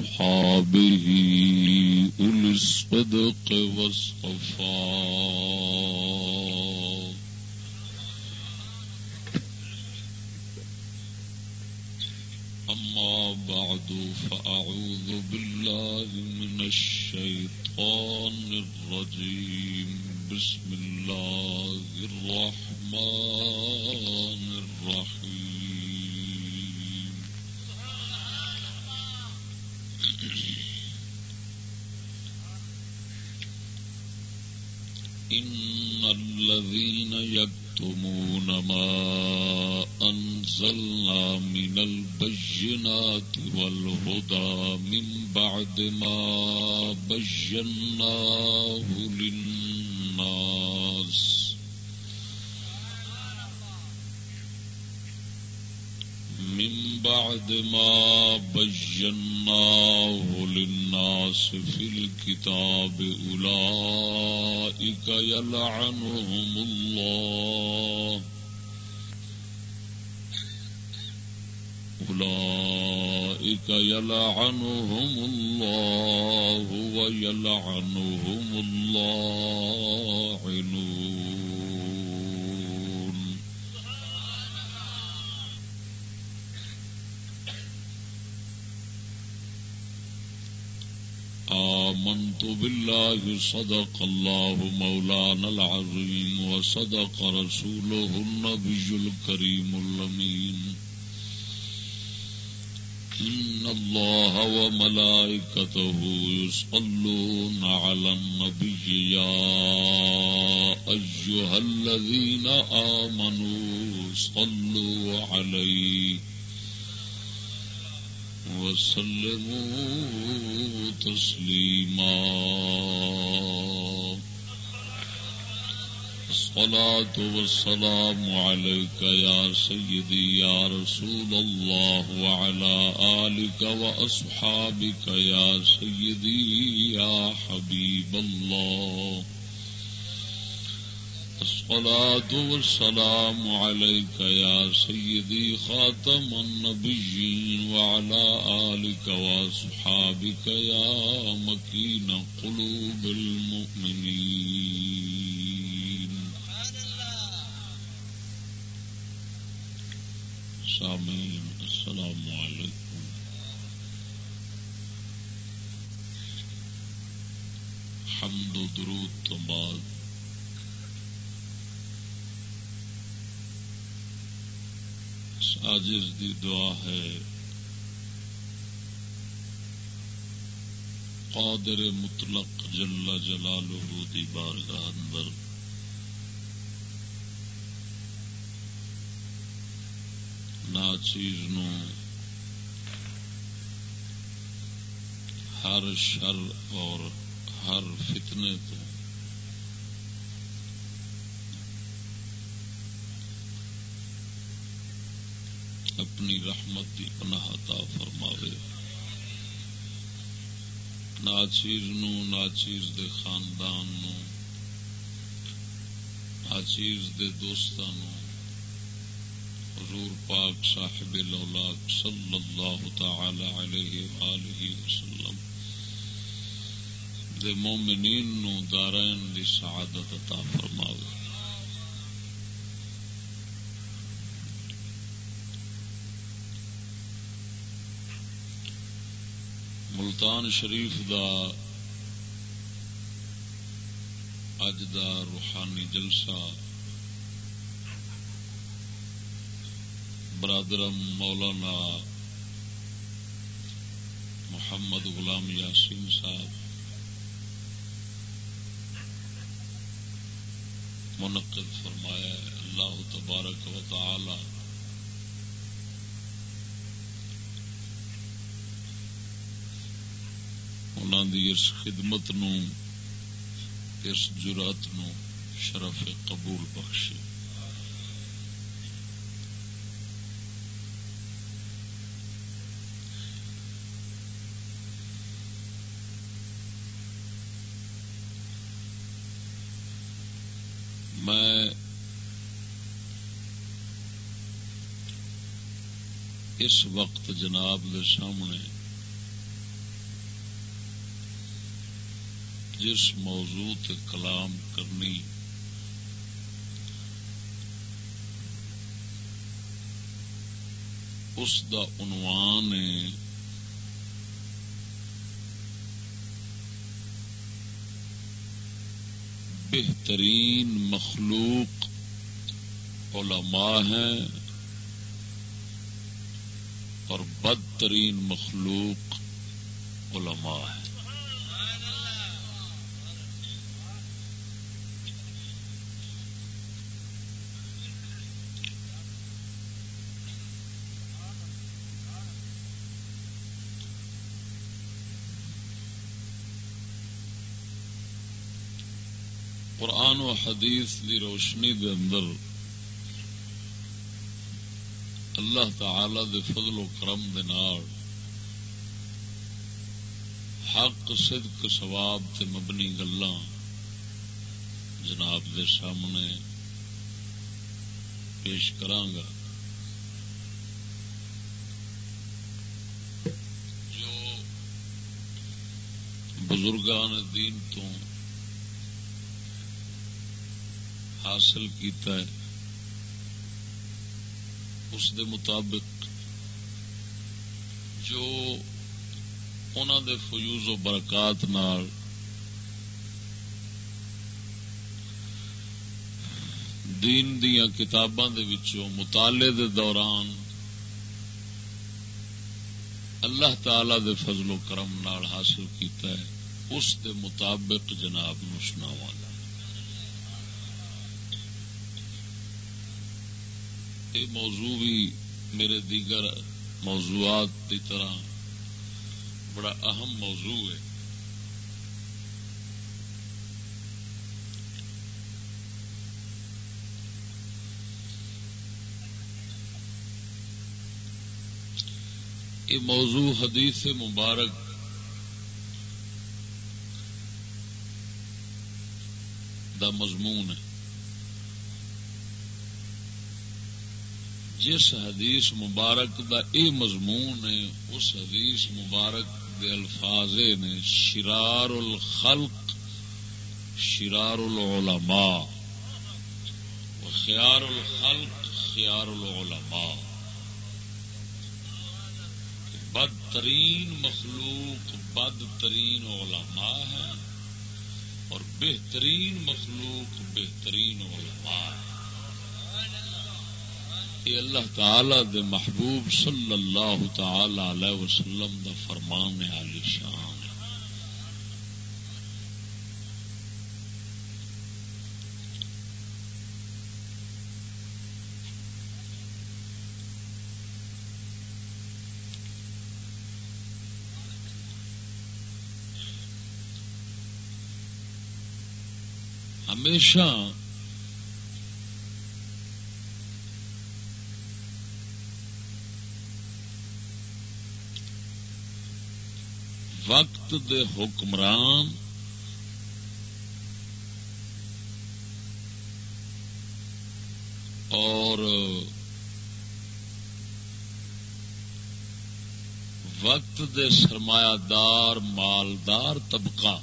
وأصحابه أولي الصدق والصفاء أما بعد فأعوذ بالله من الشيطان الرجيم بسم الله الرحمن الرحيم إن الذين يكتمون ما أنزلنا من البينات والهدى من بعد ما بيناه للناس من بعد ما بيناه للناس في الكتاب أولئك يلعنهم الله. أولئك أولئك يلعنهم الله ويلعنهم اللاعنون. آمنت بالله، صدق الله مولانا العظيم، وصدق رسوله النبي الكريم الأمين. إن الله وملائكته يصلون على النبي يا أيها الذين آمنوا صلوا عليه وسلموا تسليما الصلاة والسلام عليك يا سيدي، يا رسول الله، وعلى آلك وأصحابك يا سيدي، يا حبيب الله. الصلاة والسلام عليك يا سيدي، خاتم النبيين، وعلى آلك وأصحابك يا مكين قلوب المؤمنين. سامعين السلام عليكم. حمد و درود تو بعد. آجز دی دعا ہے. قادر مطلق جل جلالہ دی بارگاہ اندر. ناچیز نو ہر شر اور ہر فتنے تو اپنی رحمت کی پناہ عطا فرماوے۔ ناچیز نو ناچیز دے خاندان نو ناچیز دے دوستان نو۔ حضور پاک صاحب لولاک صلی اللہ تعالی علیہ وآلہ وسلم دے مومنین نو دارین دی سعادت عطا فرماوے۔ ملتان شریف دا اج دا روحانی جلسہ برادرم مولانا محمد غلام یاسین صاحب، منعقد فرمایا اللہ تبارک و تعالی انہوں دی اس خدمت نو، اس جرات نو شرف قبول بخشی اس وقت جناب کے سامنے جس موضوع تے کلام کرنی اس دا عنوان ہے بہترین مخلوق علماء ہیں اور بدترین مخلوق علماء ہے قرآن و حدیث دی روشنی دے اندر اللہ تعالی دے فضل و کرم دے نار حق، صدق سواب تے مبنی گلا جناب دے سامنے پیش کرانگا۔ جو بزرگان دین تو حاصل کیتا ہے اس دے مطابق جو انہوں دے فیوز و برکات نال دین دیا کتاباں دے وچوں مطالعے دے دوران اللہ تعالی دے فضل و کرم نال حاصل کیتا ہے، اس دے مطابق جناب نو سناواں یہ موضوع بھی میرے دیگر موضوعات کی طرح بڑا اہم موضوع ہے۔ یہ موضوع حدیث مبارک دا مضمون ہے۔ جس حدیث مبارک دا اے مضمون ہے، اس حدیث مبارک دے الفاظ نے شرار الخلق، شرار العلماء خیار الخلق، خیار العلماء۔ بدترین مخلوق، بدترین علماء ہے اور بہترین مخلوق، بہترین علماء ہے یہ اللہ تعالی دے محبوب صلی اللہ تعالی علیہ وسلم دا فرمان علی شان ہمیشہ وقت دے حکمران اور وقت دے سرمایہ دار مالدار طبقہ۔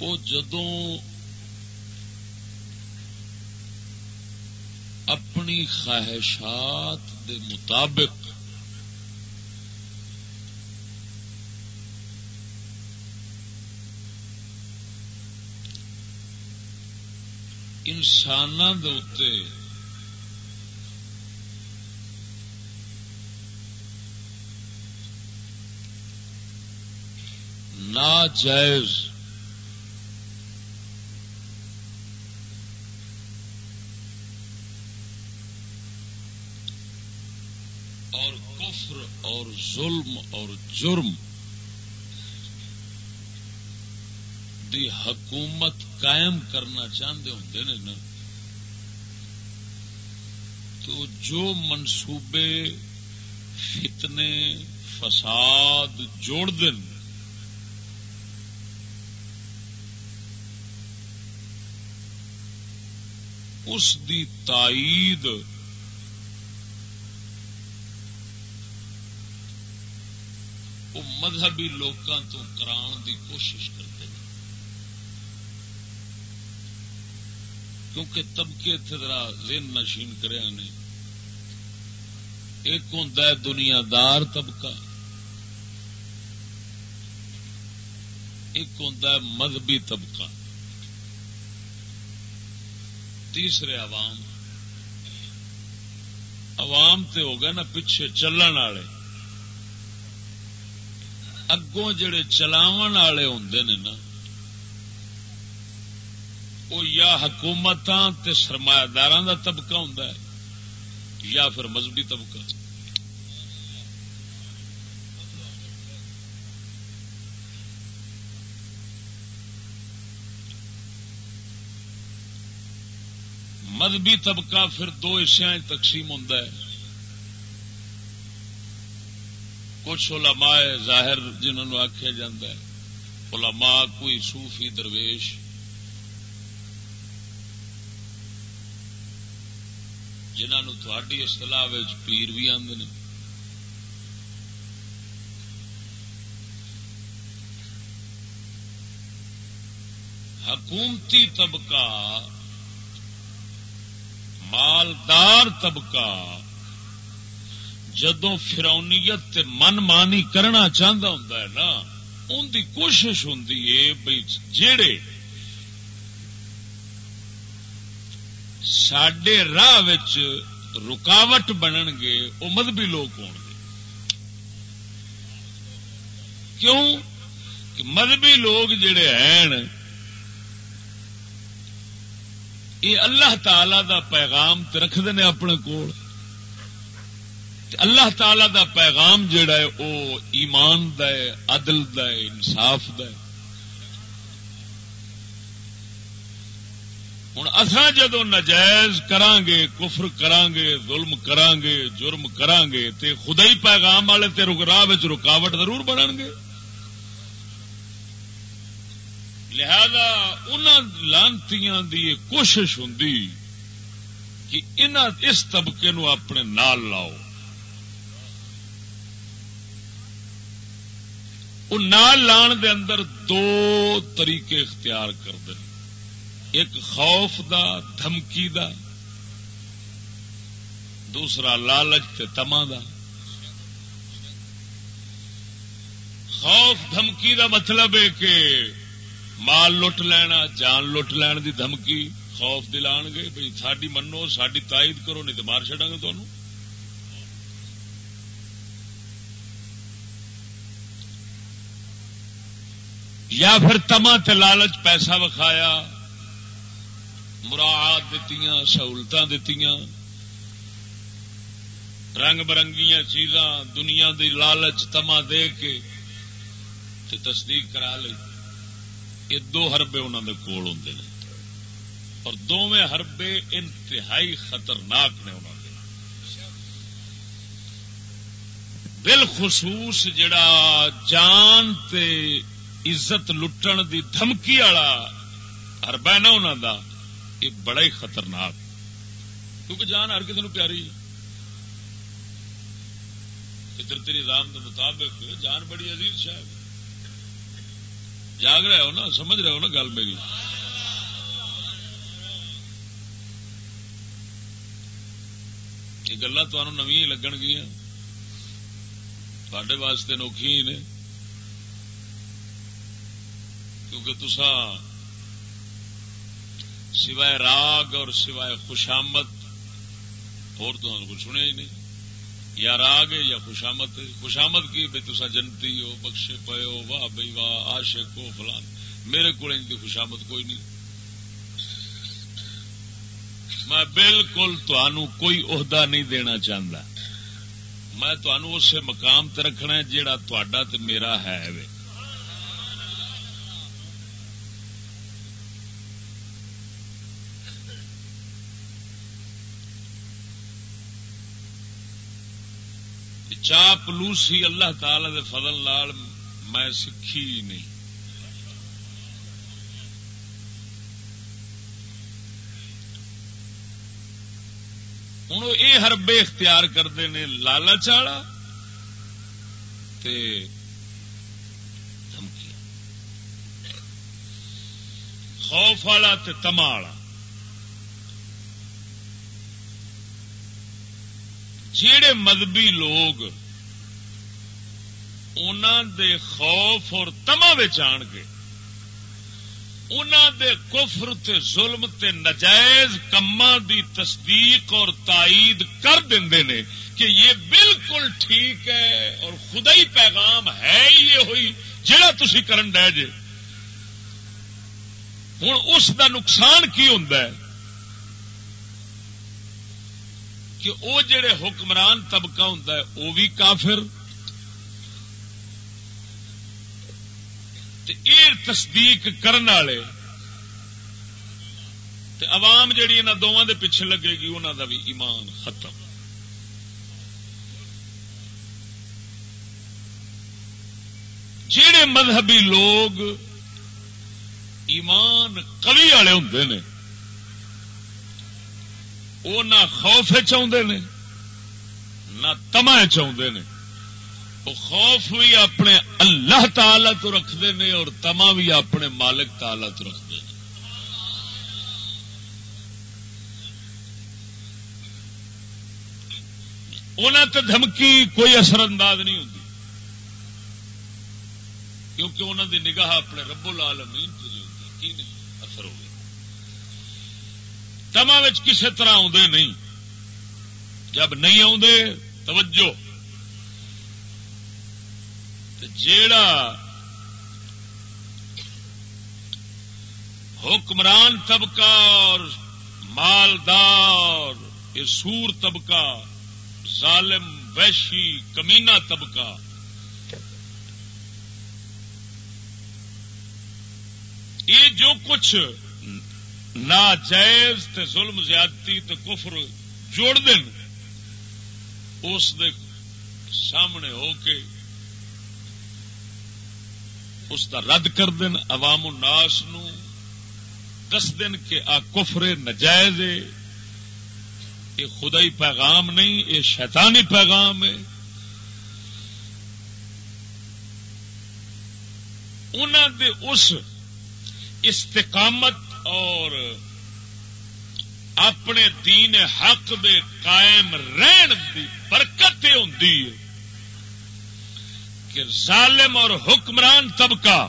وہ جدوں اپنی خواہشات دے مطابق انسان دے ناجائز اور ظلم اور جرم دی حکومت قائم کرنا چاہتے ہوں نا، تو جو منصوبے، فتنے، فساد جوڑ دن اس دی تائید وہ مذہبی لوگوں تو کران دی کوشش کرتے ہیں۔ کیونکہ طبقے ذرا ذہن نشین کریا نے، ایک ہوں دنیا دار طبقہ، ایک ہوں مذہبی طبقہ۔ تیسرے عوام عوام تے ہو گئے نا پیچھے چلن والے۔ اگوں جڑے چلاو والے ہوں نے نا، وہ یا حکومت سرمایہ دار کا طبقہ ہوں یا پھر مذہبی طبقہ۔ مذہبی طبقہ پھر دو حصے تقسیم ہوں کچھ علماء ظاہر جنہوں نے آخیا جا علماء کوئی صوفی درویش۔ جنہوں تھوڑی اصطلاح پیر بھی آدھے حکومتی طبقہ، مالدار طبقہ جدو فرونیت من مانی کرنا چاہتا ہوں نا ان کی کوشش ہوں بھائی جڑے سڈے راہ رکاوٹ بنن گے وہ مذہبی لوگ ہو کیوں؟ کہ مذہبی لوگ جڑے ہیں، یہ اللہ تعالی دا پیغام رکھتے ہیں اپنے کول۔ اللہ تعالی دا پیغام جڑا ہے وہ ایمان ددل انصاف ہوں اصا جدو نجائز کران گے کفر کران گے ظلم کران گے جرم کران گے تے خدا ہی پیغام والے تے راہ رکاوٹ ضرور بنن گے لہذا ان لانتیاں دی کوشش ہوں کہ اس طبقے نو اپنے نال لاؤ۔ نال لان دے اندر دو طریقے اختیار کرتے ایک خوف دا، دھمکی دا، دوسرا لالچ تے تما دا۔ خوف، دھمکی دا مطلب ہے کہ مال لٹ لینا، جان لٹ لین دی دھمکی۔ خوف دلان گے بھائی ساری منو ساری تائید کرو، نہیں تو مار چڈا گے تمہوں یا پھر تما لالچ پیسہ وکھایا مراد دیتی سہولت دیتی رنگ برنگیاں چیزاں، دنیا دی لالچ تما دے کے تصدیق کرا لی۔ یہ دو ہربے انہوں نے کول ہوں اور دونوں ہربے انتہائی خطرناک نے انہوں بالخصوص جڑا جان تے عزت لٹن دی دھمکی والا ہربا نا انہوں کا یہ بڑا ہی خطرناک۔ کیونکہ جان ہر کسی پیاری۔ فطرتی نظام کے مطابق جان بڑی عزیز شاید جاگ رہے ہو نا، سمجھ رہے ہو نا گل میری۔ یہ گلا تمہیں نو لگن گیا تھے واسطے نوکھی نے۔ کیونکہ تسا سوائے راگ اور سوائے خوشامت اور تو کچھ سنیا ہی نہیں۔ یا راگ ہے یا خوشامت خوشامت کی بھائی تسا جنتی ہو، بخشے پے ہو، واہ بھائی واہ آشق ہو، فلان۔ میرے کو ان کی خوشامت کوئی نہیں۔ میں بالکل تہن کوئی عہدہ نہیں دینا چاہتا میں تمہوں اسے مقام تے رکھنا ہے جیڑا تا میرا ہے وے۔ چاپلوسی اللہ تعالی دے فضل لال میں سکھی نہیں۔ ہوں یہ ہربے اختیار کرتے ہیں لالا چالا خوف والا تما والا۔ جڑے مذہبی لوگ دے خوف اور تما آن کے دے کفر تے ظلم تے نجائز کما دی تصدیق اور تائید کر دے نے کہ یہ بالکل ٹھیک ہے اور خدا ہی پیغام ہے یہ ہوئی جہاں تھی کرن ڈے جے۔ ہوں اس دا نقصان کی ہوں کہ وہ جڑے حکمران طبقہ ہوں وہ بھی کافر۔ یہ تصدیق کرنے والے عوام جیڑی ان دونوں دے پیچھے لگے گی انہوں دا بھی ایمان ختم۔ جڑے مذہبی لوگ ایمان کلی والے ہوں نے وہ نہ خوف چاہتے نے، نہ تما چاہتے نے۔ وہ خوف بھی اپنے اللہ تعالی تو رکھتے ہیں اور تما بھی اپنے مالک تعالی تو رکھتے ہیں انہوں تے دھمکی کوئی اثر انداز نہیں ہوتی کیونکہ انہوں دی نگاہ اپنے ربو لال امین کی نہیں؟ تما کسی طرح آدھے نہیں۔ جب نہیں آدھے توجہ۔ جیڑا حکمران طبقہ اور مالدار، یہ سور طبقہ، ظالم ویشی کمینا طبقہ، یہ جو کچھ ناجائز تے ظلم زیادتی تے کفر جوڑ دین اس دے سامنے ہو کے اس کا رد کر دین عوام الناس نو، دس دن کہ آ کفر نجائز یہ خدائی پیغام نہیں، یہ شیطانی پیغام ہے۔ انہوں دے اس استقامت اور اپنے دین حق دے قائم رہن دی برکت ہوں کہ ظالم اور حکمران طبقہ،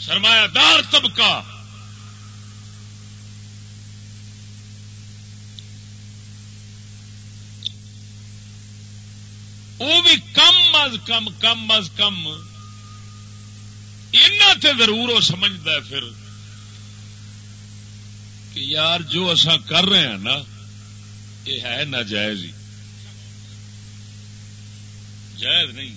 سرمایہ دار طبقہ، وہ بھی کم از کم کم از کم تے ضرور وہ سمجھتا ہے پھر کہ یار جو اصا کر رہے ہیں نا یہ ہے ناجائز ہی۔ جائز نہیں۔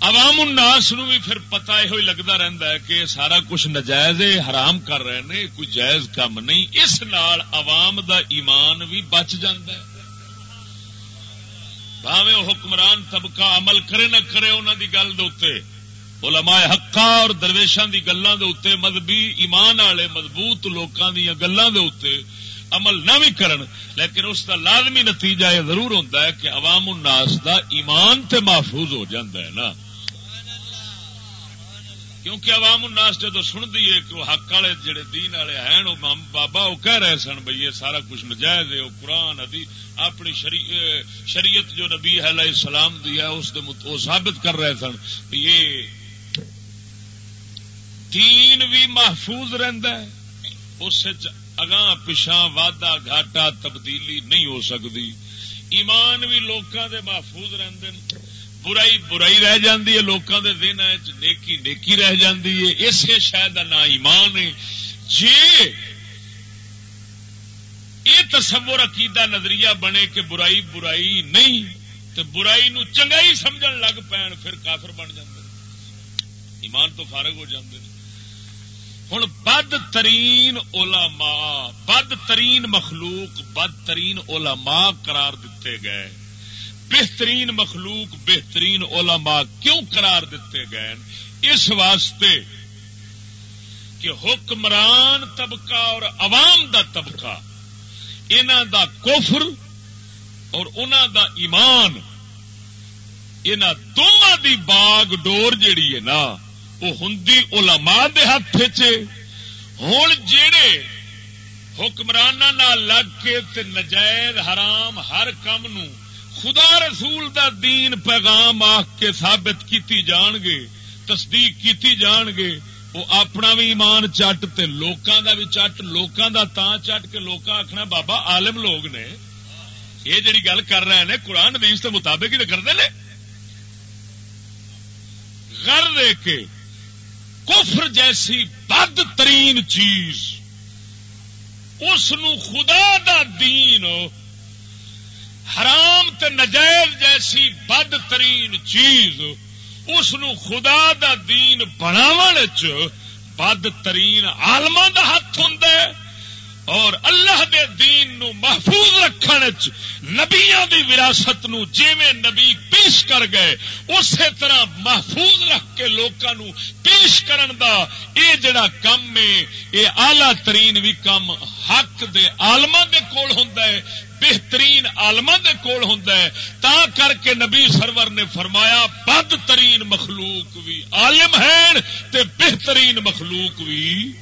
عوام الناس نو بھی پھر پتا یہ لگتا رہتا ہے کہ سارا کچھ نجائز حرام کر رہے ہیں کوئی جائز کام نہیں۔ اس نال عوام دا ایمان بھی بچ جاندہ ہے۔ بھاوے حکمران طبقہ عمل کرے نہ کرے انہوں کی گل دے علماء حقا اور درویشان کی گلوں کے اتنے مذہبی ایمان والے، مضبوط لوکاں دیا گلوں دے اتنے عمل نہ بھی کرن۔ لیکن اس کا لازمی نتیجہ یہ ضرور ہوتا ہے کہ عوام الناس دا ایمان تے محفوظ ہو جاتا ہے نا۔ کیونکہ عوام الناس جدو سن دیے کہ وہ حق والے جڑے دین والے ہیں، وہ بابا وہ کہہ رہے سن بھائی یہ سارا کچھ نجائز ہے، وہ قرآن ادی اپنی شریعت جو نبی ہے علیہ السلام دی ہے، اس وہ ثابت کر رہے سن یہ دین بھی محفوظ رہندا ہے۔ اس اگاں پچھا وادا گھاٹا تبدیلی نہیں ہو سکتی ایمان بھی لوکاں دے محفوظ رہندے برائی برائی رہ جاندی ہے، لوکاں دے دن نیکی نیکی رہ جاندی ہے۔ اسے شاید نہ ایمان ہے۔ جی تصور عقیدہ نظریہ بنے کہ برائی برائی نہیں تو برائی نو چنگائی سمجھ لگ پین، پھر کافر بن جاتے ایمان تو فارغ ہو جاتے ہیں۔ ہوں بد ترین علماء بد ترین مخلوق بد ترین علماء قرار دیتے گئے۔ بہترین مخلوق، بہترین علماء کیوں قرار دیتے گئے؟ اس واسطے کہ حکمران طبقہ اور عوام دا طبقہ انہ دا کفر اور انہ دا ایمان ان دونوں دی باغ ڈور جیڑی ہے نا، وہ ہوں علماء دے ہاتھ ہوں جڑے حکمران لگ کے تے نجائز، حرام، ہر کام نو خدا رسول دا دین پیغام آ کے ثابت کیتی جان گے، تصدیق کیتی جان گے، وہ اپنا بھی ایمان چٹ تے لوکاں دا بھی چٹ، لوکاں دا تا چٹ کے لوگ آخنا بابا عالم لوگ نے۔ یہ جڑی گل کر رہے ہیں قرآن حدیث کے مطابق ہی کرتے ہیں گھر دے کے کفر جیسی بد ترین چیز، اس خدا دا دین حرام تے نجائز جیسی بد ترین چیز اس خدا دا دین بناو بد ترین آلما دا ہاتھ ہوں اور اللہ دے دین نو محفوظ رکھنے نبیا دی وراثت نو جیویں نبی پیش کر گئے، اسی طرح محفوظ رکھ کے لوکاں نو پیش کرن دا اے جڑا کم ہے، اے آلہ ترین بھی کم حق دے آلما دے کول ہوندا ہے بہترین آلما کول ہوندا ہے۔ تا کر کے نبی سرور نے فرمایا بد ترین مخلوق بھی عالم ہیں تے بہترین مخلوق بھی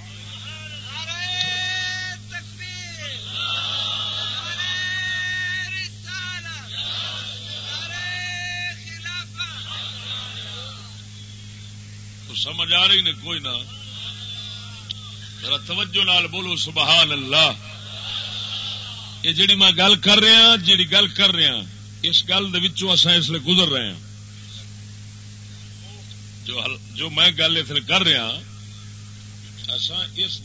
سمجھ آ رہی نے کوئی نہ۔ ذرا توجہ نال بولو، سبحان اللہ۔ یہ جڑی میں گل کر رہا ہاں، جڑی گل کر رہا ہاں، اس گل اصا اس لیے گزر رہے ہیں جو جو میں گل اس لیے کر رہا ہاں، اصا اس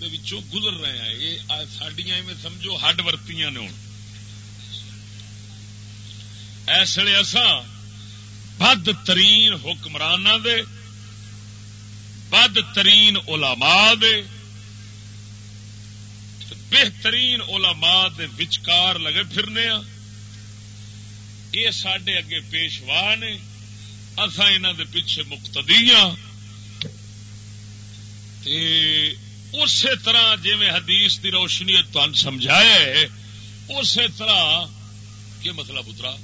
گزر رہے ہیں یہ سڈیا میں سمجھو، ہڈ ورتی نے ہوں اس لیے اصا بد ترین حکمران دے بد ترین علماء دے بہترین علماء دے وچکار لگے پھرنے ہاں یہ سڈے اگے پیشوا نے۔ اصا ان پیچھے مقتدی ہاں اسی طرح جی حدیث کی روشنی تن سمجھایا ہے اسی طرح کیا مطلب اترا؟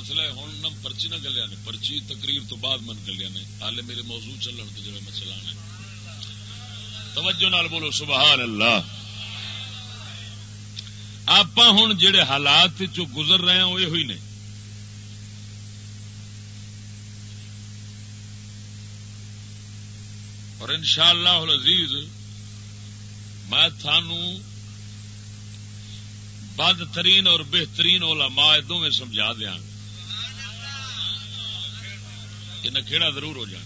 مسئلہ ہوں نہ پرچی نہ گلیا نے پرچی تقریر تو بعد من گلیا نے ہال میرے موضوع چلن تو جڑے مسئلہ نے توجہ نال بولو، سبحان اللہ۔ آپ ہوں جڑے حالات چو گزر رہے ہیں، وہ یہ نے۔ اور ان شاء اللہ عزیز میں تھانوں بد ترین اور بہترین علماء دونوں سمجھا دیا کہ نکھےڑا ضرور ہو جائے۔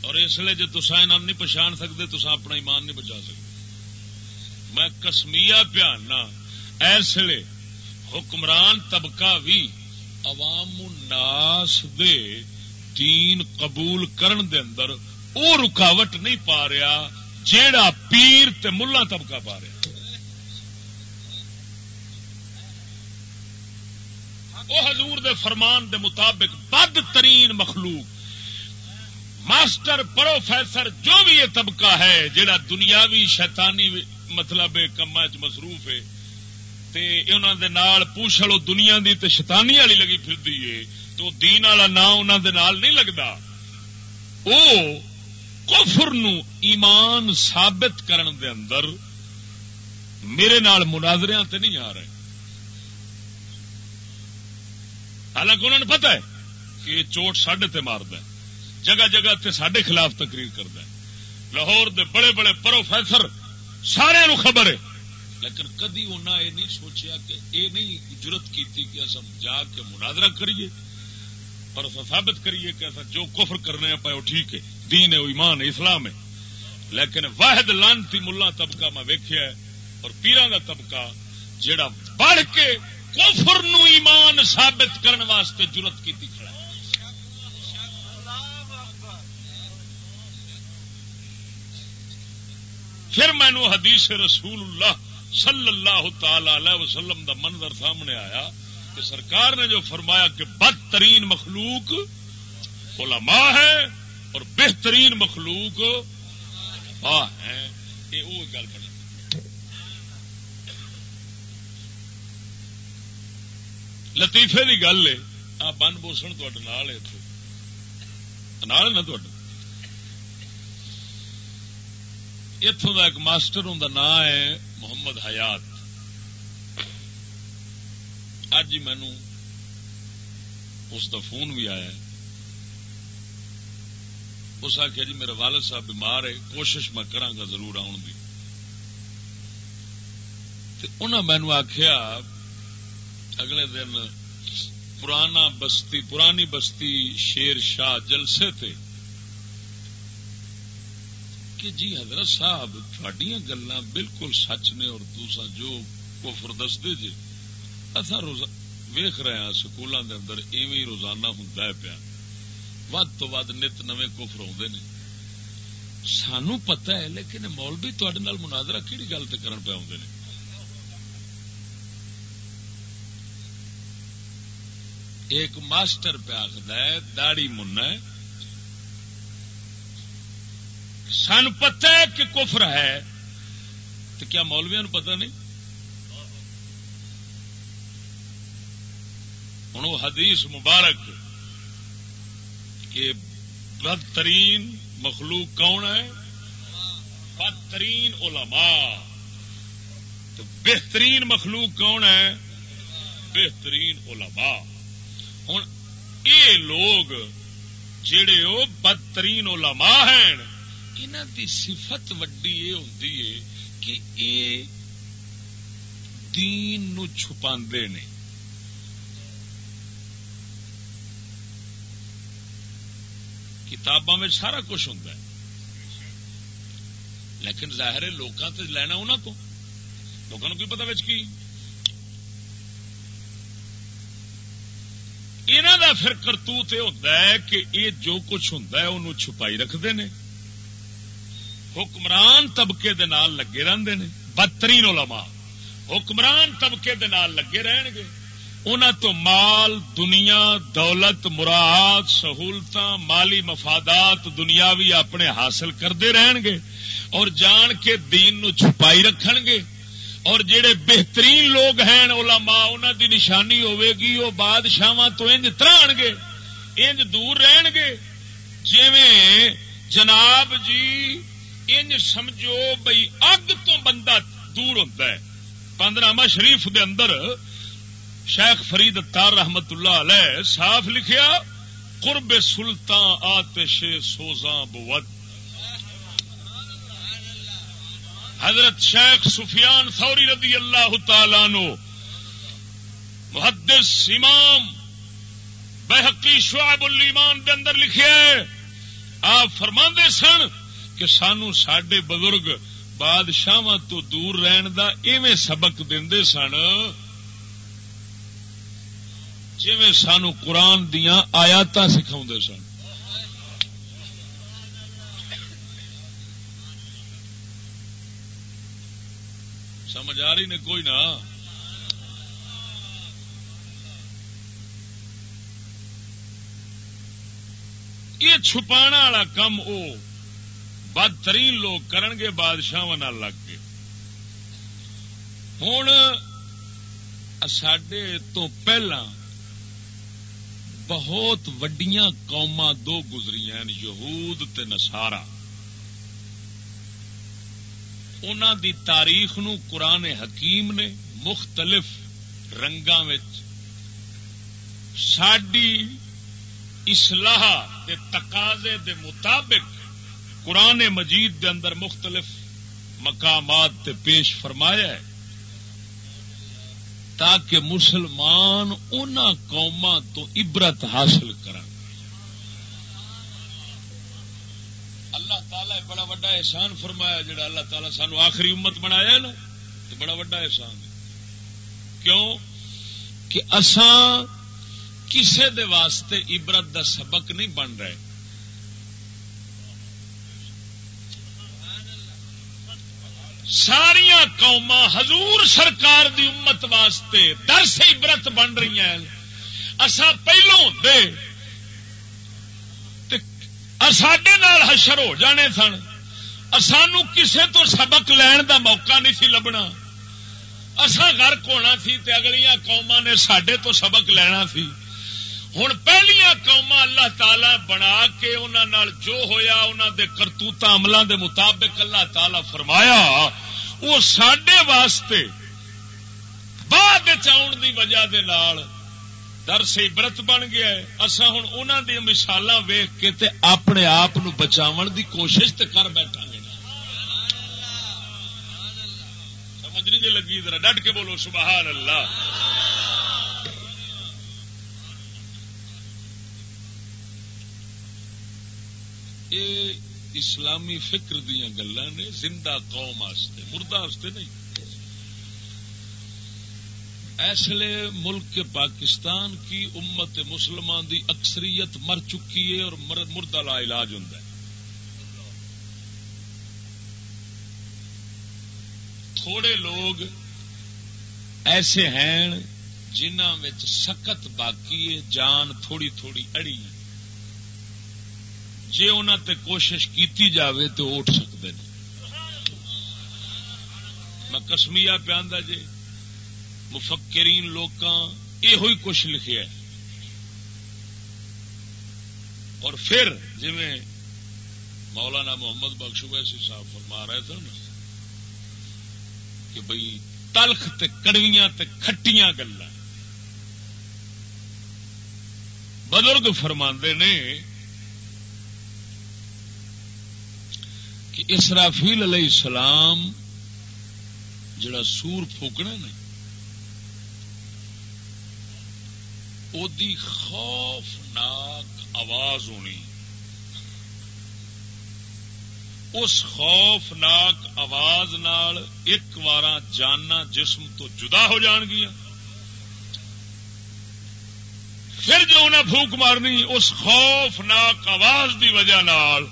اور اس لیے جی تسا نہیں پچھان سکتے تسا اپنا ایمان نہیں بچا سکتے۔ میں کسمیا پیانا اس لیے حکمران طبقہ بھی عوام الناس دے دین قبول کرن دے اندر او رکاوٹ نہیں پا رہا، جیڑا پیر تے ملا طبقہ پا رہا۔ وہ حضور دے فرمان دے مطابق بد ترین مخلوق، ماسٹر، پروفیسر، جو بھی یہ طبقہ ہے جڑا دنیاوی شیطانی مطلب کما چ مصروف ہے انہوں دے نال پوچھلو دنیا دی تے شیطانی والی لگی پھر ہے، تو دین والا نام انہوں دے نال نہیں لگتا وہ کفر نو ایمان ثابت کرن دے اندر میرے نال مناظریاں تے نہیں آ رہے۔ حالانکہ انہوں نے پتا ہے کہ یہ چوٹ سڈے تے مارد جگہ جگہ تے سڈے خلاف تقریر کرتا ہے۔ لاہور دے بڑے بڑے پروفیسر سارے نو خبر ہے۔ لیکن کدی انہیں یہ نہیں سوچیا کہ یہ نہیں ضرورت کی کہ اصل جا کے مناظرہ کریے اور ثابت کریے کہ ایسا جو کفر کرنے پائے وہ ٹھیک ہے، دین ہے، ایمان ہے، اسلام ہے۔ لیکن واحد لانتی ملا طبقہ میں ویکیا اور پیران کا طبقہ جڑا بڑھ کے کفر نو ایمان ثابت کرنے واسطے جرت کی کھڑا پھر مینو حدیث رسول اللہ صلی اللہ تعالی علیہ وسلم دا منظر سامنے آیا کہ سرکار نے جو فرمایا کہ بدترین مخلوق علماء ہے اور بہترین مخلوق ہے یہ وہ گل بنی۔ لطیفے کی گل ہے۔ آ بن بوسن تال نا اتوں کا ایک ماسٹر ان کا نام ہے محمد حیات۔ اج ہی مینو اس کا فون بھی آیا اس آخیا جی میرا والد صاحب بیمار ہے، کوشش میں کرا ضرور آن کی انہیں مینو آخیا اگلے دن پرانا بستی، پرانی بستی شیر شاہ جلسے تھے کہ جی حضرت صاحب تھوڑی گلا بالکل سچ نے اور دوسرا جو کفر دستے جی اصا ویخ رہے ہیں سکولوں کے اندر، ایویں روزانہ ہوں پیا۔ ود تو ود نت نوے کفر آدھے نے۔ سانو پتا ہے، لیکن مولوی تڈے مناظرہ کہڑی گل کرن پہ آدھے ایک ماسٹر پہ ہے داڑی من سن پتا ہے کہ کفر ہے۔ تو کیا مولویا نو پتا نہیں؟ ہوں حدیث مبارک کہ بدترین مخلوق کون ہے؟ بدترین علماء۔ تو بہترین مخلوق کون ہے؟ بہترین علماء۔ ہوں یہ لوگ جڑے وہ بدترین علماء ہیں انہوں دی صفت وڈی یہ ہوں کہ یہ دین نو چھپا نے کتاباں میں سارا کچھ ہوں لیکن ظاہر ہے لوگوں سے لینا انہوں کو لوگوں کو پتا بچ کی انہوں کا پھر کرتوت یہ ہوتا ہے کہ یہ جو کچھ ہوں انہوں چھپائی رکھتے ہیں۔ حکمران طبقے دے نال لگے رہتے ہیں۔ بدترین علماء حکمران طبقے دے نال لگے رہن گے۔ تو مال، دنیا، دولت مراد سہولت مالی مفادات دنیاوی اپنے حاصل کرتے رہن گے اور جان کے دین نو چھپائی رکھ گے۔ اور جڑے بہترین لوگ ہیں علماء انہوں دی نشانی ہوے گی وہ بادشاہ تو انج تران گے انج دور رہن گے جی جناب جی انج سمجھو بھائی اگ تو بندہ دور ہوتا ہے۔ پندرامہ شریف دے اندر شیخ فرید تار رحمت اللہ علیہ صاف لکھیا، قرب سلطان آتش سوزاں بود حضرت شیخ سفیان ثوری رضی اللہ تعالی نو محدث امام بحقی شعب الایمان دے اندر لکھے آپ فرما سن کہ سانو سڈے بزرگ بادشاہ تو دور رہن دا ایویں سبق دے سن جی سانو قرآن دیا آیات سکھا سن۔ سمجھ آ رہی نے کوئی نہ. یہ چھپا والا کم وہ بدترین لوگ کرن گے بادشاہ لگ کے ہوں سڈے تو پہلا بہت وڈیاں قوما دو گزری یہود تے نسارا ان دی تاریخ نو قرآن حکیم نے مختلف رنگا ساڈی اصلاح دے تقاضے دے مطابق قرآن مجید دے اندر مختلف مقامات تے پیش فرمایا ہے تاکہ مسلمان ان قوما تو عبرت حاصل کر اللہ بڑا وڈا احسان فرمایا جڑا اللہ تعالی سانو آخری امت بنایا نا، تو بڑا وڈا احسان ہے۔ کیوں؟ کہ اساں کسے دے واسطے عبرت دا سبق نہیں بن رہے۔ ساریا قوما حضور سرکار دی امت واسطے در سے عبرت بن رہی ہیں۔ اصا پہلو دے سڈے حشر ہو جانے سن۔ سانو کسے تو سبق لین دا موقع نہیں سی لبنا۔ اصا غرق ہونا سی تے اگلیاں قوما نے سڈے تو سبق لینا سی۔ ہوں پہلیا قوما اللہ تعالی بنا کے انہوں جو ہویا انہوں دے کرتوت عملوں دے مطابق اللہ تعالی فرمایا، وہ سڈے واسطے بعد آن دی وجہ دے نال در سے عبرت بن گیا ہے۔ اصا ہوں انہوں دیا مثال ویخ کے تے اپنے آپ بچاو دی کوشش تے کر بیٹھا گے سمجھ نہیں جی لگی ذرا، ڈٹ کے بولو سبحان اللہ یہ اسلامی فکر دیا گلا نے زندہ قوم آستے، مردہ آستے نہیں۔ ایسے ملک پاکستان کی امت مسلمان دی اکثریت مر چکی ہے اور مردہ لا علاج ہوں تھوڑے لوگ ایسے ہیں جنہ سکت باقی ہے، جان تھوڑی تھوڑی اڑی۔ جی ان کوشش کیتی جاوے تو اٹھ سکتے ہیں میں کسمیا پیا جی مفکرین لوگ یہ کچھ لکھے اور پھر جی مولانا محمد بخش ویسی صاحب فرما رہے تھے نا کہ بھائی تلخ تے کڑویاں تے کھٹیاں گلا بزرگ فرما نے کہ اسرافیل علیہ السلام جڑا سور پھوکنا نا خوفناک آواز ہونی اس خوفناک آواز نال ایک بار جانا جسم تو جدا ہو جان گیا پھر جو انہیں پھوک مارنی اس خوفناک آواز دی وجہ نال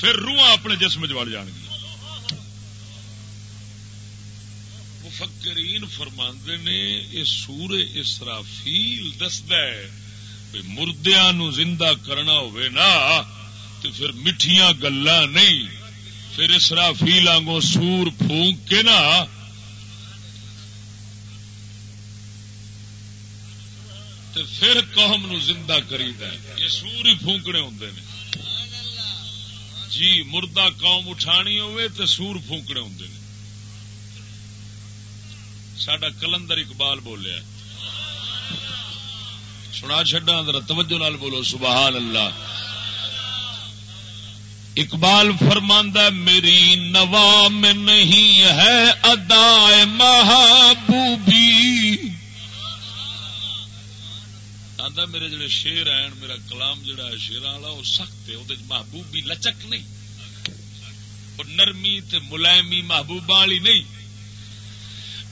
پھر روح اپنے جسم چڑ جان گیا مفکرین فرماندے نے، یہ سور اسرافیل دسد مردیا نو زندہ کرنا ہوئے نا تو پھر میٹھیاں گلا نہیں، پھر اسرافیل آگوں سور پھونک کے نا۔ پھر قوم نو زندہ کری یہ سور ہی پھونکنے ہوں نے۔ جی مردہ قوم اٹھانی ہوئے تو سور پھونکنے ہوں سڈا کلندر اقبال بولیا سنا چڈا ذرا توجہ نال بولو سبحان اللہ اقبال فرماندہ میری نوا میں نہیں ہے ادائے محبوبی آدھا میرے جڑے شیر ہیں میرا کلام جڑا ہے شیر والا وہ سخت ہے وہ محبوب بھی لچک نہیں اور نرمی تے ملائمی محبوبہ والی نہیں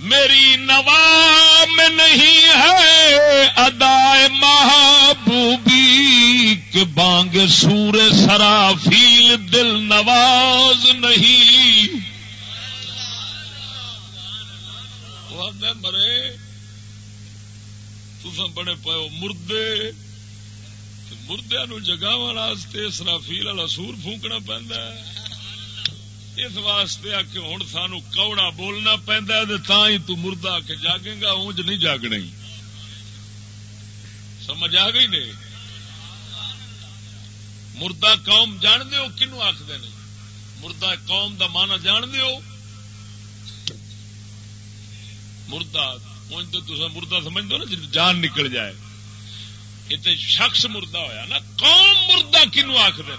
میری نوا میں نہیں ہے، ادائے محبوبی کہ بانگ سور سرافیل دل نواز نہیں۔ مرے تسا بڑے پاؤ مردے۔ مردیا نو جگا واسطے سرافیل والا سور فونکنا پہنتا اس واسطے آ کے ہوں سانو کوڑا بولنا پہنتا ہے تا ہی تو مردہ آ کے جاگے گا، اونج نہیں جاگنا سمجھ آ گئی نہیں مردہ قوم جان دو کنو آخر مردہ قوم دا مانا جان دو مردہ تو مردہ سمجھ دو نا جی جان نکل جائے۔ یہ تو شخص مردہ ہویا نا، قوم مردہ کنو آخر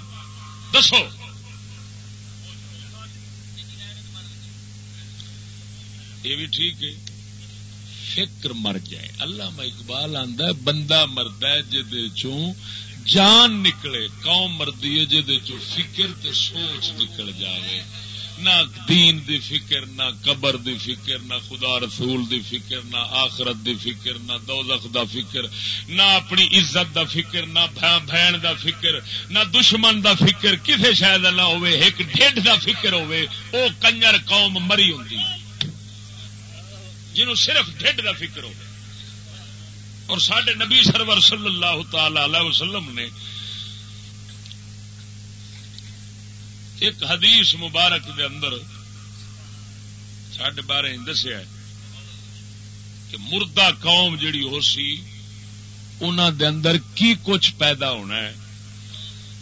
دسو۔ یہ بھی ٹھیک ہے۔ فکر مر جائے۔ اللہ میں اقبال آندا بندہ مرد ہے جہد جان نکلے، قوم مردی ہے جہد فکر تے سوچ نکل جاوے۔ نہ دین دی فکر، نہ قبر دی فکر، نہ خدا رسول دی فکر، نہ آخرت دی فکر، نہ دوزخ دا فکر، نہ اپنی عزت دا فکر، نہ بہن دا فکر، نہ دشمن دا فکر، کسے شاید نہ ہوئے ایک ڈیڈ دا فکر ہوئے او کنجر قوم مری ہوں جنہوں صرف ڈیڈ دا فکر ہو اور سڈے نبی سرور صلی اللہ تعالی علیہ وسلم نے ایک حدیث مبارک دے اندر سڈے بارے دسیا کہ مردہ قوم جڑی ہو سی انہوں دے اندر کی کچھ پیدا ہونا ہے۔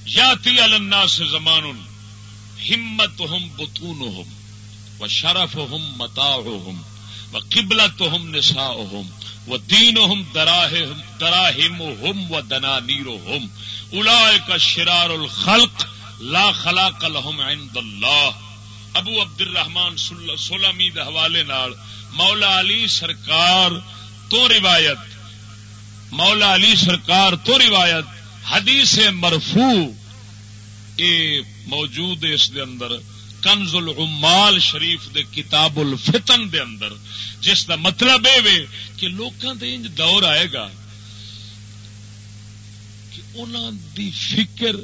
یا تی النا سے زمان ہمت ہم بتون ہوم و شرف ہوم متا ہوم و قبلت ہوم نسا ہوم و دین ہوم دراہم ہوم و دنا نیرو ہوم الا کا شرار الخلق. لا خلاق لهم عند اللہ ابو عبد الرحمان سولمی حوالے نال مولا علی سرکار تو روایت مولا علی سرکار تو روایت حدیث مرفو اے موجود اس دے اندر کنز العمال شریف دے کتاب الفتن دے اندر۔ جس دا مطلب اے کہ لوکاں دے انج دور آئے گا کہ انہاں دی فکر،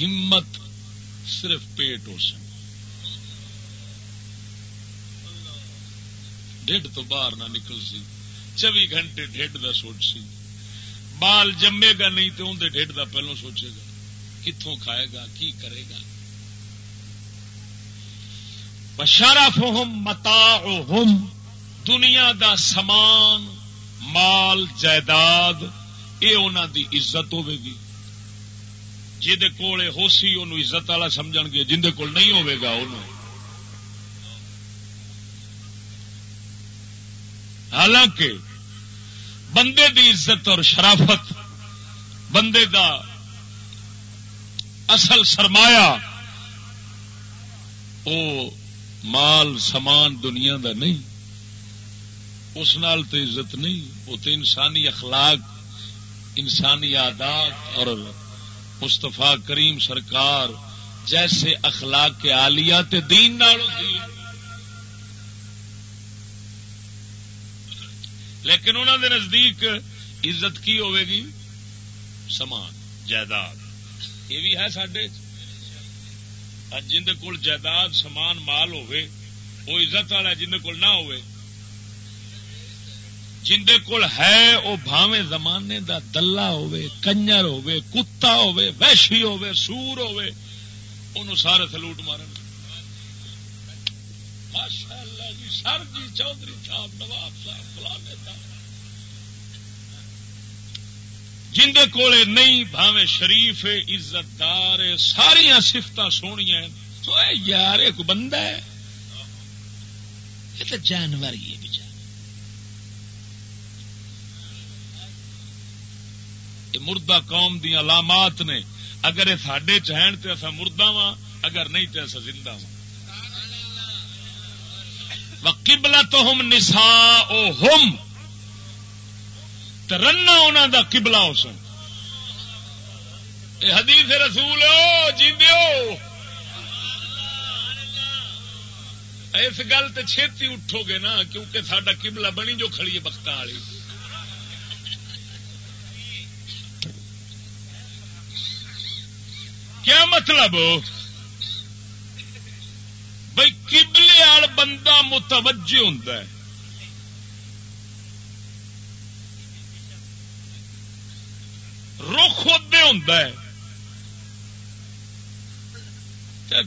ہمت صرف پیٹ ہو سن ڈیڈ تو باہر نہ نکل سی۔ چوبی گھنٹے ڈیڈ کا سوچ سی۔ بال جمے گا نہیں تو اندر ڈیڈ کا پہلو سوچے گا۔ کتوں کھائے گا، کی کرے گا؟ بشارا فہم متا دنیا دا سامان، مال، جائیداد یہ انہوں دی عزت ہوے گی۔ جہد کول ہو سی ان عزت والا سمجھ گے جہد کول نہیں ہوے گا ان حالانکہ بندے دی عزت اور شرافت، بندے دا اصل سرمایہ، او مال سامان دنیا دا نہیں، اس نال تو عزت نہیں، وہ تو انسانی اخلاق، انسانی عادات اور مستفا کریم سرکار جیسے اخلاق کے آلیا دین لیکن انہوں دے نزدیک عزت کی گی؟ سمان جائیداد۔ یہ بھی ہے سڈے جن کو جائیداد سمان مال ہوئے وہ عزت والا جن کو نہ ہوئے جندے کول ہے وہ بھاوے زمانے دا دلہ ہوے کنجر ہوے کتا ہوے وحشی ہوے سور ہوے انہوں سارے سلوٹ مارن۔ ماشاء اللہ جی سر جی چودھری صاحب، نواب صاحب، فلانے صاحب۔ جندے کولے نہیں بھاوے شریف عزت دار ساریا سفت سونیا تو یار، ایک بندہ ہے۔ یہ تو جانور ہی ہے مردہ قوم دیا علامات نے۔ اگر یہ سڈے چہن تو اصا مردہ وا اگر نہیں تو اصا زندہ وا قبلہ تو ہم نسا او ہم رنا انہوں دا قبلہ ہو سن۔ اے حدیث رسول جی اس گل تو چھتی اٹھو گے نا، کیونکہ سڈا قبلہ بنی جو کھڑی ہے بخت والی۔ کیا مطلب؟ بھائی کبلے وال بندہ متوجہ ہوں رخ ادے ہوں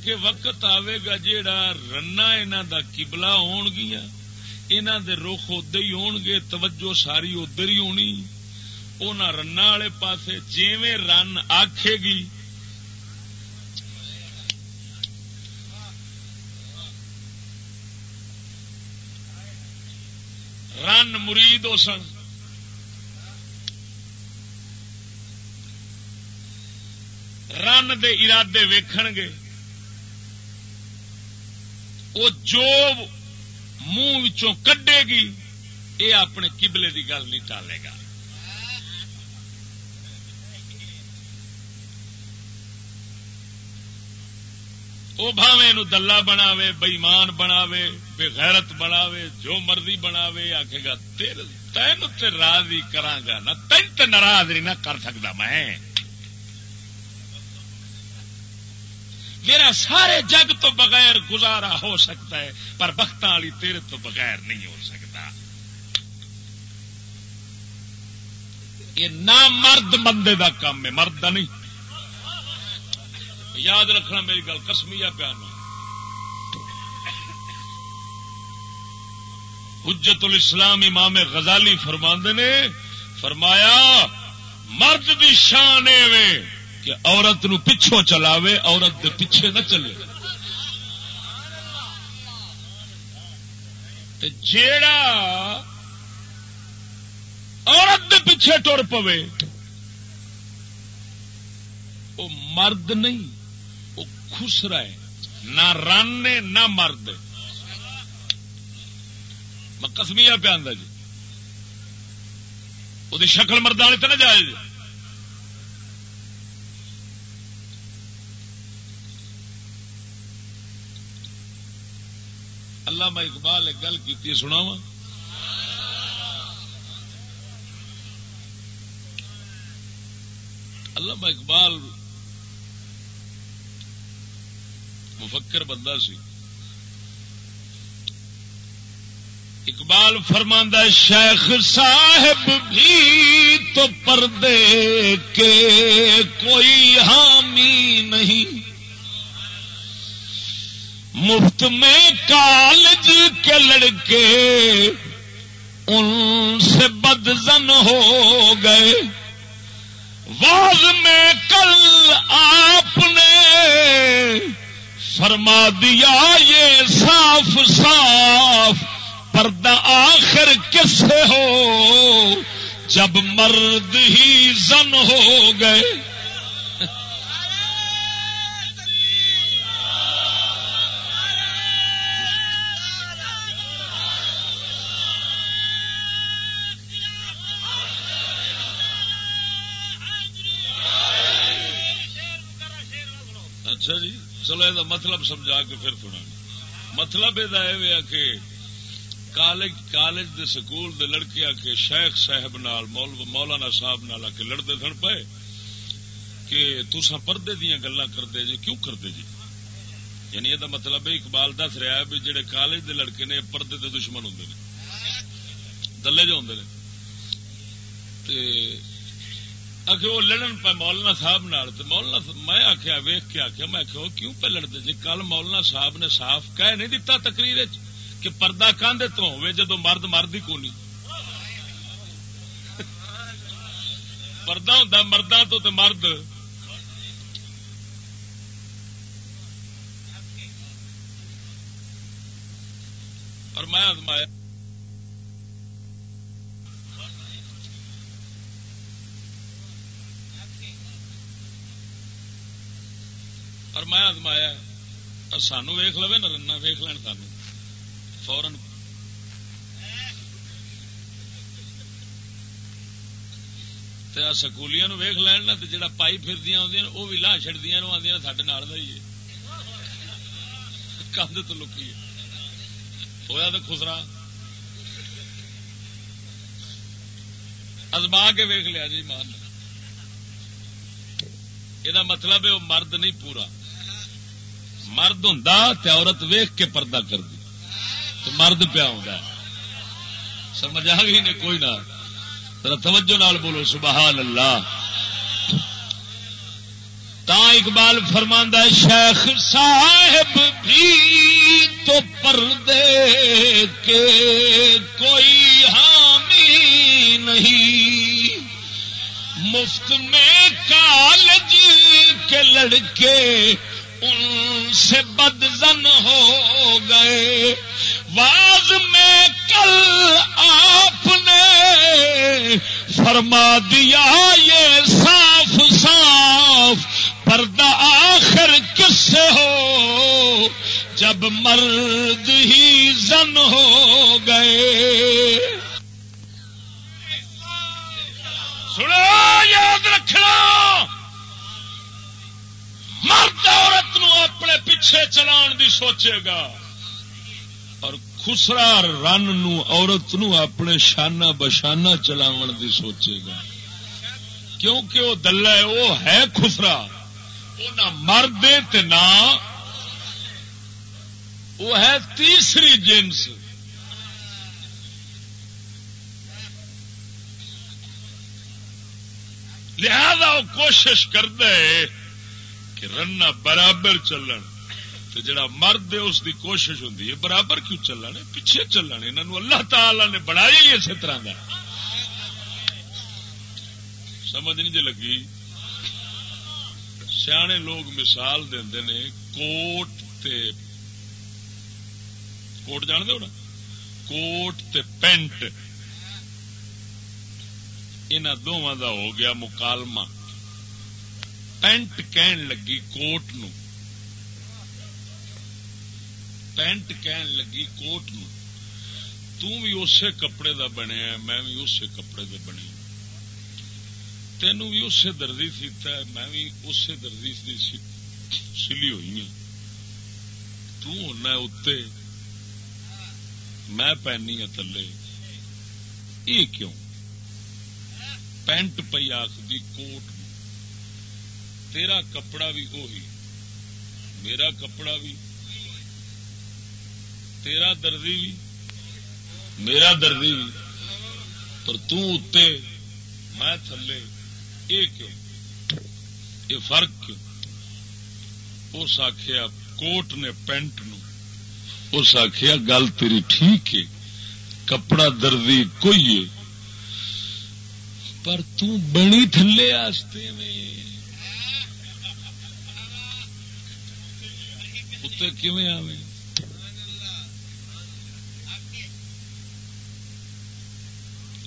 کہ وقت آئے گا جیڑا رنا انہوں دا کبلا ہون گیا انہوں دے رخ ادے ہی ہون گے، توجہ ساری ادھر ہی ہونی۔ وہ رنا والے پاسے جیویں رن آکھے گی۔ رن مرید ہو سن۔ رن دے ارادے ویکھن گے۔ وہ جو منہ کڈے گی یہ اپنے کبلے کی گل نہیں ٹالے گا۔ وہ بھاوے دلہ بناوے بئیمان بناوے بے غیرت بناوے، جو مرضی بناوے آخے گا تین راضی کرا گا نہ، تین تے ناراض نہیں نہ کر سکتا میں۔ میرا سارے جگ تو بغیر گزارا ہو سکتا ہے، پر بخت والی تیرے تو بغیر نہیں ہو سکتا۔ یہ نہ مرد بندے دا کام ہے، مرد دا نہیں۔ یاد رکھنا میری گل کسمیا پیانا حجت الاسلام امام غزالی فرماندے نے، فرمایا، مرد دی شان کہ عورت نو پچھو چلاوے، عورت دے پیچھے نہ چلے۔ جیڑا عورت دے پیچھے ٹر پوے وہ مرد نہیں وہ خسرا ہے نہ رن نہ مرد۔ میں کسمیا پہ آدھا جی۔ وہ شکل مرد والے تو نہ جائے جی اللہ میں اقبال ایک گل کی سنا وا اللہ اقبال مفکر بندہ سی۔ اقبال فرماندہ شیخ صاحب بھی تو پردے کے کوئی حامی نہیں۔ مفت میں کالج کے لڑکے ان سے بدزن ہو گئے۔ واز میں کل آپ نے فرما دیا یہ صاف صاف پردہ آخر کس سے ہو؟ جب مرد ہی زن ہو گئے۔ اچھا جی۔ چلو یہ مطلب سمجھا کے پھر سنا مطلب یہ کہ کالج کالج دے سکول دے لڑکے آ کے شیخ صاحب نال مولانا صاحب نال آ کے لڑتے سن پے کہ تسا پردے دیا گلا کرتے جی کیوں کرتے جی؟ یعنی یہ مطلب ہے، اقبال دس رہا ہے بھی جہے کالج دے لڑکے نے پردے دے دشمن ہوں دلے جو ہوں وہ لڑن پہ مولانا صاحب نال مولانا میں آخیا ویخ کے آخیا میں کیوں پہ لڑتے جی کل مولانا صاحب نے صاف کہہ نہیں دتا تقریر کہ پردہ کاندے تو ہوئے جدو مرد مرد ہی کونی پردہ ہوں مردہ تو تے مرد۔ اور میں آزمایا اور میں آزمایا سانو ویخ لو نہ رنا ویخ لین سانو۔ فورن سکولیاں ویخ لین نا جا پائی پھر آدی وہ بھی لا چڑتی آدی سڈے نال کا ہی کندھ تو لکی ہوا تو خسرا۔ ازما کے ویخ لیا جی مان یہ مطلب ہے وہ مرد نہیں پورا۔ مرد ہوں تو عورت ویخ کے پردہ کر دی تو مرد پیا ہوں سمجھ آ گئی نے کوئی نہ؟ توجہ نال بولو، سبحان اللہ۔ تا اقبال فرماندہ شیخ صاحب بھی تو پردے کے کوئی حامی نہیں۔ مفت میں کالج کے لڑکے ان سے بدزن ہو گئے۔ واز میں کل آپ نے فرما دیا، یہ صاف صاف پردہ آخر کس سے ہو؟ جب مرد ہی زن ہو گئے۔ سنو، یاد رکھنا مرد عورت نو اپنے پیچھے چلان دی سوچے گا۔ اور خسرا رن نو، عورت نو اپنے شانہ بشانہ چلاو دی سوچے گا۔ کیونکہ وہ دلہ ہے، وہ ہے خسرا۔ وہ نہ مرد نہ وہ ہے تیسری جنس۔ لہذا وہ کوشش کرتا ہے کہ رنا برابر چلن۔ تو جڑا مرد ہے اس دی کوشش ہوں برابر کیوں چلن پیچھے چلن انہوں اللہ تعالی نے بنایا ہی اسی طرح کا سمجھ نہیں جی لگی؟ سیانے لوگ مثال دے نے، کوٹ تے کوٹ جان دو نا؟ کوٹ تے پینٹ۔ ان دونوں دا ہو گیا مکالمہ۔ پینٹ کہن لگی کوٹ نو۔ پینٹ کہن لگی کوٹ نو۔ بھی اسی کپڑے دا بنیا میں بھی اسی کپڑے دے بنی تینوں بھی اسی دردی سیتا ہے میں بھی اسی ہاں۔ دردی سلی ہوئی ہوں تنا اتنے میں پہنی ہوں تھلے۔ یہ کیوں؟ پینٹ پی آخری کوٹ تیرا کپڑا بھی وہی میرا کپڑا بھی۔ تیرا دردی بھی، میرا دردی بھی، پر تے میں تھلے، یہ کیوں؟ یہ فرق کیوں؟ اس آخیا کوٹ نے پینٹ نو، اس آخیا گل تیری ٹھیک ہے، کپڑا دردی کوئی ہے، پر تنی تھلے آستے میں۔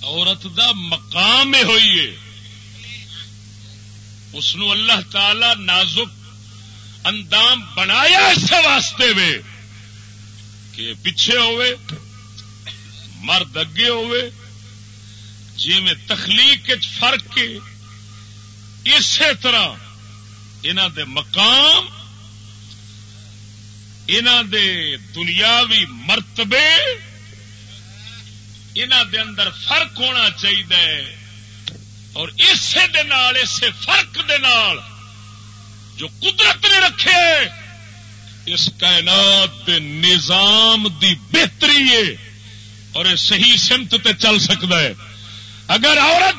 عورت دا مقام ہوئی ہے۔ اس اللہ تعالی نازک اندام بنایا اس واسطے وے کہ پیچھے ہوئے، مرد اگے ہوئے جی میں تخلیق فرق اسی طرح انہ دے مقام دے دنیاوی مرتبے دے اندر فرق ہونا چاہیے اور اسے دے نال، اسے فرق دے نال جو قدرت نے رکھے اس کائنات دے نظام دی بہتری ہے اور یہ صحیح سمت تے چل سکتا ہے۔ اگر عورت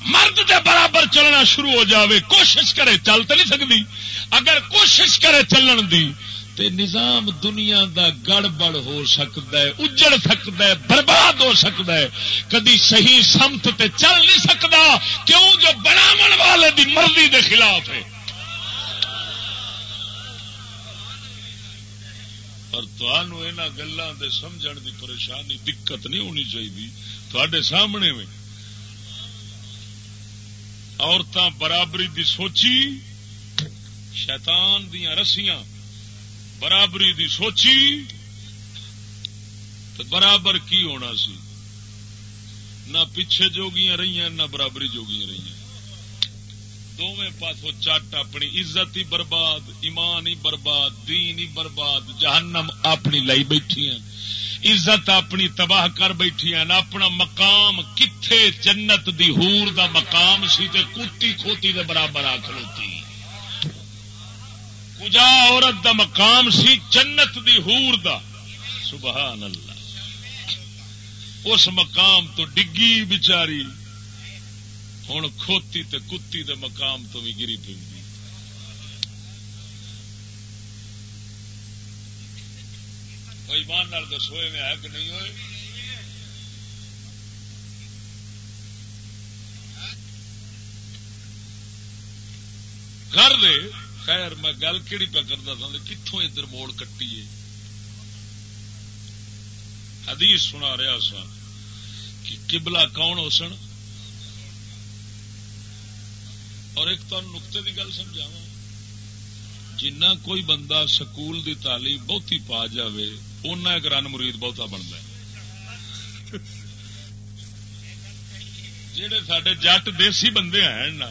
مرد دے برابر چلنا شروع ہو جاوے، کوشش کرے، چل تو نہیں سکتی۔ اگر کوشش کرے چلن دی تے نظام دنیا دا گڑبڑ ہو سکتا ہے، اجڑ سکتا ہے، برباد ہو سکتا ہے۔ کدی صحیح سمت تے چل نہیں سکتا کیوں جو بناو والے دی مرضی دے خلاف ہے۔ اور گلوں دے سمجھن دی پریشانی دقت نہیں ہونی چاہیے تھوڑے سامنے میں عورتیں برابری دی سوچی، شیطان دیا رسیاں۔ برابری دی سوچی تو برابر کی ہونا سی؟ نہ پیچھے جوگیاں رہی نہ برابری جوگیاں رہی دونوں پاسوں چٹ اپنی عزت ہی برباد، ایمان ہی برباد، دین ہی برباد، جہنم اپنی لائی بیٹھی ہیں عزت اپنی تباہ کر بیٹھی ہیں اپنا مقام کتھے جنت دی ہور دا مقام سی تے کتی کھوتی دے برابر آ کھلوتی۔ کجا عورت دا مقام سی جنت دی ہور دا۔ سبحان اللہ۔ اس مقام تو ڈگی بچاری ہوں کھوتی تے کتی دے مقام تو بھی گری پی ایمان دسوئے میں ہے کہ نہیں ہوئے؟ گھر دے خیر میں گل کہڑی پہ کرتا تھا کتوں ادھر موڑ کٹی حدیث سنا رہا سا کہ کبلا کون ہو سن اور ایک تو نقطے کی گل سمجھاوا جنا کوئی بندہ سکول دی تعلیم بہتی پا جائے ایک رن مرید بہتا بنتا ہے۔ جہے سڈے جٹ دیسی بندے ہیں نا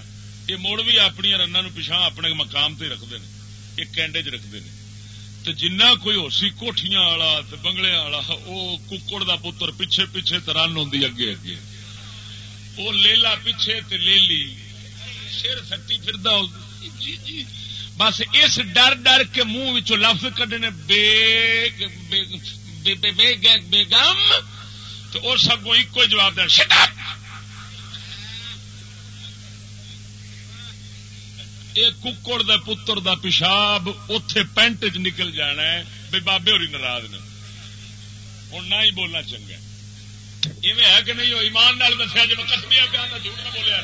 یہ مڑ بھی اپنی رنگ پچھا اپنے مقام سے رکھتے ہیں یہ کینڈے چ رکھتے ہیں تو جنہ کوئی ہو سی کوٹیاں والا بنگلے والا وہ ککڑ دا پتر پیچھے پیچھے ترن ہوں اگے اگے وہ لیلا پیچھے تے لیلی سر سٹی پھر جی جی بس اس ڈر ڈر کے منہ لفظ کڈنے بے بیگم تو وہ سب ایک جواب دیں ککڑ دا پتر دا پیشاب اتے پینٹ چ نکل جانا ہے۔ بے بابے ہوری ناراض نے۔ ہوں نہ ہی بولنا چنگا ایویں ہے کہ نہیں؟ ایمان نال دسیا جی میں کسمیا پیا جھوٹ نہ بولیا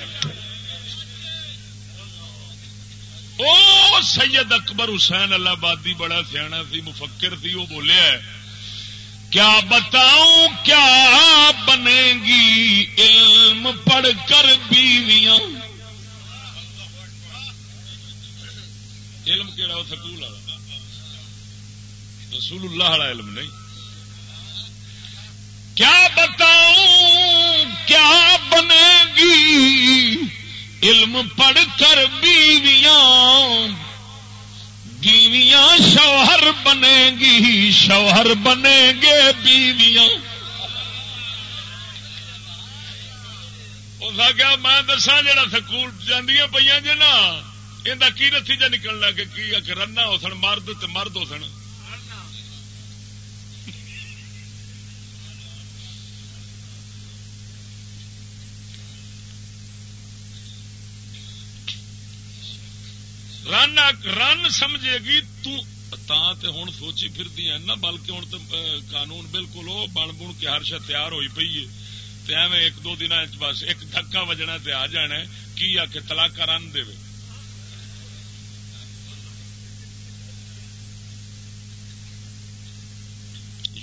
او سید اکبر حسین اللہ آبادی بڑا سیاح سی، مفکر سی، وہ بولیا کیا بتاؤں کیا بنے گی؟ علم پڑھ کر بیویاں علم کہڑا وہ سکول والا؟ رسول اللہ والا علم نہیں۔ کیا بتاؤں؟ کیا بنے گی علم پڑھ کر بیویاں۔ بیویاں شوہر بنے گی شوہر بنے گے بیویاں۔ اس آ میں دسا جا سکول جاندیاں پہ جی نا۔ یہ کی نتیجہ نکلنا کہ کی رنا ہو سن مرد تو مرد ہو سن رن رن سمجھے گی ہوں سوچی پھر نہ بلکہ ہوں تو قانون بالکل وہ بن بن کے ہر شا تیار ہوئی پی ہے ایک دو دن بس ایک دھکا وجنا تے آ جانا کی آ کے تلاکا رن دے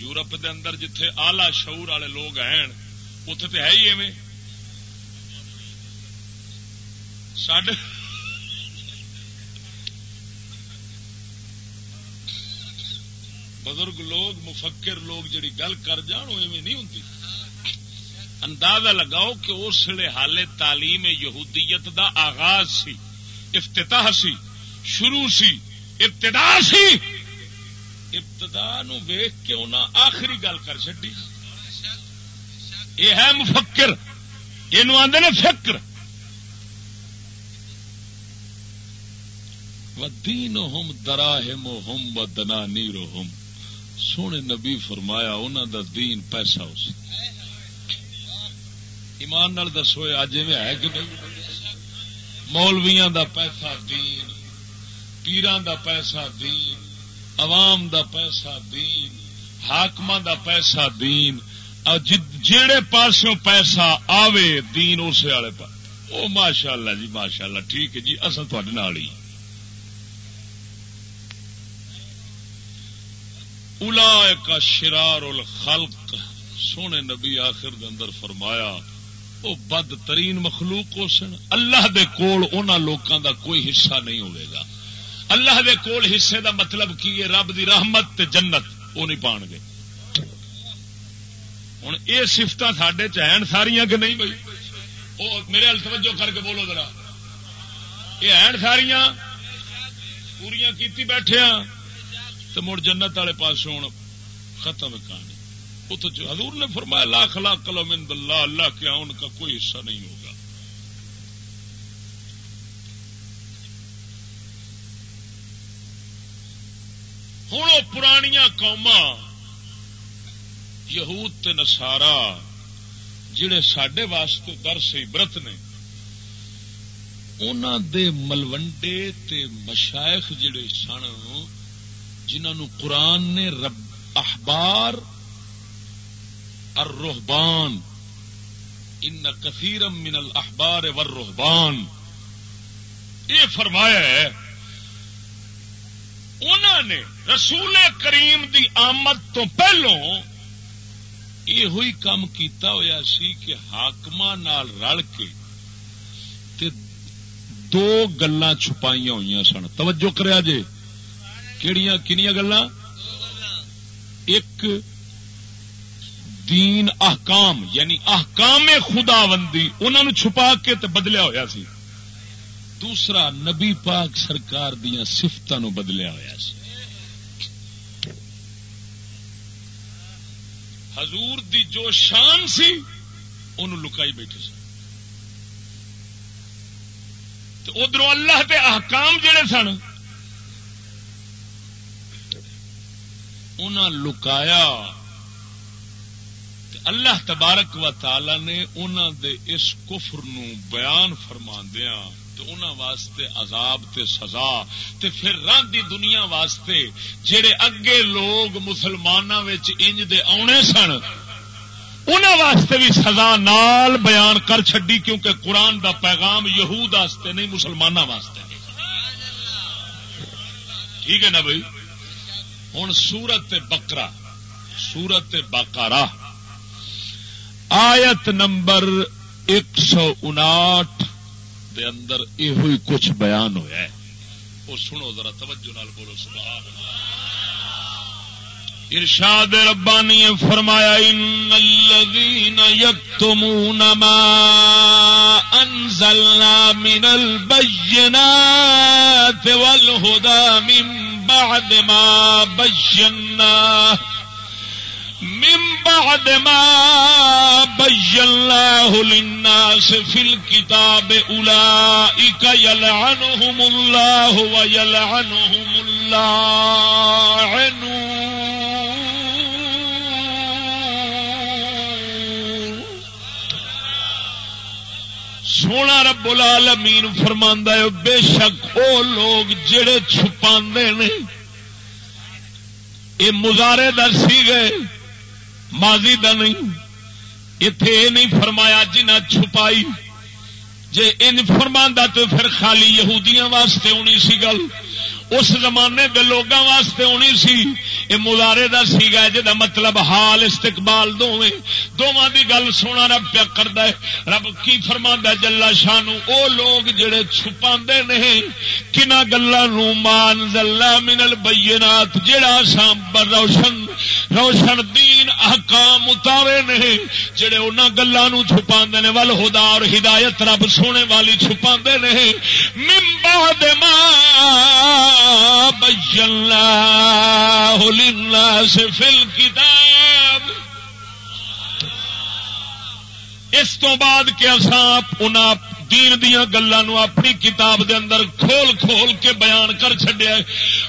یورپ دے اندر جتھے آلہ شعور والے لوگ ہیں اتے تو ہے ہی ایویں۔ بزرگ لوگ، مفکر لوگ جڑی گل کر جان، وہ نہیں ہوں اندازہ لگاؤ کہ اس لیے حال تعلیم یہودیت دا آغاز سی، افتتاح سی، شروع سی، ابتدا سی۔ ابتدا نو ویخ کے انہیں آخری گل کر چڈی یہ ہے مفکر۔ یہ آدھے نے فکر۔ دین ہوم درا ہم ہوم و دنا نیرو ہوم سونے نبی فرمایا انہوں دا دین پیسہ ہو ایمان نال دسو اج میں ہے کہ نہیں؟ مولویاں دا پیسہ دین پیران دا پیسہ دین۔ عوام دا پیسہ دین حاقم دا پیسہ دین۔ جہے پاسوں پیسہ آوے، دین اسے والے پاس وہ ماشاء اللہ جی ماشاء اللہ ٹھیک ہے جی اصل تھوڑے ہی۔ الا کا شرار الخلق، سونے نبی آخر دے اندر فرمایا وہ بد ترین مخلوق ہو سن۔ اللہ دے کول انہاں لوکاں دا کوئی حصہ نہیں ہوئے گا۔ اللہ دے کول حصے دا مطلب کی ہے؟ رب دی رحمت تے جنت، وہ نہیں پان گے۔ ہوں یہ سفت سڈے چین ساریاں کہ نہیں بھائی؟ وہ میرے توجہ کر کے بولو ذرا۔ یہ ہیں ساریاں پوریا کیتی بیٹھے ہاں تو مڑ جنت والے پاس ہوں ختم کہانی۔ وہ تو حضور نے فرمایا، لاکھ لاکھ کلو مند اللہ اللہ کیا ان کا کوئی حصہ نہیں ہوگا۔ ہوں وہ پرانیا قوما یہود نسارا جڑے سڈے واسطے درس عبرت نے انہوں دے ملوڈے تے مشائخ جڑے سن جنہوں قرآن نے رب احبار، الرحبان، ان کثیرم من الاحبار والرحبان، یہ فرمایا ہے انہوں نے رسول کریم دی آمد تو پہلو یہ ہوئی کام کیتا ہویا سی کہ حاقم رل کے تے دو گلا چھپائی ہوئی سن۔ توجہ کریا جے۔ کہڑی کنیا گلا ایک دین احکام یعنی احکام خدا بندی انہوں چھپا کے تے بدلیا ہوا سی۔ دوسرا نبی پاک سرکار دیا سفتوں بدلیا ہوا سی۔ حضور دی جو شان سی ان لکائی بیٹھے سن ادھر اللہ کے احکام جڑے سن ان لکایا۔ اللہ تبارک و تعالی نے انہوں دے اس کفر نو بیان فرما دیا واسطے عذاب تے سزا تے پھر راندی دنیا واسطے جڑے اگے لوگ مسلمانوں انج دے آنے سن ان واسطے بھی سزا نال بیان کر چڈی کیونکہ قرآن دا پیغام یہود واسطے نہیں مسلمانوں واسطے ٹھیک ہے نا بھائی؟ ہوں سورت بکرا سورت باقارا آیت نمبر ایک سو انٹھ دے اندر یہ کچھ بیان ہوا ہے۔ وہ سنو ذرا توجہ نال بولو، سبحان اللہ۔ ارشاد ربانی فرمایا، ان الذين يكتمون ما انزلنا من البينات والهدى من بعد ما بيناه من بعد ما بيناه للناس في الكتاب أولئك يلعنهم الله ويلعنهم اللاعنون. سونا رب العالمین فرماندا ہے، بے شک او لوگ جڑے چھپا نے، یہ مزارے درسی گئے ماضی دا نہیں۔ اتے یہ نہیں فرمایا جنہ چھپائی۔ جے ان فرما تو پھر خالی یہودیاں واسطے ہونی سی گل۔ اس زمانے کے لوگوں واسطے ہونی سی۔ یہ مزارے کا سیگا جا مطلب حال استقبال دونوں دونوں کی گل سونا رب پیا کرد رب کی فرما جلا شاہ او لوگ جڑے چھپا نے کنا گلوں مان زلا منل بینات جڑا سام روشن روشن دین احکام اتارے نے جڑے ان گلوں چھپا نے، ول ہدا اور ہدایت رب سونے والی چھپا نے ممبا دماغ للناس في الكتاب۔ اس تو بعد کہ دین دیا گلوں اپنی کتاب دے اندر کھول کھول کے بیان کر چڈیا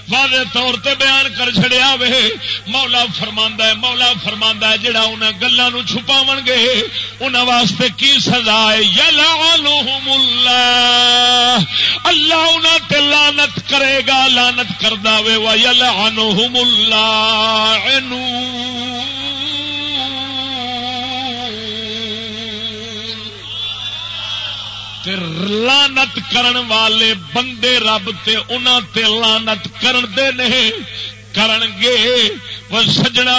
واضح طور تے بیان کر چڑیا وے۔ مولا فرما ہے، مولا فرما ہے جہا ان گلوں چھپاو گے ان واسطے کی سزا ہے؟ اللہ اللہ انہوں تے لانت کرے گا لانت کردہ وے۔ وا یل اللہ لانت کرن والے بندے رب تے انہاں تے لانت کرن دے نہیں کرن گے۔ وہ سجنا،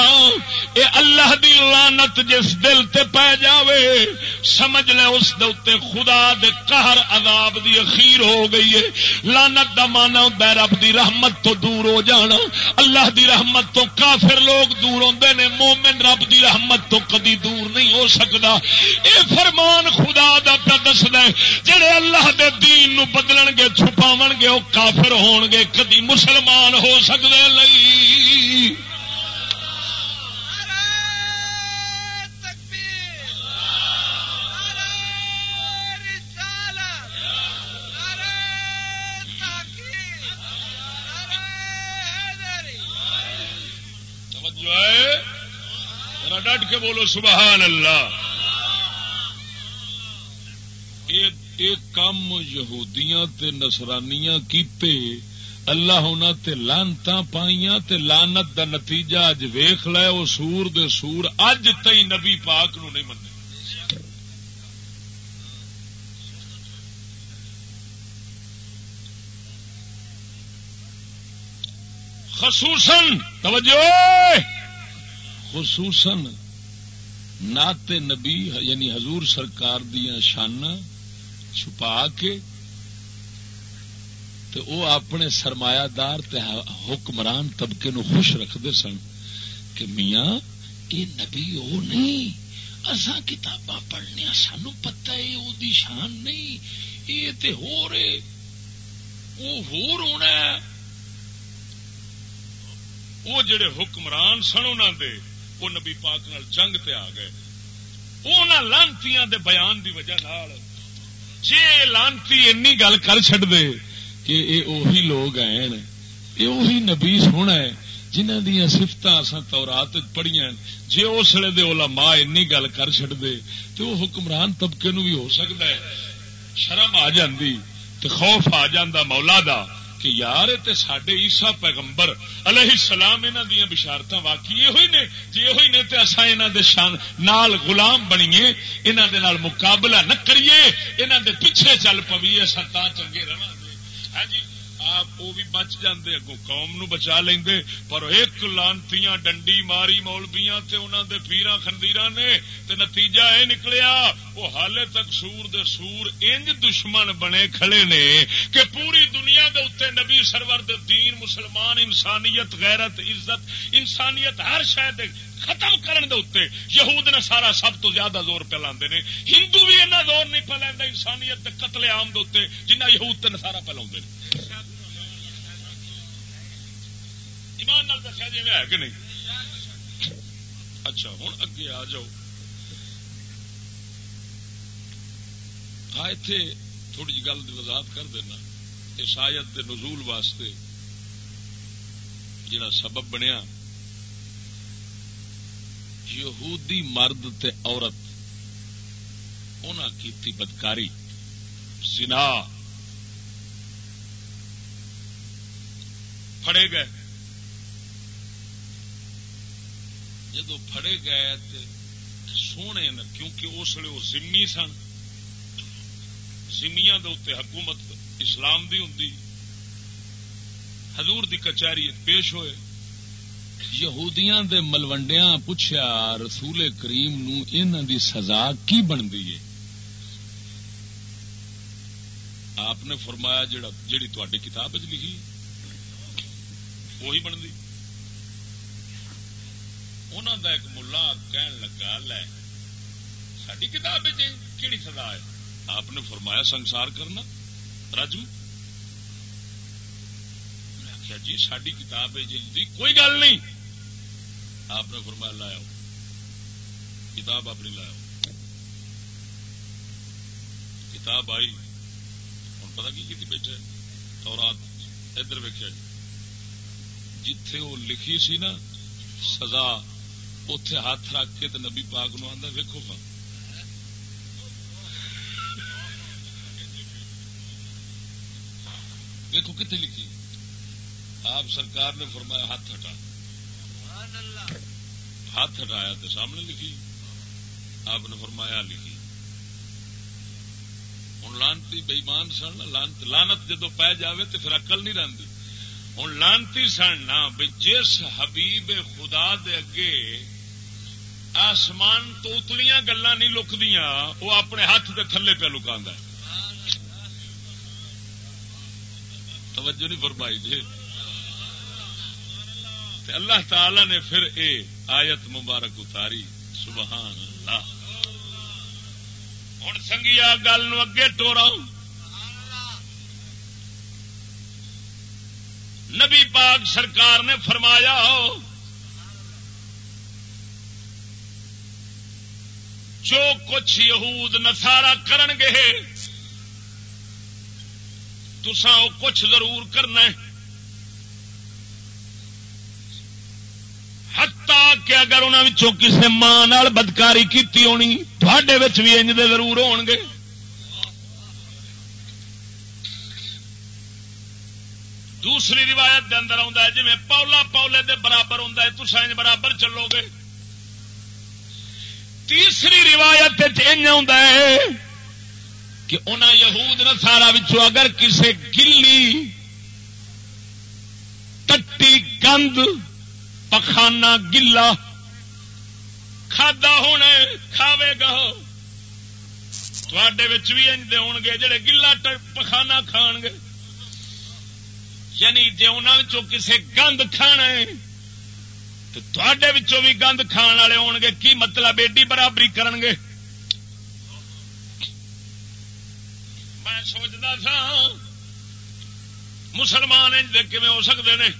اے اللہ دی لانت جس دل تے پی جاوے، سمجھ لے اس دے خدا دے قہر عذاب دی اخیر ہو گئی ہے۔ لانت دا مانا ہوتا رب دی رحمت تو دور ہو جانا۔ اللہ دی رحمت تو کافر لوگ دور ہوندے نے، مومن رب دی رحمت تو کدی دور نہیں ہو سکتا اے فرمان خدا دا پہ دس دے جڑے اللہ دے دین نو بدلن گے، چھپاون گے وہ کافر ہون گے، کدی مسلمان ہو سکتے لئی ڈٹ کے بولو، سبحان اللہ۔ ایک کام یہودیاں تے نسرانیاں کیتے، اللہ ہونا تے لانتا پائیاں تے لانت دا نتیجہ اج ویخ لے وہ سور دے سور اج تئی نبی پاک نو نہیں من خصوصاً، توجہ! خصوصاً نات نبی یعنی حضور سرکار دیا شانا چھپا کے تو وہ اپنے سرمایہ دار حکمران طبقے نو خوش رکھتے سن کہ میاں یہ نبی وہ نہیں اصا کتاباں پڑھنے سانو پتا ہے وہ شان نہیں یہ تے ہو رہے وہ ہونا وہ جڑے حکمران سن انہوں دے وہ نبی پاک نال جنگ تے آ گئے۔ وہ لانتی دے بیان دی وجہ نال جی لانتی اینی گل کر چڈ دے کہ یہ اوہی لوگ ہیں یہ اوہی نبی سونا ہے جنہ دیا سفت اصا تورات پڑھیا جی اس ویلے دے علماء اینی گل کر چڈ دے تو وہ حکمران طبقے نو بھی ہو سکتا ہے۔ شرم آ جاندی تے خوف آ جاندہ مولا دا۔ کہ یار تے سڈے عیسا پیغمبر علیہ السلام انہوں دیا بشارت واقعی یہ ہوئی نے جی یہ نے تے اصا یہاں دے شان نال غلام بنیے یہاں دے نال مقابلہ نہ کریے یہاں دے پیچھے چل پویے اصا تا چنگے رہا ہاں جی آپ وہ بھی بچ جاندے اگو قوم نو بچا لیں دے پر ایک لانتی ڈنڈی ماری مولبیاں تے انہاں دے پیرا خندیر نے، تے نتیجہ اے نکلیا، وہ حالے تک سور دے سور انج دشمن بنے کھڑے نے کہ پوری دنیا دے اتنے نبی سرور دے دین، مسلمان، انسانیت، غیرت، عزت، انسانیت، ہر شاید ختم کرن دے اتنے یہود نے سارا سب تو زیادہ زور پہ لاندے نے۔ ہندو بھی اتنا زور نہیں پہ لینا انسانیت دے قتل عام دے اتنے جنہ یہود تے سارا پہ لاؤ ایمان نال دسیا جی ہے کہ نہیں؟ اچھا ہوں اگے آ جاؤ۔ ہاں اتے تھوڑی جی گل وضاحت کر دینا۔ اس آیت دے نزول واسطے جڑا سبب بنیا، یہودی مرد تے عورت، انہاں کیتی بدکاری، زنا۔ پھڑے گئے۔ جدو فڑے گئے سونے کیونکہ اس لیے وہ زمی سن. زمیا حکومت اسلام دی ہوں حضور دی کچہری پیش ہوئے. یہودیاں دے ملوڈیا پوچھا رسول کریم نو دی سزا کی بنتی ہے؟ آپ نے فرمایا جڑا جیڑی تاری کتاب لکھی وہی بنتی۔ انہوں کا ایک ملا کہن لگا لے ساری کتاب کہڑی سزا ہے آپ نے فرمایا سنسار کرنا راجو آخیا جی ساری کتاب ہے جی کوئی گل نہیں آپ نے فرمایا لایا کتاب اپنی لایا کتاب آئی ہوں پتا کی بیٹھے اور ادھر ویکیا جی جتھے وہ لکھی سی نا سزا اتے ہاتھ رکھ کے تو نبی پاک نو آدھا ویکو گا ویکو کتنے لکھی؟ آپ سرکار نے فرمایا ہاتھ ہٹا۔ ہاتھ ہٹایا تو سامنے لکھی۔ آپ نے فرمایا لکھی۔ ہوں لانتی بےمان سن، لانت لانت جدو پی جائے تو پھر اکل نہیں رہتی ہوں لانتی سن، نہ جس حبیب خدا دے اگے آسمان تو اتلیاں گلا نہیں لکدیا وہ اپنے ہاتھ کے تھلے پہ لکا توجہ نہیں فرمائی جی۔ اللہ تعالی نے پھر اے آیت مبارک اتاری سبحان اللہ ہوں سنگیا گل اگے ٹورا نبی پاک سرکار نے فرمایا جو کچھ یہود نسارا کرن گے تسا وہ کچھ ضرور کرنا ہتا کہ اگر انہوں کسی ماں بدکاری کی ہونی تھوڑے بھی انج دے ضرور ہون گے۔ دوسری روایت دے اندر آ جی پولا پولے دے برابر ہوں تسا برابر چلو گے۔ تیسری روایت کہ انہوں یہود نسارا اگر کسی گلی ٹٹی گند پخانا گلا کھادا ہونا کھاوے گا تھوڑے بھی انجتے ہو گے جڑے گلا پخانا کھان گے یعنی جی انہوں کسے گند کھانا ہے تھوڑے بھی گند کھان والے ہون گے کی مطلب ایڈی برابری کرن گے میں سوچتا تھا مسلمان ہو سکتے ہیں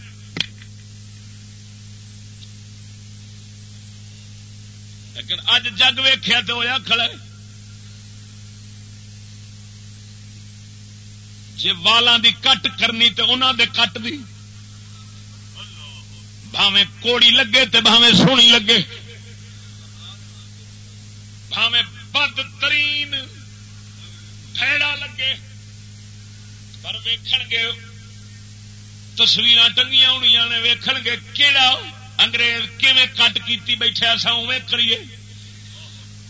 لیکن اج جگ ویخیا تو ہوا کھڑا جی والاں دی کٹ کرنی تو انہوں دے کٹ دی۔ بھاویں کوڑی لگے تو بھاویں سونی لگے۔ بھاویں بد ترین پھیڑا لگے۔ پر ویکھ گے تصویر ٹنگیا ہونی نے ویکھ گے کہڑا انگریز کیون کٹ کی بیٹھے اصا اوے کریے۔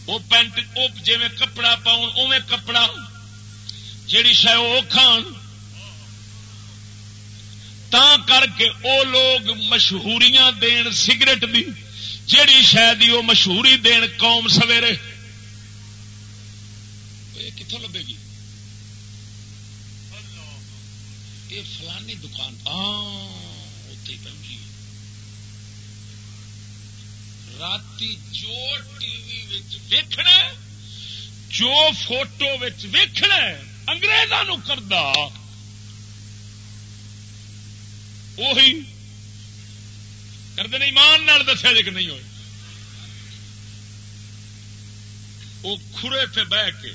وہ پینٹ جی کپڑا پاؤ اوے کپڑا، جیڑی شہ وہ کھان تا کر کے او لوگ مشہوریاں دین سگریٹ دی، جیڑی شاید وہ مشہوری دین قوم سویرے۔ کتوں لبے گی؟ یہ فلانی دکان۔ اتے پہنچی۔ رات جو ٹی وی ویکھنا، جو فوٹو ویکھنا اگریزوں کردا۔ وہی کرتے ایمان نال دسیا جی کہ نہیں ہوئے وہ کھرے تے بہ کے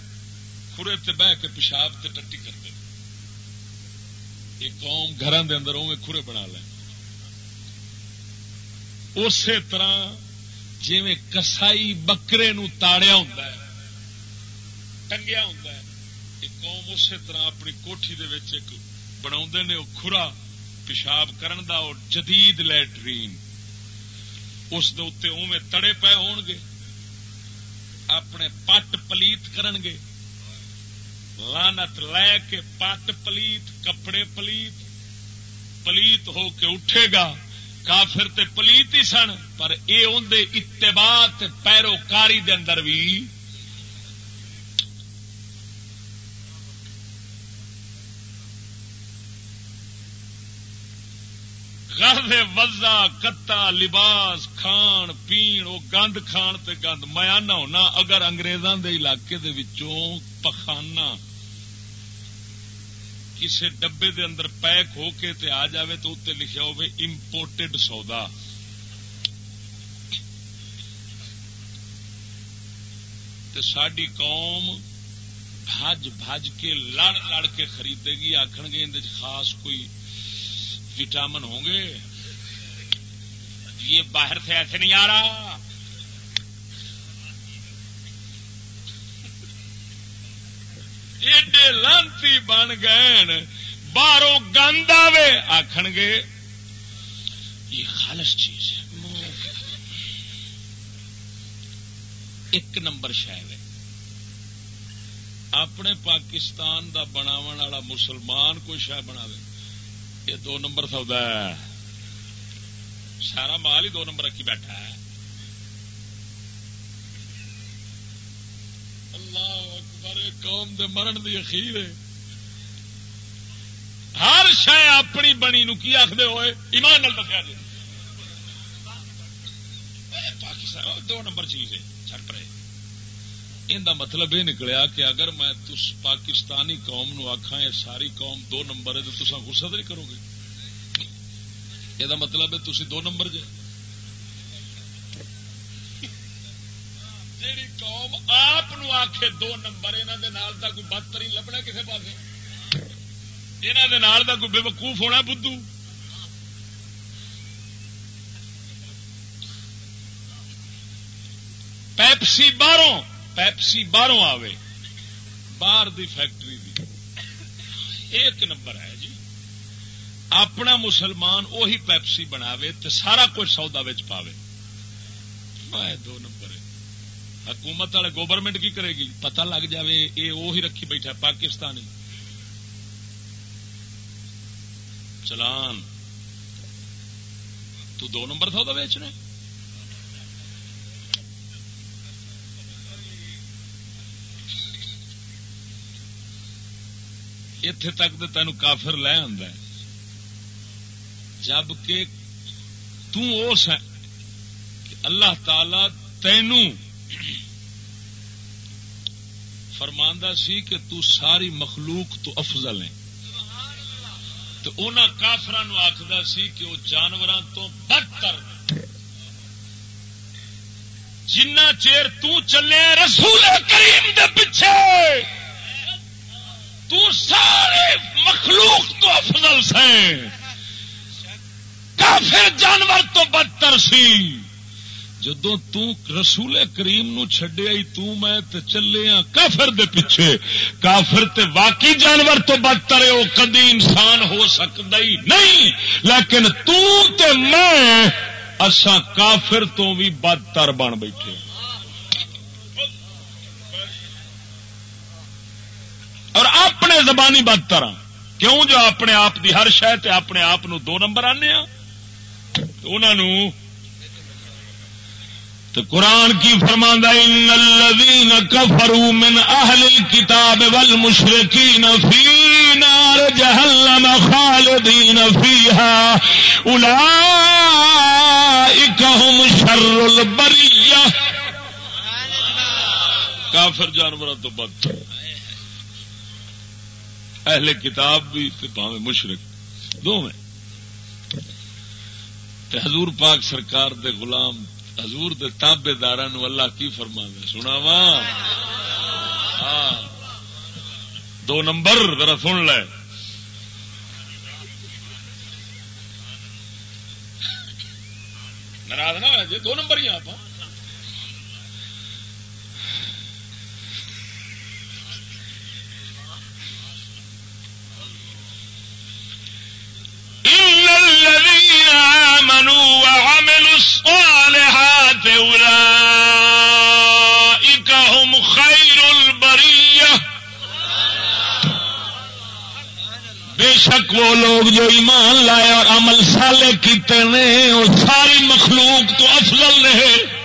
کھرے تے بہ کے پیشاب تے ٹٹی کرتے یہ قوم گھر دے اندر اوے کھرے بنا لیں اسی طرح جی کسائی بکرے نو تاڑیا ہوں ٹنگیا ہوں یہ قوم اسی طرح اپنی کوٹھی دے ایک بنا نے کھرا پیشاب کرن دا اور جدید لیٹرین اس اوے تڑے پے ہون گے، اپنے پٹ پلیت کرن گے۔ لانت لے کے پٹ پلیت، کپڑے پلیت پلیت ہو کے اٹھے گا۔ کافر تے پلیت ہی سن، پر اے اندر اتباع پیروکاری دے اندر بھی گھر وزا کتا لباس، کھان، پین، وہ گند کھان تے گند۔ میں آنا ہونا، اگر اگریزاں دے علاقے دے وچوں پخانا کسے ڈبے دے اندر پیک ہو کے تے آ جاوے تو اتنے لکھا ہوئے امپورٹڈ سودا۔ تے ساری قوم بھج بھج کے لڑ لڑ کے خریدے گی آخر گے اندر خاص کوئی وٹامن ہوں گے؟ یہ باہر سے ایسے نہیں آ رہا۔ ایڈے لانتی بن گئے باہروں گند آوے آخن گے، یہ خالص چیز ہے۔ ایک نمبر شاید ہے۔ اپنے پاکستان دا بناو والا مسلمان کوئی شہ بناوے۔ یہ دو نمبر سودا ہے سارا مال ہی دو نمبر رکھی بیٹھا ہے اللہ اکبر قوم دے مرن دی اخیر ہے ہر شہ اپنی بنی نو کی آخر ہوئے ایمان نال دسیا جی پاکستان دو نمبر چیز ہے چھٹ رہے ان مطلب یہ نکلیا کہ اگر میں تس پاکستانی قوم نو آخا یہ ساری قوم دو نمبر ہے تو تصا غصہ تو نہیں کرو گے یہ مطلب ہے تھی دو نمبر جے جیڑی قوم آپ آخے دو نمبر یہاں کا کوئی بدتر لبنا کسی پاس یہاں کا کوئی بے وقوف ہونا بدھو پیپسی باہروں پیپسی باہروں آوے، باہر دی فیکٹری دی۔ ایک نمبر ہے جی اپنا مسلمان وہی پیپسی بناوے تو سارا کچھ سودا پاوے۔ دو نمبر ہے۔ حکومت والے گورنمنٹ کی کرے گی؟ پتہ لگ جاوے، یہ وہی رکھی بیٹھا پاکستانی۔ چلان، تو دو نمبر سودا ویچنے۔ اتے تک تو تین کافر لے آ جبکہ اللہ تعالی تینوں فرماندہ سی کہ تو ساری مخلوق تو افضل ہے تو انہوں کافران آخر سی کہ وہ جانوروں تو بدتر جنا چیر تلے رسول کریم دے پیچھے۔ تو سارے مخلوق تو افضل سے۔ کافر جانور تو بدتر سی۔ جدو رسول کریم نو تو میں تے چلے ہاں کافر دے پیچھے۔ کافر تے واقعی جانور تو بدتر ہے وہ کدی انسان ہو سکتا ہی نہیں۔ لیکن تو تے میں اسا کافر تو بھی بدتر بن بیٹھے۔ اور اپنے زبانی بدتر ہاں۔ کیوں جو اپنے آپ دی ہر شہ اپنے آپ دو نمبر آنے ہاں؟ انہوں تو قرآن کی فرماندہ ان الذین کفروا من اہل الكتاب والمشرکین فی نار جہنم خالدین فیہا۔ اولئک هم شر البریہ۔ کافر جانوروں تو بدتر۔ اہل کتاب بھی پاوے مشرق دو میں حضور پاک سرکار دے غلام، حضور دے تابے دار اللہ کی فرما دے سنا وا ہاں۔ دو نمبر، ذرا سن لے۔ ناراض نہ ہو جی دو نمبر ہی آپ۔ الذين آمنوا وعملوا الصالحات أولئك هم خير البرية. بے شک وہ لوگ جو ایمان لائے اور عمل سالے کیتے ہیں اور ساری مخلوق تو افضل رہے۔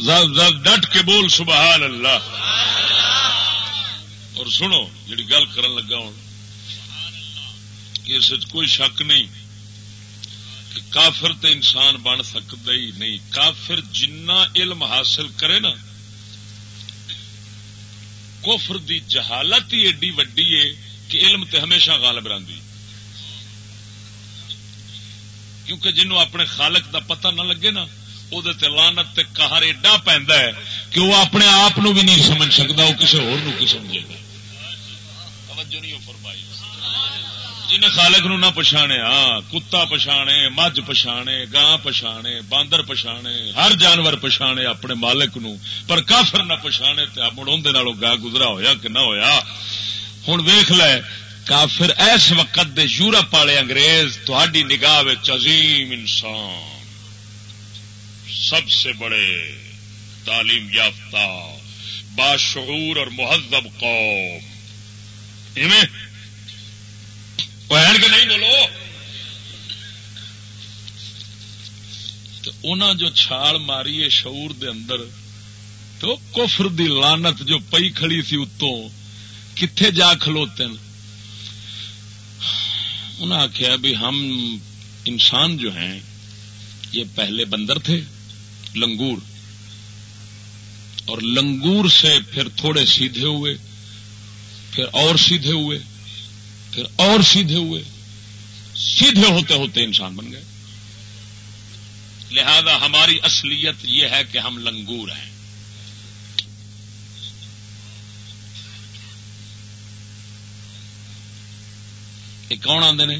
ڈٹ کے بول سبحان اللہ۔ اور سنو جی گل کر لگا ہوں، اس کوئی شک نہیں کہ کافر تے انسان بن سکتا ہی نہیں۔ کافر جنہ علم حاصل کرے نا، کفر دی جہالت ہی ایڈی وڈی ہے کہ علم تے ہمیشہ غالب رہی کیونکہ جنوں اپنے خالق دا پتہ نہ لگے نا وہ لانت کہر ایڈا پہنتا ہے کہ وہ اپنے آپ بھی نہیں سمجھ سکتا وہ کسی ہو سمجھے گا جن خالق نو نہ پچھانے کتا پچھانے مجھ پچھانے گاں پچھانے باندر پچھانے ہر جانور پچھانے اپنے مالک نو پر کافر نہ پچھانے مڑ اندر گا گزرا ہویا کہ نہ ہویا ہوں ویخ لے کافر ایس وقت دے یورپ والے انگریز تھوڑی نگاہ عظیم انسان سب سے بڑے تعلیم یافتہ، باشعور اور مہذب قوم۔ کے نہیں بولو؟ تو انہوں جو چھال ماری ہے شعور دے اندر، تو کفر دی لانت جو پئی کھڑی تھی اتوں کتنے جا کھلوتے انہوں نے آخیا بھی ہم انسان جو ہیں، یہ پہلے بندر تھے۔ لنگور۔ اور لنگور سے پھر تھوڑے سیدھے ہوئے، پھر اور سیدھے ہوئے، پھر اور سیدھے ہوئے۔ سیدھے ہوتے ہوتے انسان بن گئے۔ لہذا ہماری اصلیت یہ ہے کہ ہم لنگور ہیں۔ کون آدھے نے؟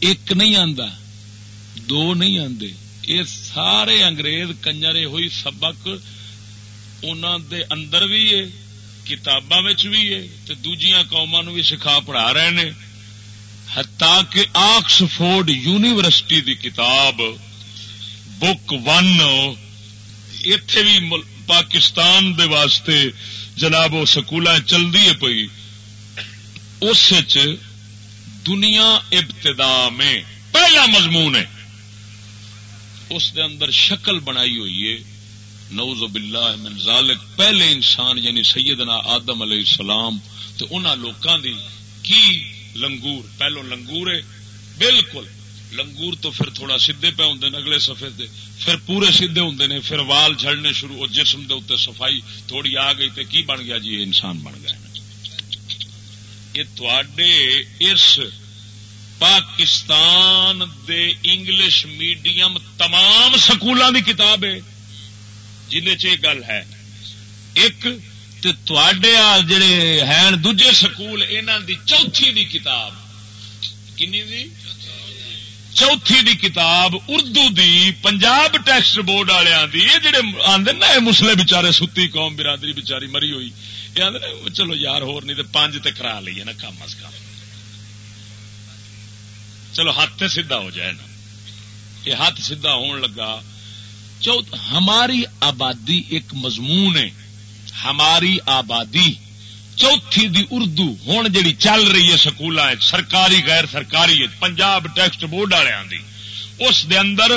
ایک نہیں آتا دو نہیں آتے یہ سارے انگریز کنجرے ہوئی سبق دے اندر بھی ہے، کتاباں بھی ہے دوجیاں قوما بھی سکھا پڑھا رہے ہیں کہ آکسفورڈ یونیورسٹی دی کتاب، بک ون اتے بھی پاکستان دے واسطے جناب وہ سکول چلتی ہے پی اس دنیا ابتدا میں پہلا مضمون ہے۔ اس دے اندر شکل بنائی ہوئی ہے۔ نوز باللہ من ذالک۔ پہلے انسان یعنی سیدنا آدم علیہ السلام تو انہوں لوگوں دی کی لنگور؟ پہلو لنگور ہے۔ بالکل۔ لنگور تو پھر تھوڑا سیدے پہ ہوں اگلے سفے دے پھر پورے سیدے ہوں نے۔ پھر وال جھڑنے شروع۔ جسم دے اتنے صفائی تھوڑی آ گئی تے کی بن گیا جی؟ انسان بن گیا۔ یہ اس پاکستان دے انگلش میڈیم تمام سکولوں کی کتاب ہے جن گل ہے۔ ایک جڑے ہیں دجے سکول انہوں دی چوتھی دی کتاب۔ کنی دی؟ چوتھی دی کتاب اردو دی، پنجاب ٹیکسٹ بورڈ والوں دی۔ یہ جڑے آدھے نا مسلے بچارے ستی قوم برادری بچاری مری ہوئی۔ یہ آدھے چلو یار، ہور نہیں تو پانچ تے کرا لیے نا، کم از کم۔ چلو ہاتھ سیدھا ہو جائے نا۔ یہ ہاتھ سیدھا ہون لگا۔ چوتھ، ہماری آبادی ایک مضمون ہے۔ ہماری آبادی چوتھی دی اردو ہوں جڑی چل رہی ہے سکول سرکاری، غیر سرکاری پنجاب ٹیکسٹ بورڈ والوں اس دے اندر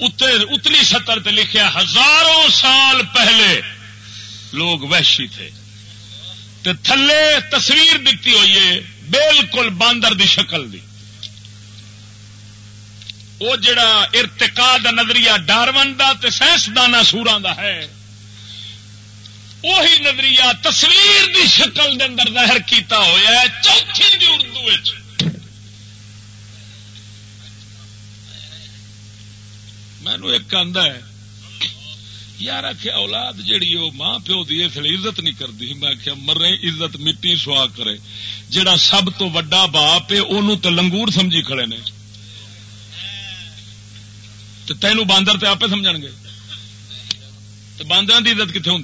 اتلی سطر تے لکھیا، ہزاروں سال پہلے لوگ وحشی تھے۔ تے تھلے تصویر دیتی ہوئی ہے، بالکل باندر دی شکل دی۔ وہ جڑا ارتقا دا نظریہ ڈارون دا تے سائنسدانہ سورا دا ہے، وہی نظریہ تصویر دی شکل دے اندر ظاہر کیتا ہوا ہے چوتھی دی اردو مینو ایک آدھا ہے، یار آخ اولاد جیڑی وہ ماں پیو دی اس لیے عزت نہیں کرتی میں آخیا مرے، عزت مٹی سوا کرے۔ جڑا سب تو وڈا باپ ہے انہوں تو لنگور سمجھی کھڑے نے۔ تینوں باندر تے آپ سمجھ گے۔ تو باندر کی عزت کتنے ہوں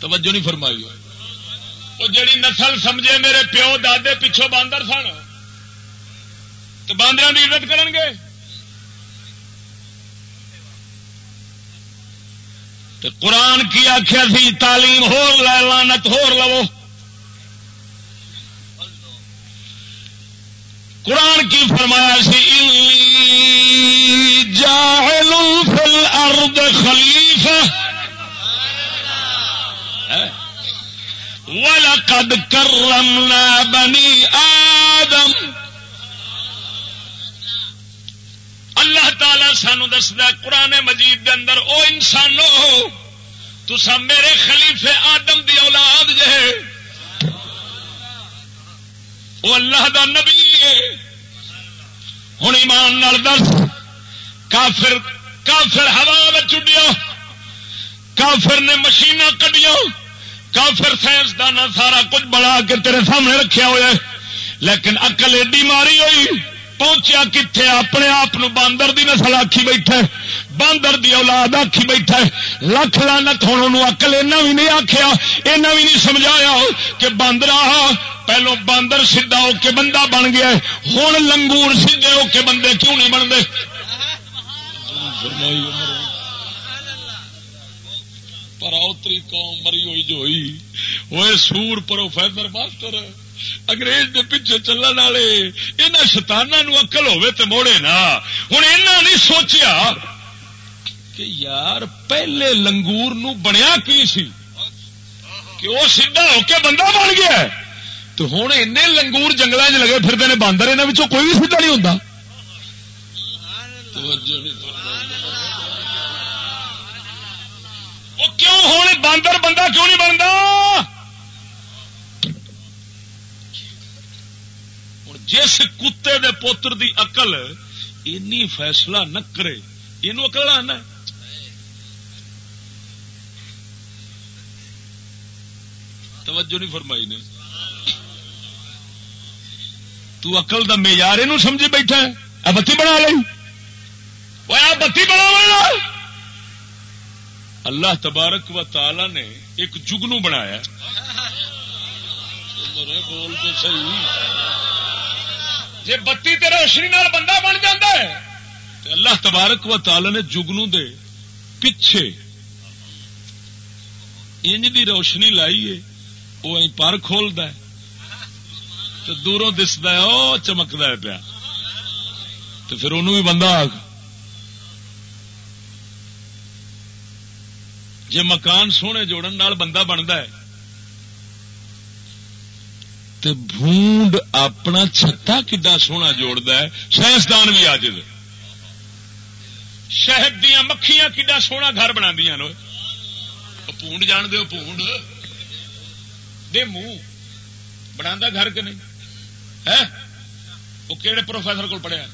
توجہ نہیں فرمائی۔ وہ جڑی نسل سمجھے میرے پیو دادے پچھوں باندر سن تو باندر کی عزت کرن گے۔ تو قرآن کی آخیا سی، تعلیم ہور لانت ہور لو قرآن کی فرمایا سی الارض خلیفہ وَلَقَدْ كَرَّمْنَا بَنِي آدم۔ اللہ تعالی سانو دستا قرآن مجید دے اندر، او انسانو، تسا میرے خلیفے آدم دی اولاد جے۔ وہ اللہ دا نبی ہے ہوں ایمان نال دس، کافر کافر ہوا میں چڈیا کافر نے مشین کڈیا کافر سائنسدان سارا کچھ بڑا کے تیرے سامنے رکھیا ہوا لیکن اقل ایڈی ماری ہوئی، پہنچیا کتنے اپنے آپ باندر دی نسل آخی بیٹھا باندر دی اولاد آخی بیٹھا لکھ لانت ہوں اقل اینا بھی نہیں آخیا اینا بھی نہیں سمجھایا کہ باندر پہلو باندر سیدا ہو کے بندہ بن گیا ہوں لنگور سیدے ہو کے بندے کیوں نہیں بنتے؟ پر اوتری قوم مری ہوئی جو ہوئی، وہ سور پروفیسر ماسٹر. انگریز دے پیچھے چلن والے یہاں شتانہ نو اکل ہوے تو موڑے نا. ہوں یہاں نہیں سوچیا کہ یار پہلے لنگور نو بنیا کی سی؟ کہ وہ سیدھا ہو کے بندہ بن گیا تو ہوں این لنگور جنگل چ لگے پھرتے ہیں باندر یہاں کوئی بھی سیدھا نہیں ہوتا وہ کیوں ہونے باندر بندہ کیوں نہیں بنتا؟ جس کتے دے پوتر دی اقل اینی فیصلہ نہ کرے یہ اکل آنا۔ توجہ نہیں فرمائی نے۔ تو اقل دا معیار یہ سمجھے بیٹھا ہے۔ بتی بنا لی بتی بنا اللہ تبارک و تعالی نے ایک جگنو بنایا بول تو صحیح۔ جی بتی روشنی نال بندہ بن جا اللہ تبارک و تعالی نے جگنو دے پچھے انج دی روشنی لائی ہے وہ پر کھولتا تو دوروں دستا ہے وہ چمکتا ہے پیا۔ تو پھر انہوں بھی بندہ آ جی مکان سونے جوڑن نال بندہ بنتا ہے، تے بھونڈ اپنا چھتا کڈا سونا جوڑد ہے، سائنسدان بھی آج شہد دیا مکھیاں کڈا سونا گھر بنا دیا نو پونڈ جان دو پونڈ؟ دے منہ بنا گھر کے نہیں؟ ہے؟ وہ کہڑے پروفیسر کو پڑھیا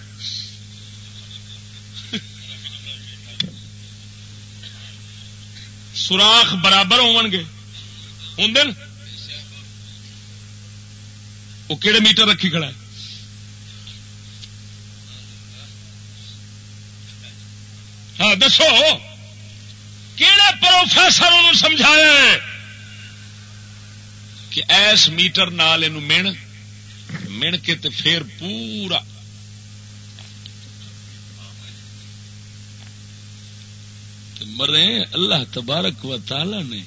سوراخ برابر ہو گے۔ ہوں وہ کہڑے میٹر رکھی کھڑا ہے۔ ہاں دسو۔ کہڑے پروفیسر سمجھایا کہ ایس میٹر نال مین من کے تے پھر پورا مرے اللہ تبارک و تعالی نے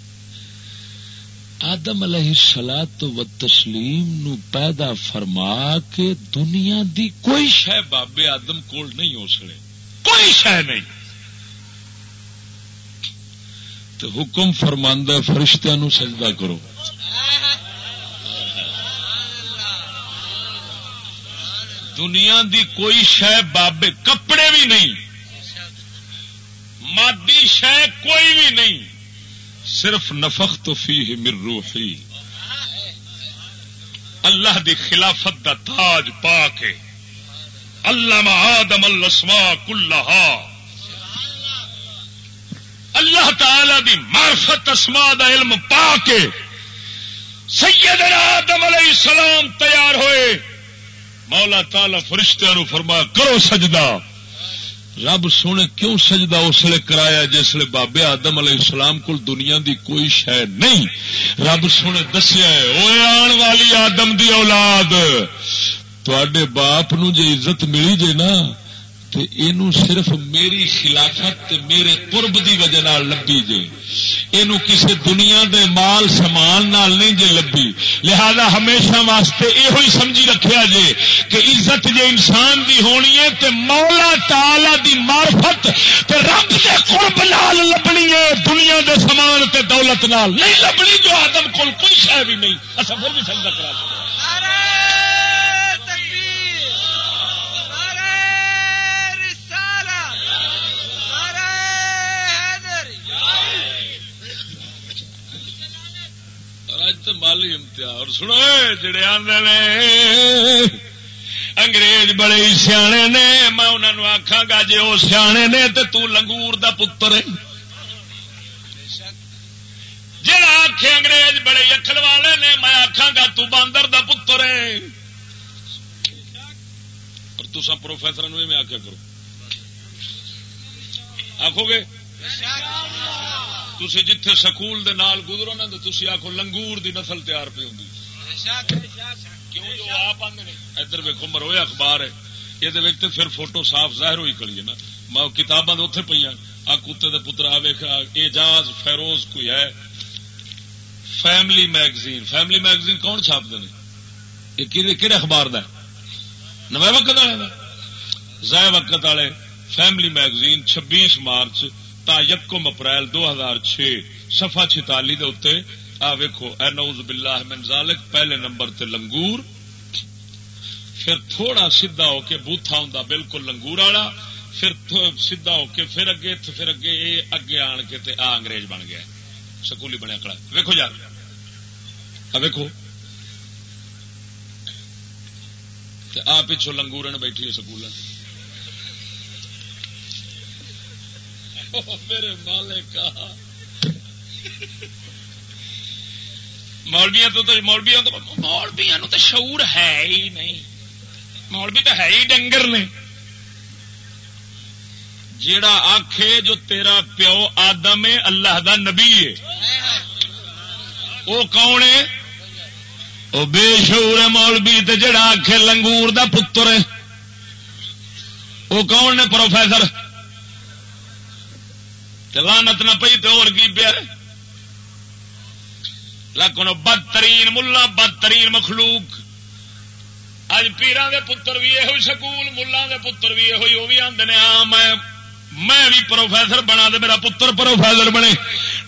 آدم علیہ سلاد و تسلیم نو پیدا فرما کے دنیا دی کوئی شہ بابے آدم کول نہیں ہو سکے۔ کوئی شہ نہیں۔ تو حکم فرماندہ فرشتہ نو سجدہ کرو۔ دنیا دی کوئی شہ بابے، کپڑے بھی نہیں۔ مادی شہ کوئی بھی نہیں، صرف نفق تو فی مر روحی۔ اللہ دی خلافت دا تاج پا کے اللہ آدم السما کلہا۔ اللہ تعالی دی معرفت اسما دا علم پا کے سیدنا آدم علیہ السلام تیار ہوئے۔ مولا تالا فرشتہ نو فرما کرو سجدہ۔ رب سونے کیوں سجدہ اس لیے کرایا جس لیے بابے آدم علیہ السلام کو دنیا دی کوئی شہ نہیں؟ رب سونے دسیا آن والی آدم دی اولاد تے باپ نو جی عزت ملی جے نا یہ صرف میری خلافت میرے قرب دی وجہ لبھی جے۔ یہ کسی دنیا دے مال سمان نال نہیں جے لبھی۔ لہذا ہمیشہ واسطے یہ سمجھی رکھیا جے کہ عزت جے انسان دی ہونی ہے تے مولا تالا دی معرفت تے رب دے قرب نال لبنی ہے۔ دنیا دے سامان تے دولت نال نہیں لبنی جو آدم کول کوئی شہ بھی نہیں۔ اصل پھر بھی سجدہ کرا مالی امتیاز سنو جڑے آدھے نے انگریز بڑے سیانے نے میں انہوں نے آخا گا جی وہ سیانے نے تو تنگور دا پتر ہے جڑا آخ انگریز بڑے اکھل والے نے میں آخا گا تو باندر دا پتر ہے اور تسا پروفیسر میں آخیا کرو آخو گے تھی جتھے سکول دے نال گزرو نا تو تھی آخو لنگور دی نسل تیار پی ہوں ادھر ویکو مرویا اخبار ہے۔ یہ پھر فوٹو صاف ظاہر ہوئی کری نا۔ میں کتاباں اتے پہ ہاں۔ آ کتے دے پتر، آ ویخ اعجاز، فیروز کوئی ہے؟ Family magazine. فیملی میگزین کون چھاپتے ہیں یہ کہڑے اخبار دا نویں وقت والے ضائع وقت والے فیملی میگزین چھبیس مارچ تا یکم اپریل دو ہزار چھ سفا چھتالی دے آ ویکو اے نوز باللہ من ذالک، پہلے نمبر تے لنگور۔ پھر تھوڑا سیدھا ہو کے بوتھا ہوں بالکل لنگور والا، پھر سیدھا ہو کے پھر اگے پھر اگے اے اگے آن کے تے آ انگریز بن گیا۔ سکولی بنیا کڑا ویکو جا۔ ویکو آ پچھو لنگور بیٹھی ہے سکول میرے مالک مولبیا تو مولبیا مولبیا تو شعور ہے ہی نہیں۔ مولبی تو ہے ہی ڈنگر نے۔ جیڑا آخے جو تیرا پیو آدم ہے، اللہ دا نبی ہے۔ وہ کون ہے؟ وہ بے شعور ہے مولبی جڑا آخے لنگور دا پتر ہے۔ وہ کون نے پروفیسر؟ لانت نہ پی تو اور کی پیا لکھن بدترین، ملا بدترین مخلوق۔ اج پیران دے پتر بھی یہ سکول ملان دے پتر بھی یہ وہ بھی آدھے ہاں میں میں بھی پروفیسر بنا دے، میرا پتر پروفیسر بنے،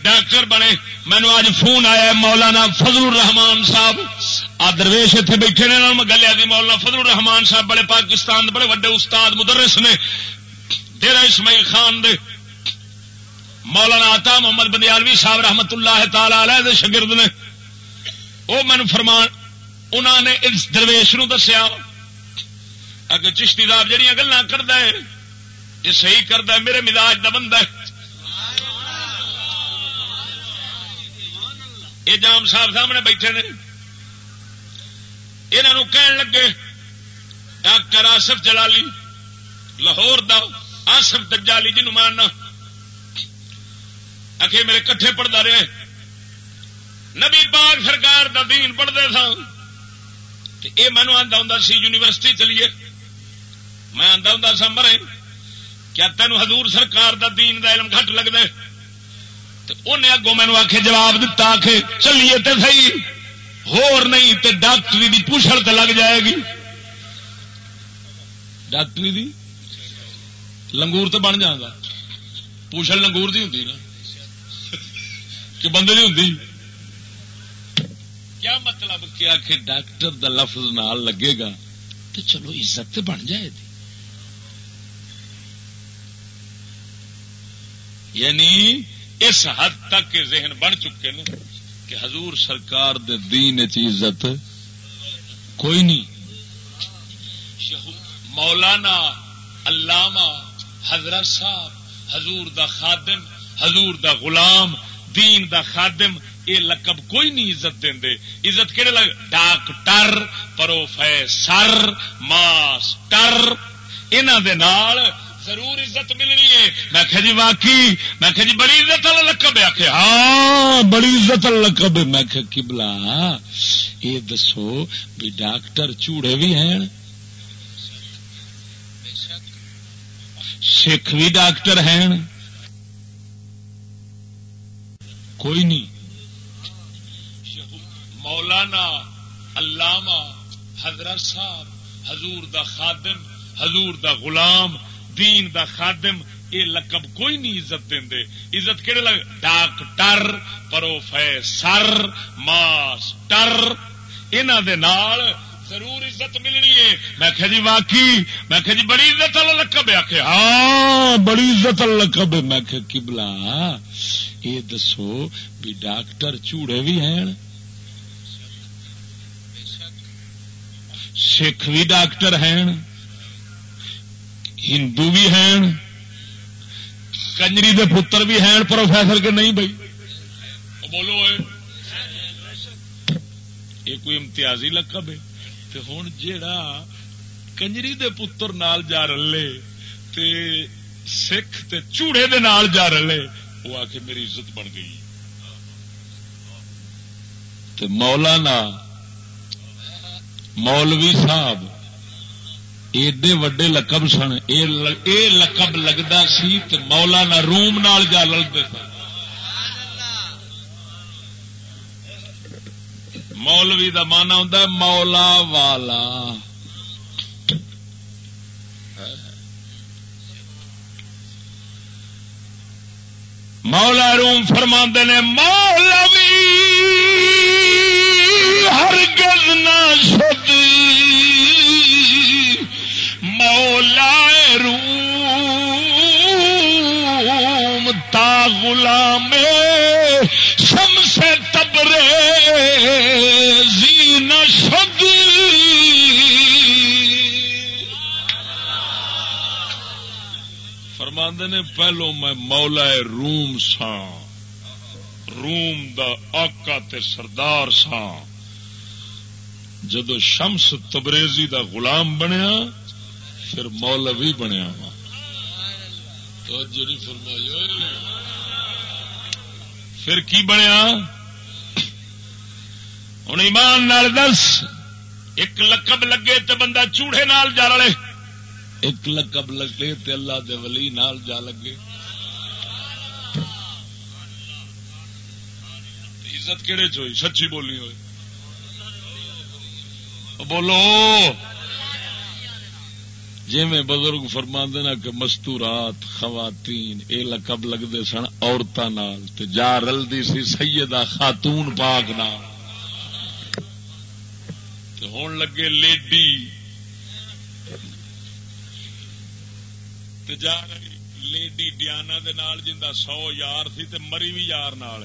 ڈاکٹر بنے۔ مینو اج فون آیا مولانا فضل الرحمان صاحب۔ آ درویش اتنے بیٹھے نے گلیا دی، مولانا فضل الرحمان صاحب بڑے پاکستان دے بڑے وڈے استاد مدرس نے ڈیرا اسماعیل خان دے۔ مولانا آتا محمد بندیالوی صاحب رحمت اللہ تعالی علیہ دے شگرد نے۔ وہ مین فرمان انہوں نے اس درویش نو دسیا۔ اگر چشتی دار جہیا گلا کرد یہ صحیح کرد میرے مزاج کا بندہ یہ جام صاحب سامنے بیٹھے نے۔ یہاں کہن لگے، ڈاکٹر آصف جلالی، لاہور دا آصف دجالی جی ماننا۔ آخر میرے کٹھے پڑھتا رہے نبی پاک سرکار دا دین پڑھتے سن۔ یہ مینو آتا ہوں سی یونیورسٹی چلیے۔ میں آتا ہوں سا مرے، کیا تین حضور سرکار دا دین دا علم گھٹ لگتا انہیں اگوں مینو آخ جواب دتا آخ چلیے تو سی ہور نہیں تے ڈاکٹری دی پوچھل تو لگ جائے گی۔ ڈاکٹری دی لنگور تو بن جانا پوچھل لنگور دی ہوں نا۔ کہ بندے نہیں ہوں کیا مطلب کیا کہ ڈاکٹر دا لفظ نال لگے گا؟ تو چلو عزت بن جائے دی۔ یعنی اس حد تک ذہن بن چکے نا کہ حضور سرکار دے دین عزت کوئی نہیں۔ مولانا علامہ حضرت صاحب، حضور دا خادم، حضور دا غلام دین دا خادم یہ لقب کوئی نہیں عزت دے عزت کہڑے لگ؟ ڈاکٹر پروفیسر ماسٹر انہوں دے نال ضرور عزت ملنی ہے۔ میں کہ جی واقعی، میں کہ جی بڑی عزت والا لقب ہے۔ آخر ہاں بڑی عزت والا لقب ہے۔ میں کہ کبلا یہ دسو بھی ڈاکٹر چوڑے بھی ہیں۔ سکھ بھی ڈاکٹر ہیں۔ کوئی نہیں۔ مولانا علامہ حضرت صاحب، حضور دا خادم، حضور دا غلام، دین دا خادم، یہ لقب کوئی نہیں عزت دے عزت کہڑے لگ ڈاکٹر، پروفیسر، ماسٹر۔ انہوں دے نال ضرور عزت ملنی ہے۔ میں کہ جی واقعی، میں کہ جی بڑی عزت والا لقب ہے۔ آخ ہاں بڑی عزت والا لقب ہے۔ میں کہ کبلا یہ دسو بھی ڈاکٹر چوڑے بھی ہیں۔ سکھ بھی ڈاکٹر ہیں۔ ہندو بھی ہیں۔ کنجری دے پتر بھی ہیں۔ پروفیسر کے نہیں بھائی؟ بولو یہ کوئی امتیازی لقب ہے؟ تو ہوں جا کنجری دے پتر نال جا رلے، تے سکھ تے چوڑے دے نال جا رلے وہ آ کے میری عزت بن گئی۔ تے مولانا مولوی صاحب ایڈے وڈے لقب سن، اے لقب لگتا سی تو مولا نہ روم نال جا لگتے سن۔ مولوی دا مانا ہوں مولا والا۔ مولا روم فرما نے مولوی ہر گز نہ سدی۔ مولا روم تا غلام سم سے تبرے زین شد فرماندے نے، پہلو میں مولا روم سا روم دا آقا تے سردار سا جدو شمس تبریزی دا غلام بنیا، پھر مولوی بنیا وا پھر کی بنیا؟ ہوں ایمان نال دس، ایک لقب لگے تو بندہ چوڑے نال جا رہے ایک لقب لگے تو اللہ دے ولی نال جا لگے۔ عزت کہڑے چوئی سچی بولی ہوئی۔ بولو۔ جی میں بزرگ فرما دینا کہ مستورات، خواتین یہ لقب لگتے سن عورتوں جا رلدی سی سیدہ خاتون پاک نال۔ ہون لگے لیڈی۔ جا رہی لیڈی ڈیانا دے نال جندا سو یار سی تے مری بھی یار نال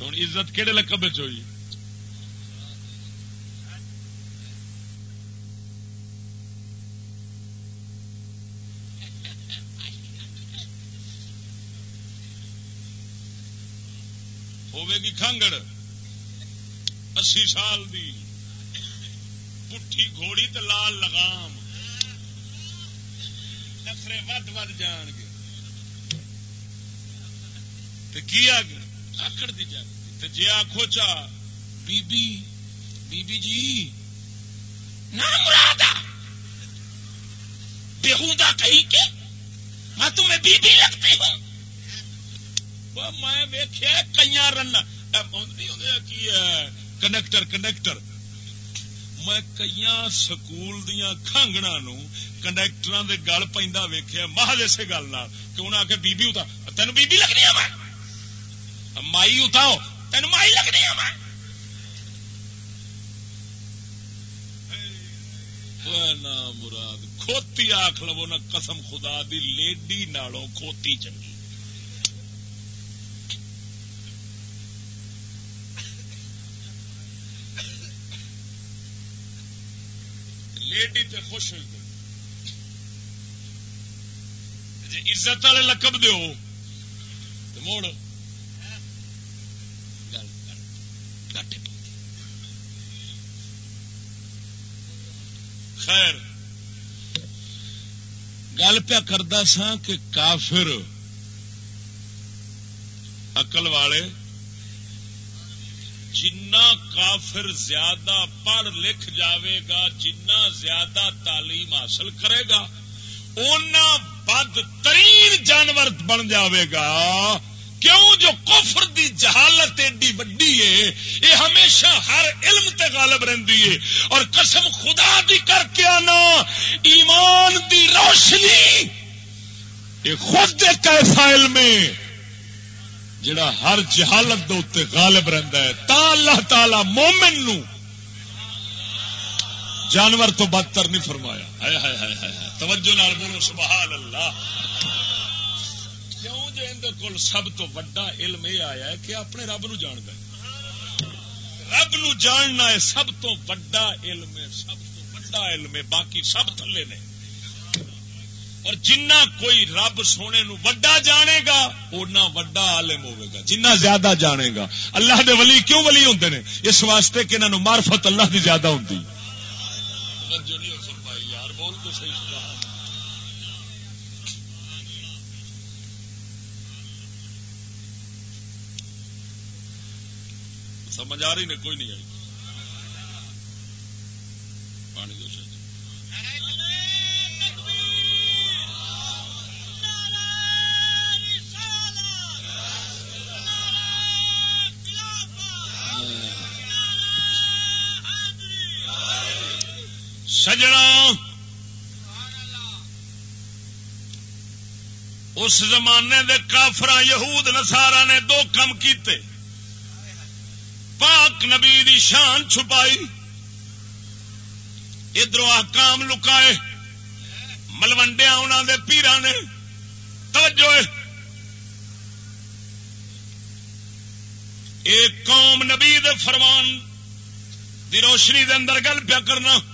ہوں عزت کہڑے لقب ہوئی گی کھنگڑ اسی سال دی پٹھی گھوڑی تے لال لگام۔ نخرے ود ود جان گے۔ کی آکڑ دی جائے جی آخو چا، بی بی بی بی جی۔ بےحدا کہیں کہ میں تمہیں بی بی لگتی ہوں۔ میں ویخیا کئی رن کی کنڈکٹر کنڈکٹر۔ میں کئی سکول دیا کانگنا نو کنڈکٹر دے گل پہ ویخیا محض اسی گل کہ انہیں آ کے بیبی اتا تین بیبی لگنی ہے مائی اتاؤ تین مائی لگنی ہے مراد کھوتی آخ لو نا قسم خدا دی لیڈی نالوں کھوتی چنگی لیڈی تے خوش ہوئی جی عزت والے لقب دو موڑ۔ خیر۔ گل پیا کرتا سا کہ کافر اقل والے جنا کافر زیادہ پڑھ لکھ جاوے گا جنا زیادہ تعلیم حاصل کرے گا اُنا بد ترین جانور بن جاوے گا۔ کیوں؟ جو کفر دی جہالت ایڈی وڈی ہے، یہ ہمیشہ ہر علم تے غالب رہندی ہے۔ اور قسم خدا دی کر کے آنا، ایمان دی روشنی، یہ خود ایک ایسا علم ہے جڑا ہر جہالت دے غالب رہندا ہے، تا اللہ تعالی مومن نو جانور تو بدتر نہیں فرمایا۔ ہائے ہائے ہائے ہائے توجہ نال بولو، سبحان اللہ۔ کیوں جو اندر کول سب تو وڈا علم یہ آیا ہے کہ اپنے رب نو جان گئے رب نو جاننا ہے سب تو وڈا علم ہے سب تو وڈا علم ہے باقی سب تھلے نے۔ اور جنہ کوئی رب سونے نو وڈا جانے گا اُنہ وڈا عالم ہوے گا، جنہ زیادہ جانے گا۔ اللہ دے ولی کیوں ولی ہوندے نے؟ اس واسطے کہ انہوں معرفت اللہ دی زیادہ ہوندی۔ یار بول تو صحیح سمجھ آ رہی نے؟ کوئی نہیں آئی۔ پانی سجنا۔ اس زمانے دے کافر یہود نسارا نے دو کم کیتے۔ پاک نبی دی شان چھپائی۔ ادھر آکام لکائے۔ ملوڈیا انہوں دے پیرا نے۔ توجہ ایک قوم نبی دے فرمان دی روشنی دے اندر گل پیا کرنا۔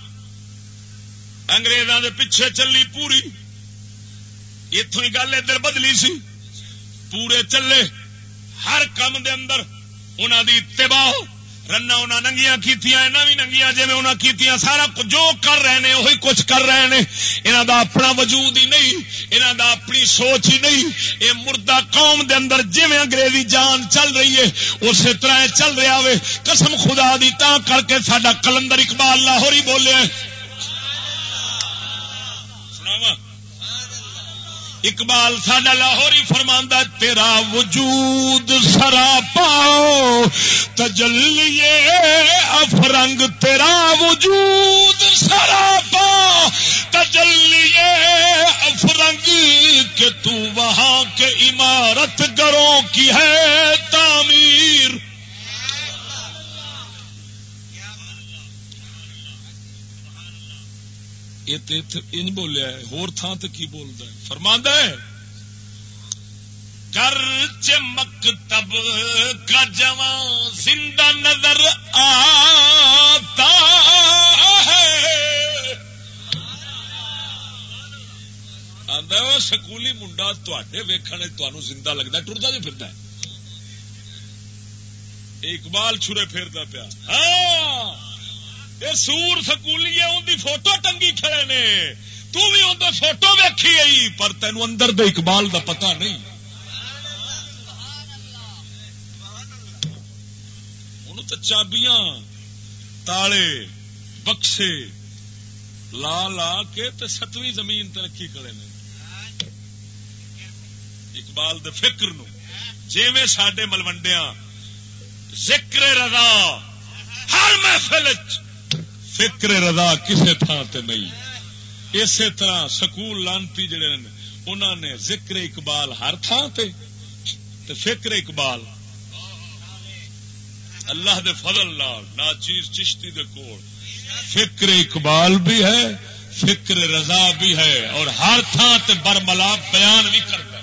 اگریزوں دے پیچھے چلی پوری۔ اتوں ہی گل ادھر بدلی سی۔ پورے چلے۔ ہر کام دے اندر انہوں دی اتباع رنا انہیں ننگیاں کیتیاں انہیں بھی ننگیاں جی انہیں کیتیاں۔ سارا جو کر رہے ہیں وہی کچھ کر رہے ہیں انہوں دا اپنا وجود ہی نہیں انہوں دا اپنی سوچ ہی نہیں۔ یہ مردہ قوم دے اندر جی انگریزی جان چل رہی ہے، اسی طرح چل رہا ہوئے قسم خدا دی تا کر کے سڈا کلندر اقبال لاہور ہی بولے۔ اقبال ساڈا لاہوری فرماندہ تیرا وجود سرا پاؤ، تجلیے افرنگ، تیرا وجود سرا پاؤ، تجلیے افرنگ کہ تو وہاں کے عمارت گروں کی ہے تعمیر۔ یہ تو ان بولیا ہے ہور تھان تے کی بولتا ہے فرماندا ہے کر چمک تب کا جوان زندہ نظر آتا ہے آدھا وہ سکولی منڈا تے ویکن تمہیں زندہ لگتا ٹرتا جو پھرتا ہے اقبال چھرے پھرتا پیا ہاں یہ سور سکولی ہے ان کی فوٹو ٹنگی کھڑے نے۔ تو بھی ان فوٹو ویکھی آئی، پر تینوں اندر دے اقبال دا پتہ نہیں۔ تو چابیاں، تالے، بکسے، لا لا کے تے ستویں زمین تے رکھی کھڑے نے۔ اقبال دے فکر نو۔ جی سڈے ملوڈیا ذکر رضا، ہر محفل فکر رضا کسے تھان تے نہیں۔ اسی طرح سکول لانتی جڑے انہوں نے ذکر اقبال ہر تھان تے تے فکر اقبال۔ اللہ دے فضل نال نا چیز چشتی دے کول۔ فکر اقبال بھی ہے، فکر رضا بھی ہے، اور ہر تھان تے برملا بیان بھی کرتا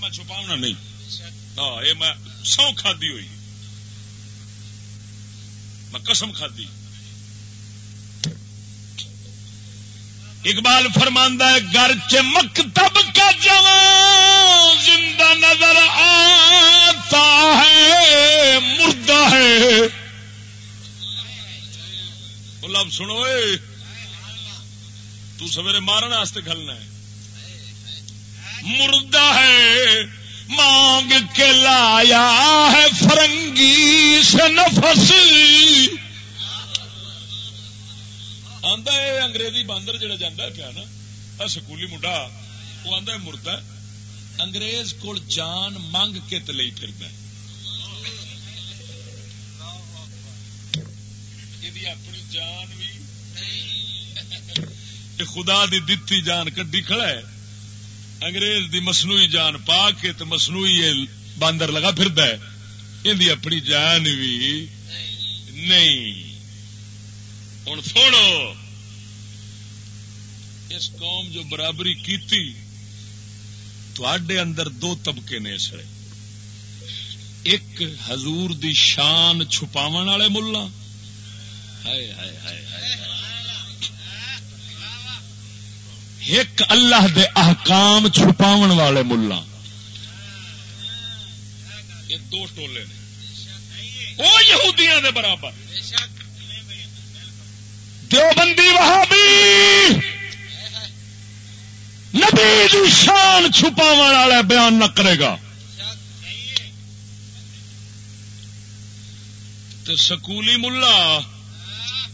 میں چھپاؤنا نہیں۔ ہاں یہ میں سو کھادی ہوئی۔ میں قسم کھادی۔ اقبال فرماندہ ہے، گھر چمک تب کا جوان زندہ نظر آتا ہے، مردہ ہے۔ لب سنو تو سویرے مارنے واسطے کھلنا ہے۔ مردہ ہے۔ مانگ کے لایا ہے فرنگی سے نفس انگریزی باندر جڑا جانا پیا نا سکولی منڈا وہ آدھا مرتا انگریز کو جان منگ کے تلئی پھر اپنی جان بھی۔ خدا دی دتی جان کڈی کھڑا ہے۔ انگریز دی مصنوعی جان پا کے تو مصنوعی باندر لگا پھر یہ اپنی جان بھی نہیں۔ ہوں سوڑو اس قوم جو برابری کیتی تھوڑے اندر دو طبقے نے اس ایک حضور دی شان چھپاو والے ملا۔ ہائے ہائے ہائے ہائے۔ ایک اللہ دے احکام چھپاو والے ملا یہ دو ٹولے نے۔ وہ یہودیاں دے برابر۔ دیوبندی وہابی۔ نبی شان چھپا والا بیان نہ کرے گا۔ تو سکولی ملا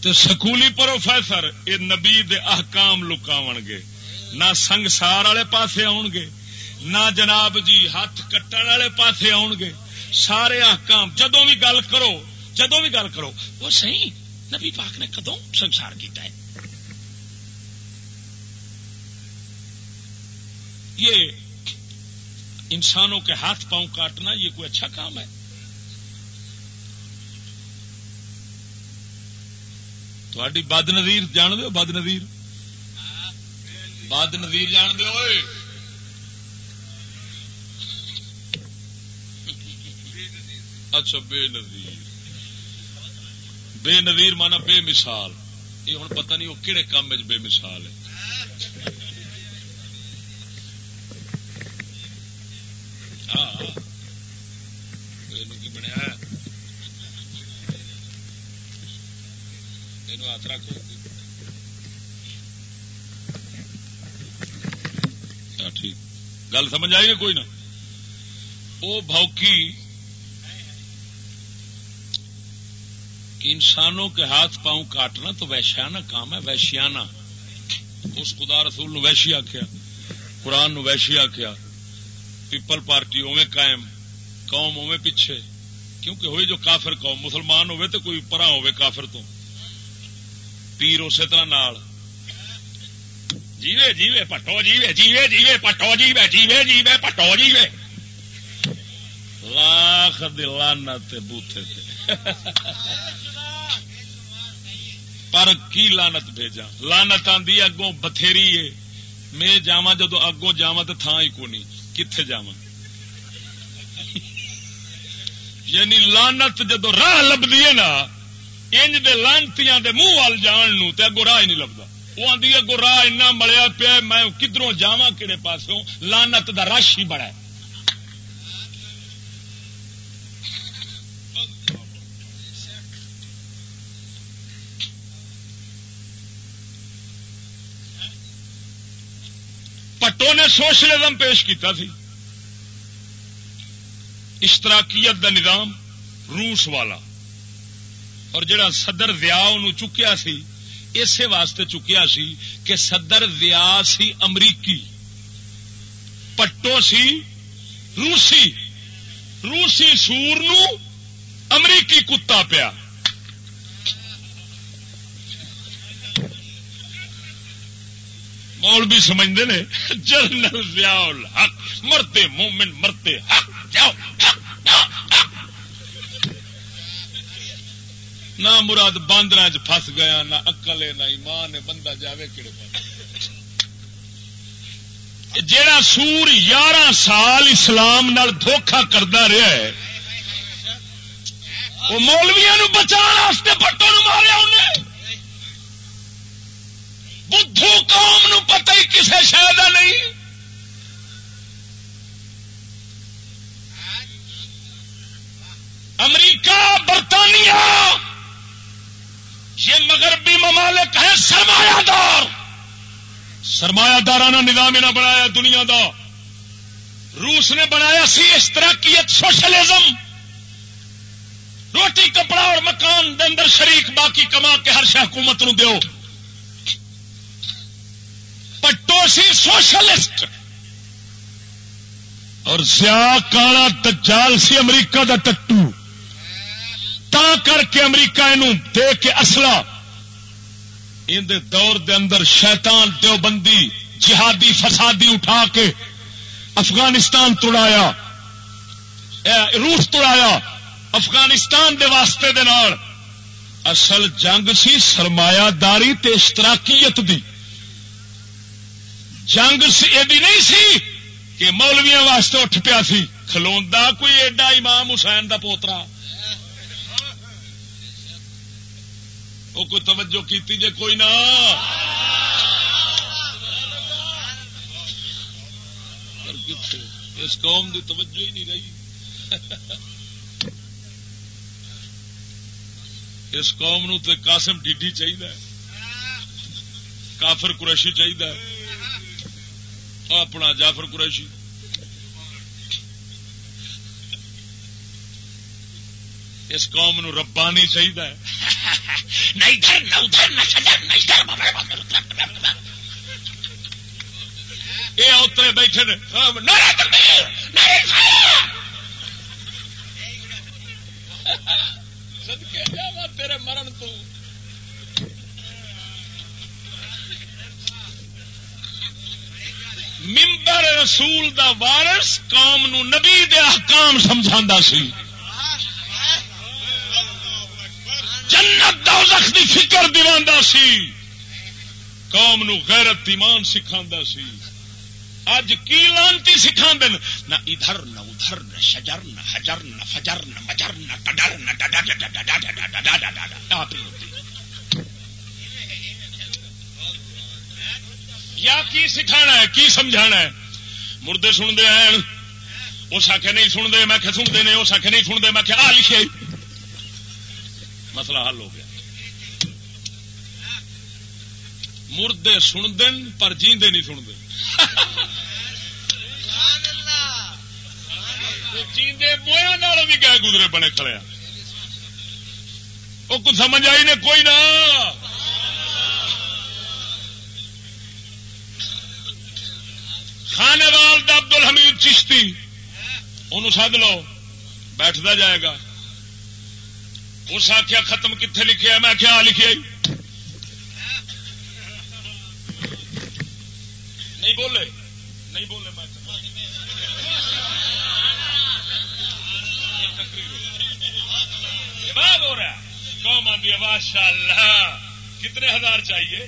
تو سکولی پروفیسر، یہ نبی دے احکام لکاو گے۔ نہ سنگسار والے پاسے آن گے، نہ جناب جی ہاتھ کٹن والے پاسے آن گے۔ سارے احکام جدو بھی گل کرو جدو بھی گل کرو۔ وہ صحیح، نبی پاک نے کدو سنسار کیتا ہے؟ یہ انسانوں کے ہاتھ پاؤں کاٹنا یہ کوئی اچھا کام ہے؟ تھوڑی بد نظیر جان دو بد نظیر۔ بد نظیر جان دو اچھا بے نظیر۔ بے نظیر مانا بے مثال۔ یہ ہوں پتہ نہیں وہ کہڑے کام میں بے مثال ہے۔ ہاں, ہاں۔ بنیا ہاتھ ٹھیک۔ گل سمجھ آئی ہے کوئی نہ وہ بھوکی کہ انسانوں کے ہاتھ پاؤں کاٹنا تو ویشیانہ کام ہے ویشیانہ اس خدا رسول نو ویشی آخیا قرآن نو ویشی آخیا پیپل پارٹی اوے قائم، قوم اوے پیچھے۔ کیونکہ ہوئی جو کافر قوم، مسلمان ہوئے تو کوئی پرا ہوئے کافر تو۔ پیر اسی طرح نال۔ جیوے جیوے پٹو جیوے جیوے جیوے پٹو جیوے جیوے جیوے پٹو جیوے۔ لاکھ دلانا تے بوتھے تے۔ پر کی لانت بھیجا لانت آدھی اگوں بتھیری ہے میں جا جدو اگوں جا تو تھان ہی کونی کتنے جا یعنی لانت جدو راہ لبھی ہے نا، انج دے لانتیاں دے منہ وال جان نو تے اگو راہ ہی نہیں لبدا وہ آدھی اگو راہ اینا ملیا پیا میں کدھروں جاوا کہڑے پاسوں؟ لانت دا رش ہی بڑا ہے۔ پٹو نے سوشلزم پیش کیتا تھی اشتراکیت دا نظام روس والا۔ اور جڑا صدر ویا چکیا سی اسی واسطے چکیا سی کہ صدر ویا سی امریکی، پٹو سی روسی روسی سور نو امریکی کتا پیا۔ مول بھی سمجھتے ہیں، جنرل ضیاء حق مرتے مومن، مرتے حق، جاؤ نہ مراد باندر چس گیا، نہ اکل نہ ایمان بندہ جاوے کہڑے جڑا سور یارہ سال اسلام نال دھوکھا کرتا رہا ہے، وہ مولویا بچا پٹو ماریا انہیں۔ بدھو قوم نو پتہ ہی کسے شہر کا نہیں۔ امریکہ، برطانیہ یہ مغربی ممالک ہے سرمایہ دار۔ سرمایہ دارانہ نظام نہ بنایا دنیا دا۔ روس نے بنایا سی اشتراکیت سوشلزم۔ روٹی، کپڑا اور مکان دے اندر شریک باقی کما کے ہر شہ حکومت نو دیو۔ پٹو سی سوشلسٹ۔ اور زیا کالا دجال سی امریکہ دا ٹٹو۔ تا کر کے امریکہ یہ دے کے اصلا دور دے اندر شیطان، دیوبندی، جہادی، فسادی اٹھا کے افغانستان توڑایا۔ روس توڑایا۔ افغانستان دے واسطے دے نال۔ اصل جنگ سی سرمایہ داری تے اشتراکیت دی۔ جنگ یہ نہیں سی کہ مولویا واسطے اٹھ پیا سی۔ کھلوا کوئی ایڈا امام حسین دا پوترا۔ وہ کوئی توجہ کیتی جے کوئی نہ۔ اس قوم دی توجہ ہی نہیں رہی۔ اس قوم نو تے قاسم ڈیڈی چاہیے کافر قریشی چاہیے اپنا جعفر قریشی۔ اس قوم نو ربانی چاہیے یہ اتنے بیٹھے تیرے مرن تو۔ ممبر رسول دا وارس قوم نو نبی دے احکام سمجھا سی۔ جنت دوزخ دی فکر دیواندا سی قوم نو غیرت ایمان سکھا سی اج کی لانتی سکھا دن نہ ادھر نہ ادھر نہ شجر نہ حجر نہ فجر نہ مجر نہ ڈڈر نہ ڈڈا ڈڈا ڈڈا ڈڈا ڈڈا ڈڈا ڈڈا یا کی سکھانا ہے کی سمجھا ہے مردے سنتے ہیں اس آخ نہیں سنتے میں سنتے نہیں اس آخ نہیں سنتے میں آ لکھے مسئلہ حل ہو گیا۔ مردے سن دن پر جیندے نہیں سنتے جیندے بویا بھی گئے گزرے بنے کھڑے وہ کچھ سمجھ آئی نے کوئی نہ۔ خانے وال ابد الحمید چشتی ان سد لو بیٹھتا جائے گا۔ اس آخیا ختم کتنے لکھے میں کیا لکھے نہیں بولے۔ نہیں بولے میں ہو رہا قوم آدھی ماشاء اللہ کتنے ہزار چاہیے؟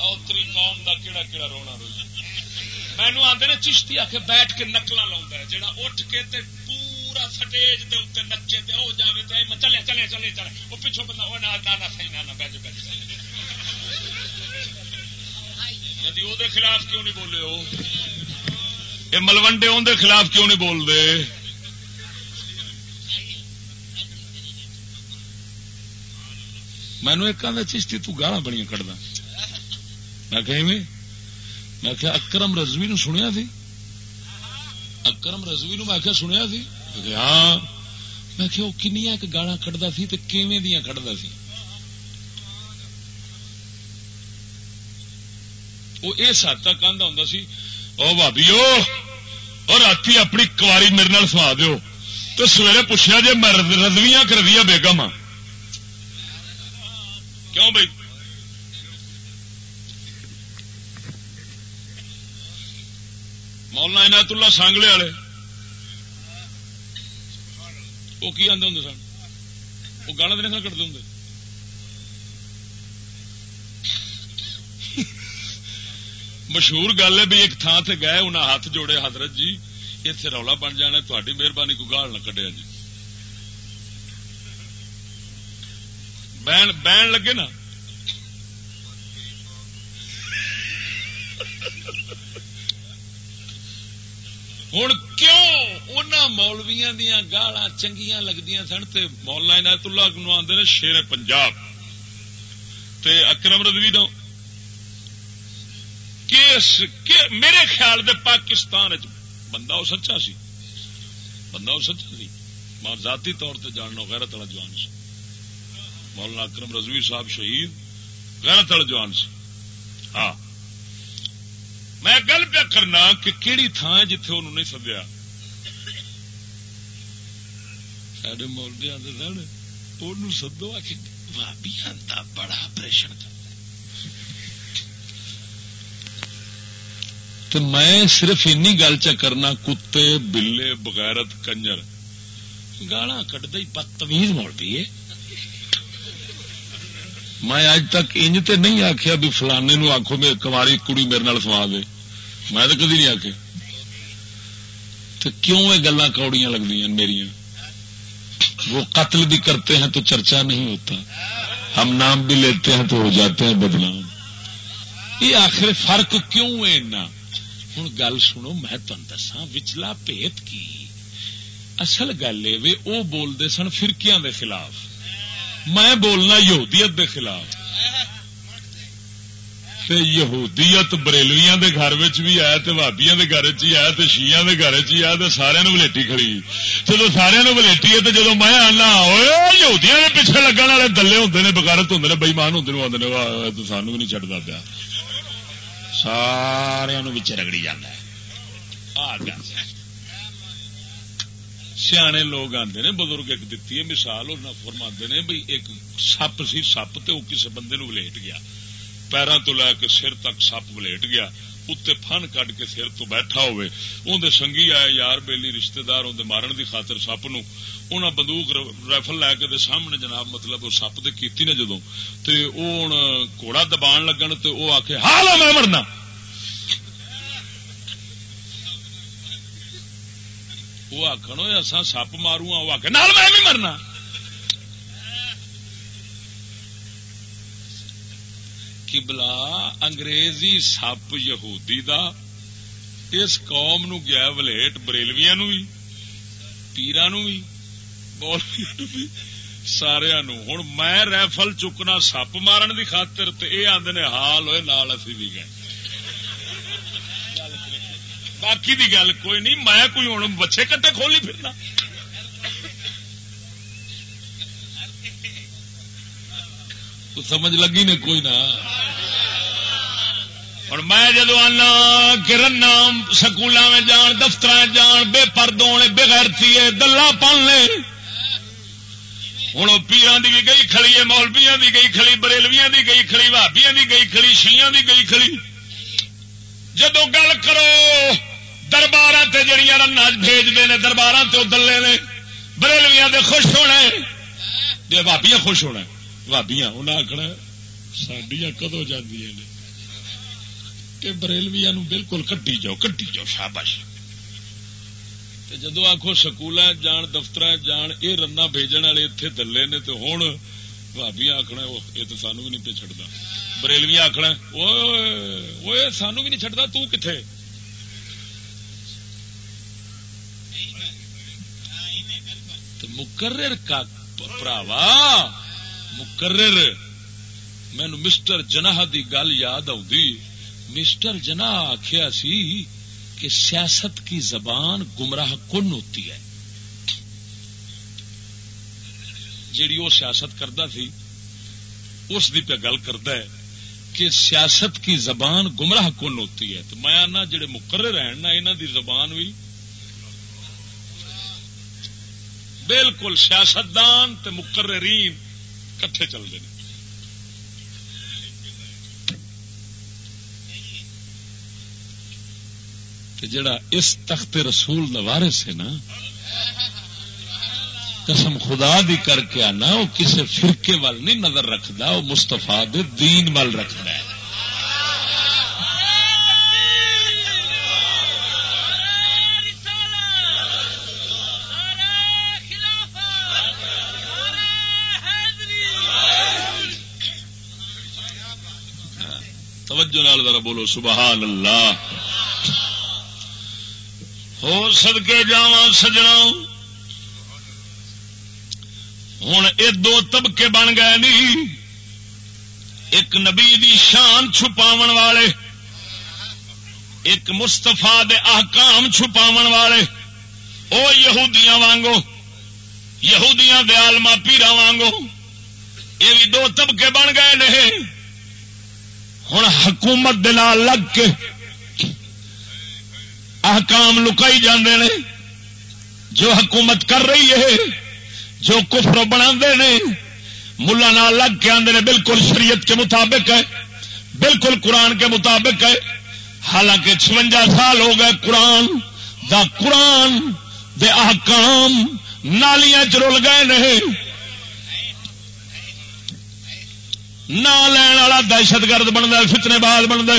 اتری قوم کا کہڑا کہڑا رونا روئی مینو آدھے چشتی آ کے بیٹھ کے نکلا لا جا اٹھ کے تے پورا سٹیج کے اتنے نچے تے ہو جائے تو چلے چلے چلے چلے۔ وہ پچھو بندہ وہ نہ صحیح نہ بہجو بہج کدی وہ خلاف کیوں نہیں بولے ہو؟ یہ ملوڈے اندر خلاف کیوں نہیں بولتے مینو ایک آدھا چشتی تو گالا بڑی کٹدا میں کہ میں کیا اکرم رضوی نو سنیا تھی اکرم رضوی نو میں کیا سنیا تھی ہاں۔ میں کہ وہ کنیا ایک گالا کٹتا سی تو کیویں دیا کٹتا سی؟ وہ اس حد تک آدھا ہوں سی، او بھابی اور رات اپنی کواری میرے سوا دو تو سویرے پوچھا جی میں رضویاں کردیا بیگم ہاں۔ کیوں بھائی؟ مولانا عنایت اللہ سانگلے والے۔ وہ کی آدھے ہوں سن وہ گانا دن کٹتے ہوں مشہور گل ہے بھی ایک تھان سے گئے انہیں ہاتھ جوڑے حضرت جی اتنے رولا بن جانا تاری مہربانی کو گال نہ کٹیا جی بہن لگے نا ہوں کیوں ان مولویا دیا گالا چنگیا لگتی سن تو مولا عنایت اللہ نو آدھے شیر پنجاب تے اکرم رضوی نو کیس کی میرے خیال دے پاکستان بندہ وہ سچا سی بندہ وہ سچا سی ماں ذاتی طور سے جاننا غیرت والا جوان سی مولانا اکرم رضوی صاحب شہید غیرت والا جوان سی ہاں میں گل پیا کرنا کہ کہڑی تھان جتھے انہوں نہیں سدیا؟ سڈے مولوی آتے سن سدو آ کے بڑا آپریشن تو میں صرف این گل چ کرنا، کتے، بلے، بغیرت، کنجر۔ گالا کٹ دئی بدتمیز موڑ ہے۔ میں اج تک انج تے نہیں آخیا بھی فلانے نو آخو میں کماری کڑی میرے نال سوا دے۔ میں تو کدی نہیں آخیا تو کیوں یہ گلا کوڑیاں لگتی ہیں میری وہ قتل بھی کرتے ہیں تو چرچا نہیں ہوتا۔ ہم نام بھی لیتے ہیں تو ہو جاتے ہیں بدنام۔ یہ آخر فرق کیوں ہے ہوں گل سنو، میں تم دسا وچلا پیت کی؟ اصل گل یہ وہ بولتے سن فرقیاں دے خلاف۔ میں بولنا یہودیت دے خلاف۔ تے یہودیت بریلویاں دے گھر بھی آیا تو بابیا دے گھر چ آیا تو شیئر دے گھر چ آیا تو سارے نو ولیٹی کھڑی۔ جب سارے نو ولیٹی ہے تو جدو میں آنا یہودیاں دے پیچھے لگن والے دلے ہوں نے بغیرت ہوں نے بئیمان ہوں آدھے سانو بھی نہیں چڑھتا پیا۔ سارا رگڑی جانا سیانے لوگ آتے نے، بزرگ ایک دتی ہے، مثال اور فرما نے بھائی ایک سپ سی، سپ تو کسی بندے نو ولیٹ گیا۔ پیروں تو لے کے سر تک سپ ولیٹ گیا اتنے فن کڈ کے سر تو بیٹھا ہوئے اندر سنگھی آئے یار بےلی رشتے دار اندر مارن دی خاطر سپ نو انہیں بندوق رائفل لے کے سامنے جناب مطلب وہ سپ دے کیتی نے جدو تو وہ گھوڑا دبان لگن تو وہ آ کے ہاں میں مرنا وہ آخر اصا سپ مارو وہ آ کے میں بھی مرنا کبلا انگریزی سپ یہودی دا اس قوم نو گیا ولیٹ بریلویا نو بھی پیرا نو بھی سارا ہوں میں ریفل چکنا سپ مارن دی خاطر یہ آدھے حال ہوئے نال اسی بھی گئے باقی دی گل کوئی نہیں میں کوئی ہوں بچے کٹے کھولی پھرنا تو سمجھ لگی نے کوئی نہ اور میں جدو آنا کرن سکول میں جان دفتر جان، بے پردوں بے غیرتی دلہ پالنے ہوں پیران کی بھی گئی کھڑی ہے مولبیاں دی گئی کھڑی، بریلویاں دی گئی کھڑی، بھابیاں دی گئی کھڑی شیاں دی گئی کھڑی۔ جدو گل کرو دربار سے جہیا رنگ بھیجتے ہیں دربار سے دلے نے، بریلویاں دے خوش ہونے۔ بھابیاں خوش ہونا بھابیاں انہیں آخنا سڈیا کدو جی کہ بریلویا بالکل کٹی جاؤ کٹی جاؤ، شاباش۔ جدو آخو سکول جان دفتر جان یہ رنا بھیجن والے اتنے دلے نے تو ہوں بھابیا آخنا یہ تو سانو بھی نہیں پہ چڑھتا بریلویا آخنا وہ سانو بھی نہیں چڑھتا تھی مقرر کا پراوا، مقرر۔ مینو مسٹر جناح دی گل یاد آؤ مسٹر جنا آخیا سی کہ سیاست کی زبان گمراہ کن ہوتی ہے۔ جیڑی وہ سیاست کرتا تھی اس دی پہ گل کرتا ہے کہ سیاست کی زبان گمراہ کن ہوتی ہے۔ تو میں آنا جڑے مقرر ہیں نا انہوں دی زبان بھی بالکل سیاستدان مقررین کٹھے چلتے ہیں جڑا اس تخت رسول نوارے سے نا، قسم خدا دی کر کے آنا، وہ کسی فرقے وال نہیں نظر رکھتا، وہ مستفا دین وال رکھتا ہے۔ توجہ نال ذرا بولو، سبحان اللہ۔ ہو سدکے جا سجنا ہوں۔ یہ دو طبقے بن گئے نہیں ایک نبی دی شان چھپاو والے، ایک مستفا دے احکام چھپاو والے۔ او یہودیاں وانگو، یہودیاں دے آلما پیرا وانگو۔ یہ بھی دو طبقے بن گئے نہیں ہوں حکومت دلال لگ کے احکام لکائی جاندے نے، جو حکومت کر رہی ہے، جو کفر بنا ملا نال لگ کے آدھے بالکل شریعت کے مطابق ہے، بالکل قرآن کے مطابق ہے۔ حالانکہ چونجا سال ہو گئے قرآن دا قرآن دے احکام نالیاں چل گئے نہیں نہ لین والا دہشت گرد بنتا فتنے باز بنتا۔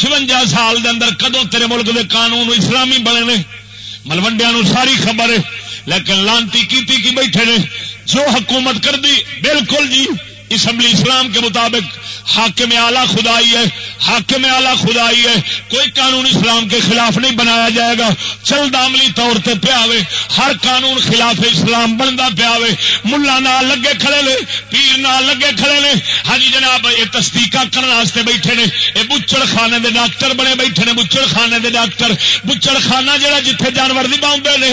چونجا سال دے اندر کدو تیرے ملک دے قانون اسلامی بنے نے؟ ملوڈیا ساری خبر ہے، لیکن لانتی کی بیٹھے نے؟ جو حکومت کر دی، بالکل جی۔ اسمبلی اسلام کے مطابق حاکم اعلی خدائی ہے، حاکم اعلی خدائی ہے۔ کوئی قانون اسلام کے خلاف نہیں بنایا جائے گا۔ چل عملی طور پہ پیا ہر قانون خلاف اسلام بنتا پیا ملا نہ لگے کھڑے نے، پیر نہ لگے کھڑے نے۔ ہاں جی جناب، یہ تصدیق کرنے بیٹھے نے۔ یہ بچڑ خانے دے ڈاکٹر بنے بیٹھے نے بچڑ خانے دے ڈاکٹر۔ بچڑ خانہ جہاں جتنے جانور نہیں باؤں نے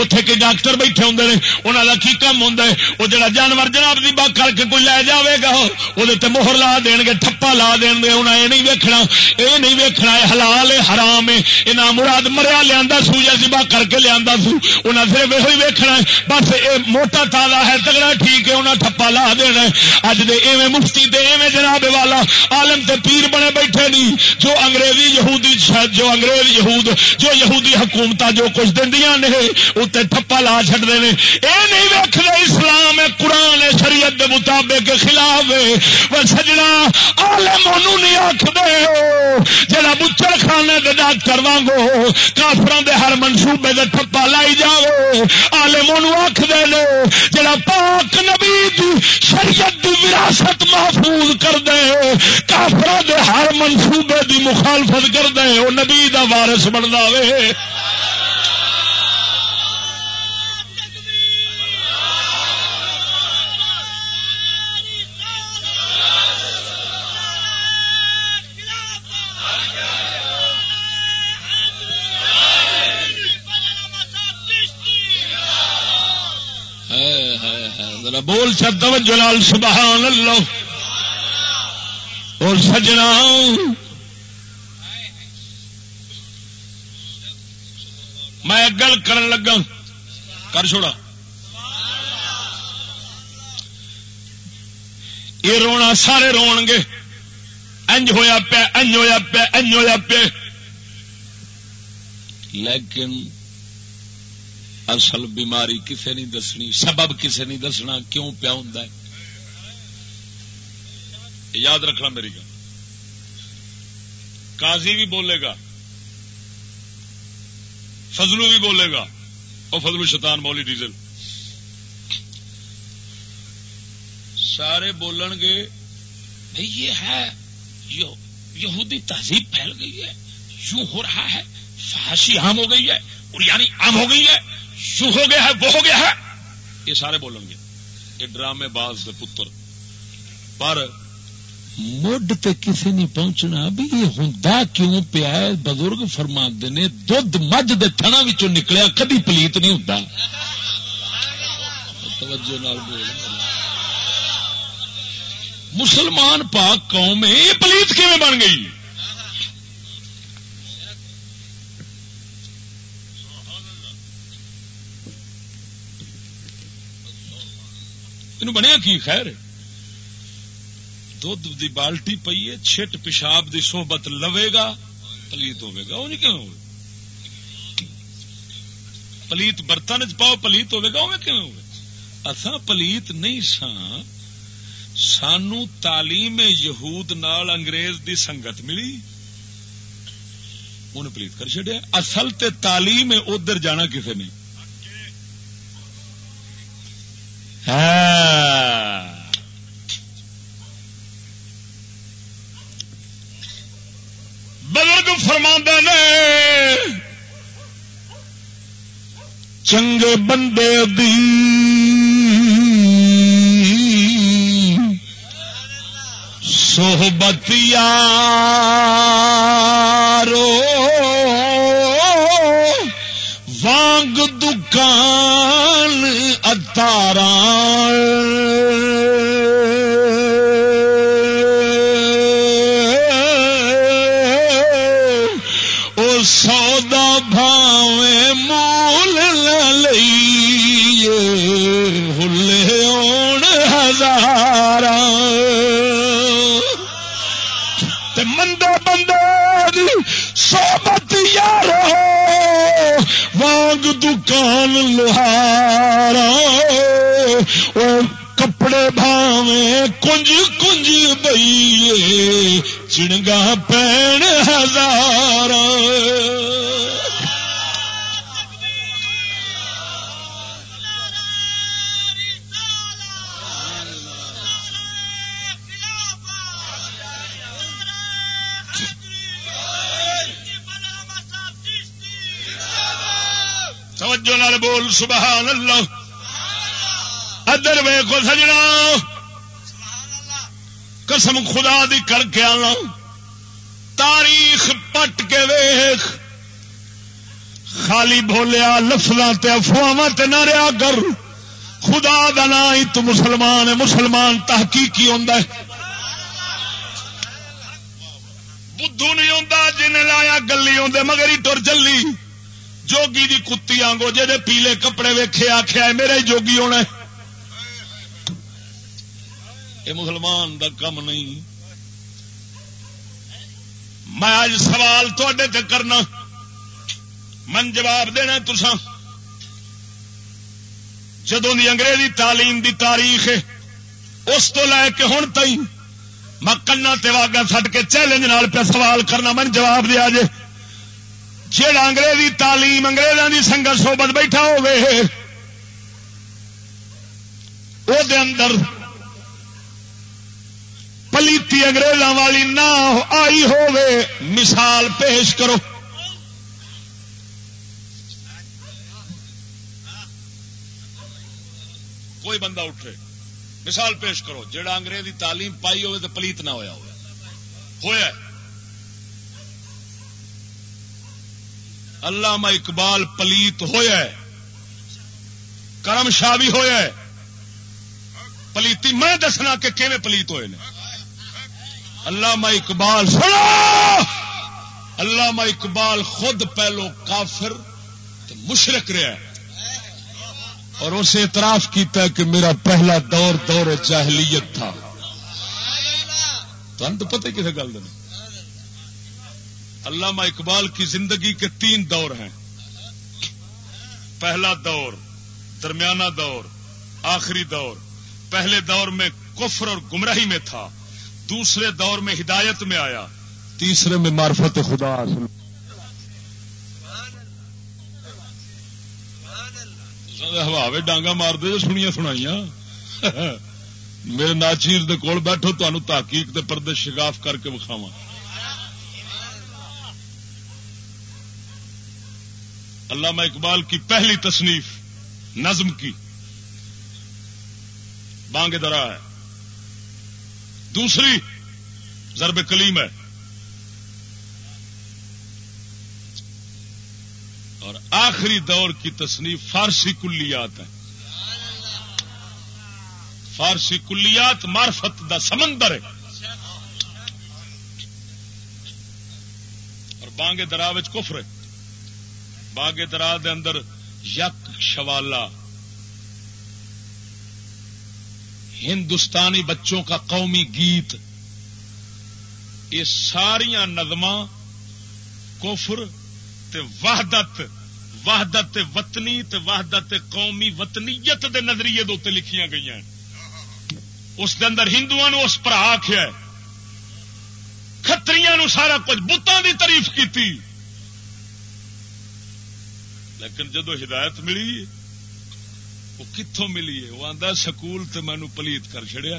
اتنے کے ڈاکٹر بیٹھے ہوں نے۔ انہوں کا کی کام ہوں وہ جڑا جانور جناب کی کر کے کوئی لے جائے جاوے گا وہ مہر لا دیں گے، ٹھپا لا دیں گے انہیں یہ نہیں ویکنا یہ نہیں ویکنا ہے حلال ہے حرام ہے یہ مراد مریا لیا سو یا سبا کر کے لیا سو انہیں صرف یہ ویکنا ہے، بس یہ موٹا تازہ ہے، تگڑا ٹھیک ہے انہیں ٹھپا لا دینا اج دے ایویں مفتی دے ایویں جناب والا، عالم تے پیر بنے بیٹھے نہیں جو انگریزی یہودی جو انگریز یہود، جو یہودی حکومت جو کچھ دیا نہیں اتنے ٹھپا لا چڑتے ہیں یہ نہیں ویکتے اسلام ہے قرآن شریعت کے مطابق خلاف وہ سجنا آلم نہیں آخر جا بچڑ خانے کے ڈاکٹر وانگو کافر دے ہر منصوبے دے ٹپا لائی جاؤ آلم آخر جا پاک نبی شریعت دی وراثت محفوظ کر دے کافر دے ہر منصوبے دی مخالفت کر دے وہ نبی دا وارث بنتا وے بول توجہ لال سبحان اللہ۔ اور سجنا۔ میں گل کر لگا۔ کر چھوڑا۔ یہ رونا سارے رو گے۔ انج ہویا پیا، انج ہویا پیا، انج ہویا پیا۔ لیکن اصل بیماری کسے نہیں دسنی، سبب کسے نہیں دسنا کیوں پیا ہوں یاد رکھنا میری گل۔ قاضی بھی بولے گا، فضلو بھی بولے گا اور فضلو شیطان مولی ڈیزل۔ سارے بولن گے بھائی یہ ہے یہودی تہذیب پھیل گئی ہے، یوں ہو رہا ہے، فحاشی عام ہو گئی ہے، اور یعنی عام ہو گئی ہے۔ یوں ہو گیا ہے، وہ ہو گیا ہے۔ یہ سارے بولیں گے۔ یہ ڈرامے باز پتر۔ پر مڈ تے کسی نہیں پہنچنا بھی یہ ہوں کیوں؟ پیا بزرگ فرما نے دھد مجھ دے تھنا نکلیا، کدی پلیت نہیں ہوں توجہ نال بول۔ مسلمان پاک قوم، یہ پلیت کیون بن گئی؟ بنیا کی خیر؟ دھد دی بالٹی پی ہے، چھٹ پیشاب دی صحبت لوے گا، پلیت ہوے گا وہ نہیں کیوں پلیت برتن چ پاؤ، پلیت ہوے گا کیوں اصا پلیت نہیں سا سانو تعلیم یہود نال انگریز دی سنگت ملی۔ انہیں پلیت کر چڑیا اصل تے تعلیم ادھر جانا کسی نے؟ ہاں۔ بزرگ فرما نے چنگے بندے دی۔ صحبت یارو وانگ دکان سارا رنگ دکان لوہارا کپڑے بھاوے کنج کنج بئیے چڑگا پین ہزار توجہ نال بول، سبحان اللہ۔ ادر ویخو سجنا۔ قسم خدا دی کر کے آنا۔ تاریخ پٹ کے ویخ خالی بولیا لفظاں تے افواہ تے نہ رہا کر۔ خدا دا نا ہی تو مسلمان ہے، مسلمان تحقیقی ہوندا ہے۔ بدھو نہیں ہوندا جن لایا گلی ہوندے مگر ہی ٹر چلی جوگی دی کتی آنگو جے پیلے کپڑے ویکھے آخیا میرا ہی جوگی ہونا یہ مسلمان دا کم نہیں میں اج سوال تے کرنا من جواب دینا تسا جدوں دی انگریزی تعلیم دی تاریخ ہے اس تو لے کے ہوں تئی میں کنا تاگا سٹ کے چیلنج نال پہ سوال کرنا من جواب دیا جے جہاں انگریزی تعلیم انگریزوں کی سنگت سوبت بیٹھا ہوے اندر پلیتی اگریزوں والی نہ آئی مثال پیش کرو۔ کوئی بندہ اٹھے، مثال پیش کرو جہاں انگریزی تعلیم پائی ہوئے تو پلیت نہ ہوا ہوا علامہ اقبال پلیت ہوا کرم شاہ بھی ہوا پلیتی میں دسنا کہ کیون پلیت ہوئے نے۔ علامہ اقبال سنو۔ علامہ اقبال خود پہلو کافر مشرق رہا اور اسے اعتراف کیتا ہے کہ میرا پہلا دور دور جاہلیت تھا۔ تو پتہ کسی گل نہیں علامہ اقبال کی زندگی کے تین دور ہیں۔ پہلا دور، درمیانہ دور، آخری دور۔ پہلے دور میں کفر اور گمراہی میں تھا، دوسرے دور میں ہدایت میں آیا۔ تیسرے میں معرفت خدا۔ حاصل ہوا ڈانگا مار دے سنیا سنائی میرے ناچیر دے کول بیٹھو تحقیق دے پردے شگاف کر کے وکھاوا علامہ اقبال کی پہلی تصنیف نظم کی۔ بانگ درا ہے۔ دوسری ضرب کلیم ہے۔ اور آخری دور کی تصنیف فارسی کلیات ہے فارسی کلیات مارفت دا سمندر ہے۔ اور بانگے درا کفر ہے۔ باغے درا دے اندر یک شوالا ہندوستانی بچوں کا قومی گیت، یہ ساریا نظم کوفر وحدت وحدت وطنی تے وحدت قومی وطنیت دے نظریے دے لکھیاں گئی ہیں۔ اس دے اندر ہندو اس پر آخیا کتری سارا کچھ بتان دی تعریف کی لیکن جدو ہدایت ملی، وہ کتوں ملی؟ ہے وہ آدھا سکول تو مینو پلیت کر چڑیا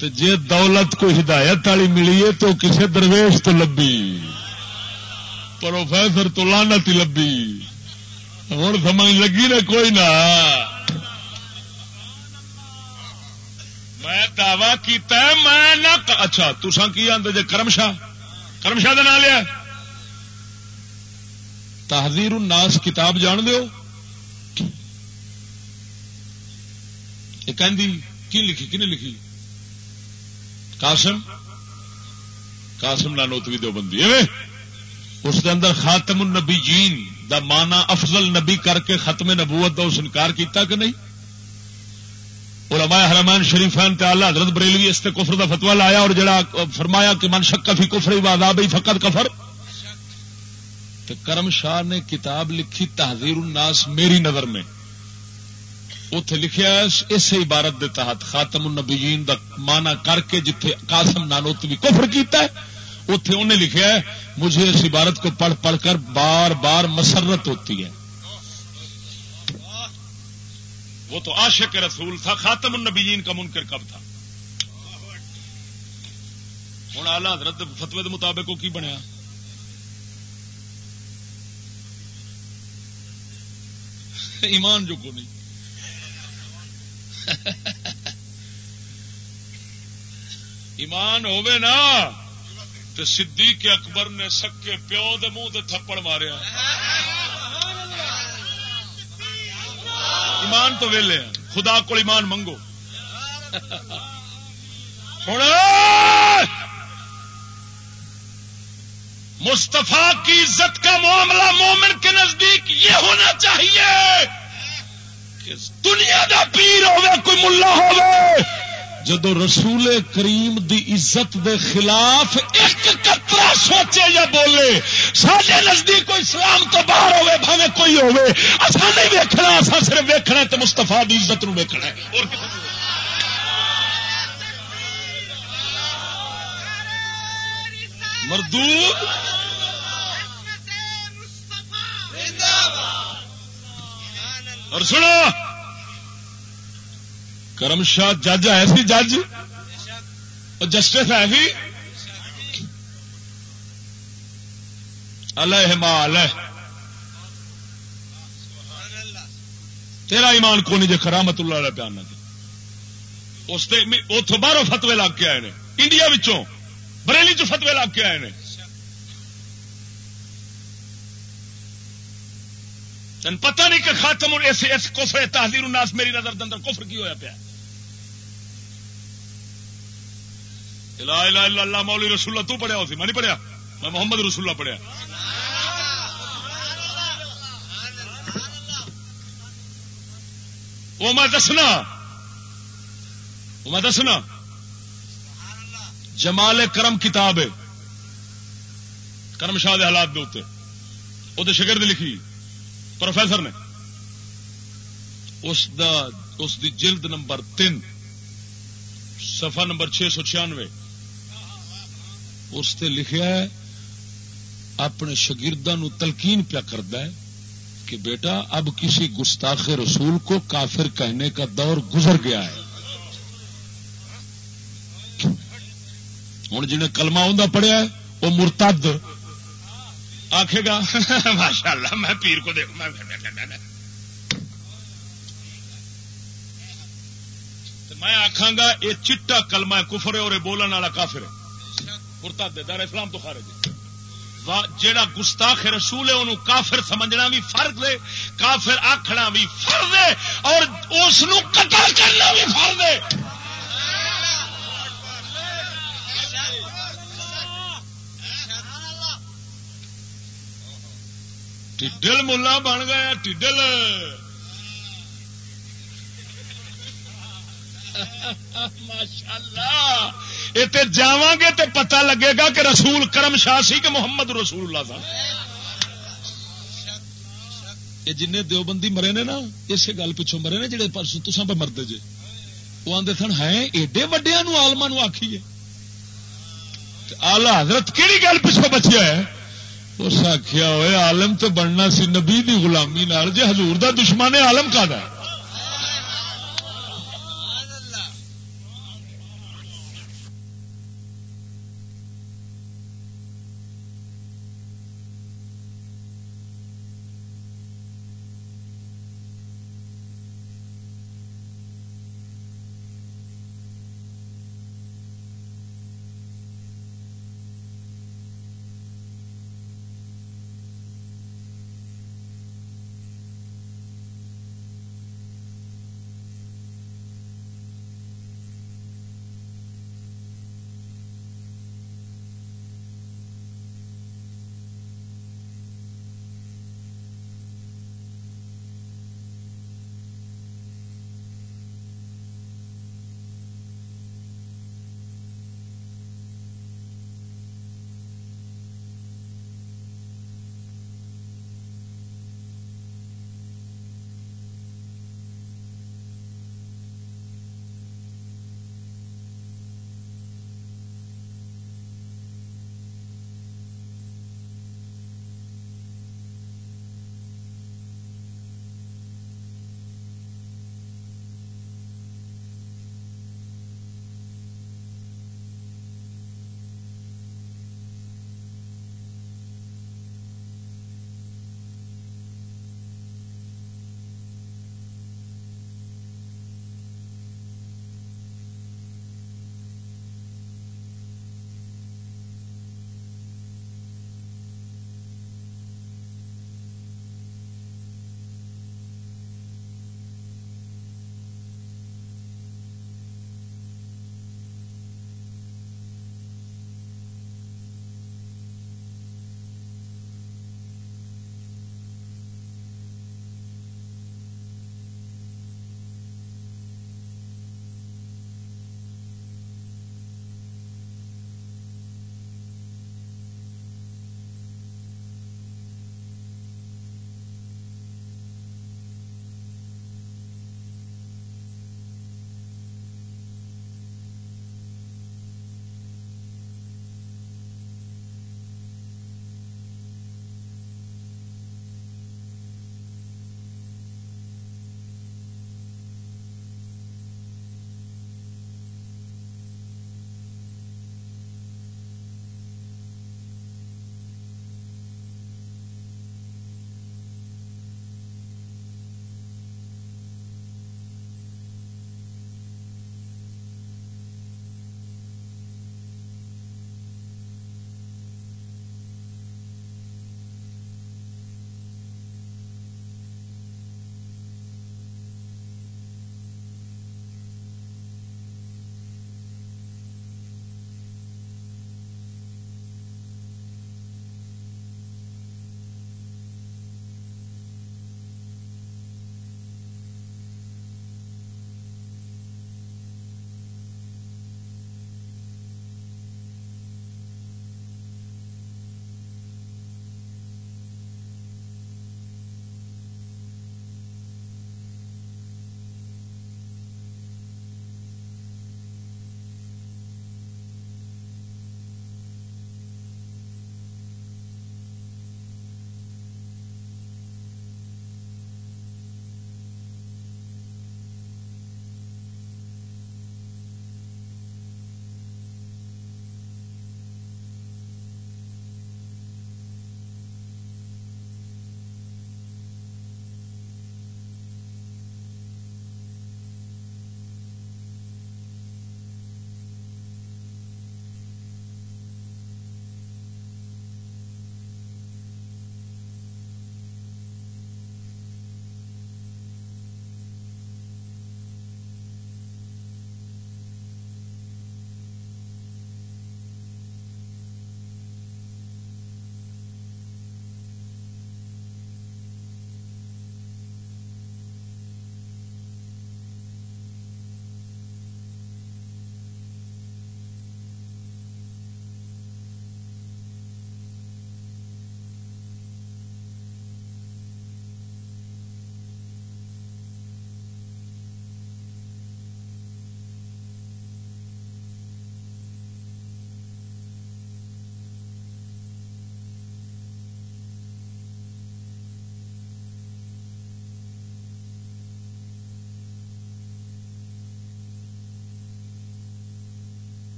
جی دولت کو ہدایت والی ملی ہے تو کسی درویش تو لبی پروفیسر تو لانت ہی لبی ہوں سمجھ لگی نا کوئی نہ۔ میں دعوی کیتا ہے، میں نہ اچھا تسان کی آدھے جی کرم شاہ؟ کرم شاہ کا نام لیا تحزیر الناس، کتاب جان دو کی لکھی کن لکھی؟ قاسم؟ قاسم نانوتوی دو بندی اس کے اندر خاتم النبی جین دا مانا افضل نبی کر کے ختم نبوت دا اس انکار کیتا کہ نہیں؟ علماء حرمان شریفان تے اللہ حضرت بریلوی اس تے کفر دا فتوا لایا اور جڑا فرمایا کہ من شک فی کفر و عذاب فقط کفر۔ تو کرم شاہ نے کتاب لکھی تحذیر الناس میری نظر میں۔ اتے لکھا اس عبارت دے تحت خاتم النبیین دا مانا کر کے جتھے قاسم نانوت بھی کفر کیتا ہے اتے انہیں لکھا ہے، مجھے اس عبارت کو پڑھ پڑھ کر بار بار مسرت ہوتی ہے۔ وہ تو عاشق رسول تھا، خاتم النبیین کا منکر کب تھا؟ ہوں آلہ حضرت فتوی کے مطابق وہ کی بنیا؟ ایمان جو کو نہیں۔ ایمان ہوے نا تو صدیق اکبر نے سکے پیو دے منہ دے تھپڑ ماریا ایمان تو ویلے خدا کو ایمان منگو۔ مستفا کی عزت کا معاملہ مومن کے نزدیک یہ ہونا چاہیے کہ دنیا کا پیر ہوے کوئی ملا ہوے جدو رسول کریم دی عزت دے خلاف ایک کترا سوچے یا بولے سارے نزدیک کوئی اسلام تو باہر ہوے بھاوے کوئی ہوے اصا نہیں ویکنا اصا صرف ویکنا تو مستفا دی عزت نو ویکنا مردود اور سنو، کرم شاہ جج ہے سی جج؟ اور جسٹس ہے سی اللہ تیرا ایمان کو نہیں جی خرامت اللہ پیان اس اتوں باہروں فتوے لگ کے آئے انڈیا بریلی چ فتوے لگ کے آئے تین پتہ نہیں کہ خاتم اس کفر تحزیر الناس میری نظر اندر کفر کی ہوا پیا۔ لا الہ الا اللہ، مولی رسول اللہ تو پڑھیا ہوتی میں نہیں پڑھیا، میں محمد رسول اللہ پڑھیا۔ وہ میں دسنا، وہ میں دسنا۔ جمال کرم کتاب ہے۔ کرم شاہ حالات دے اتنے وہ شگرد لکھی۔ پروفیسر نے۔ اس دا، اس دی جلد نمبر تین۔ سفا نمبر چھ سو چھیانوے۔ اس سے لکھا ہے، اپنے شگردوں تلقین پیا کرتا ہے کہ بیٹا، اب کسی گستاخ رسول کو کافر کہنے کا دور گزر گیا ہے۔ ہوں جنہیں کلمہ ہوں پڑھیا وہ مرتد۔ آخے گا ماشاء اللہ میں پیر کو دیکھ میں آخا گا، یہ چٹا کلمہ کفر ہے اور بولن والا کافر ہے۔ مرتد دار اسلام تو خارج جیڑا گستاخ رسول ہے انہوں کافر سمجھنا بھی فرض ہے، کافر آخنا بھی فرض ہے، اور اس قتل کرنا بھی فرض ہے۔ ٹھڈل ملا بن گیا ٹھڈل ماشاء اللہ یہ جا گے تو پتا لگے گا کہ رسول کرم شاہ سی کہ محمد رسول اللہ تھا یہ جن دیوبندی مرے نے نا، اسی گل پچھوں مرے نے جہے پرسوں تسان پہ مرد جے۔ وہ آدھے سن ہے ایڈے وڈیا آلما آخیے آلہ حضرت کہڑی گل پچھوں بچیا ہے؟ اس آخیا ہوئے، عالم تو بننا سی، نبی دی غلامی نال، جے حضور دا دشمن عالم کا دا ہے؟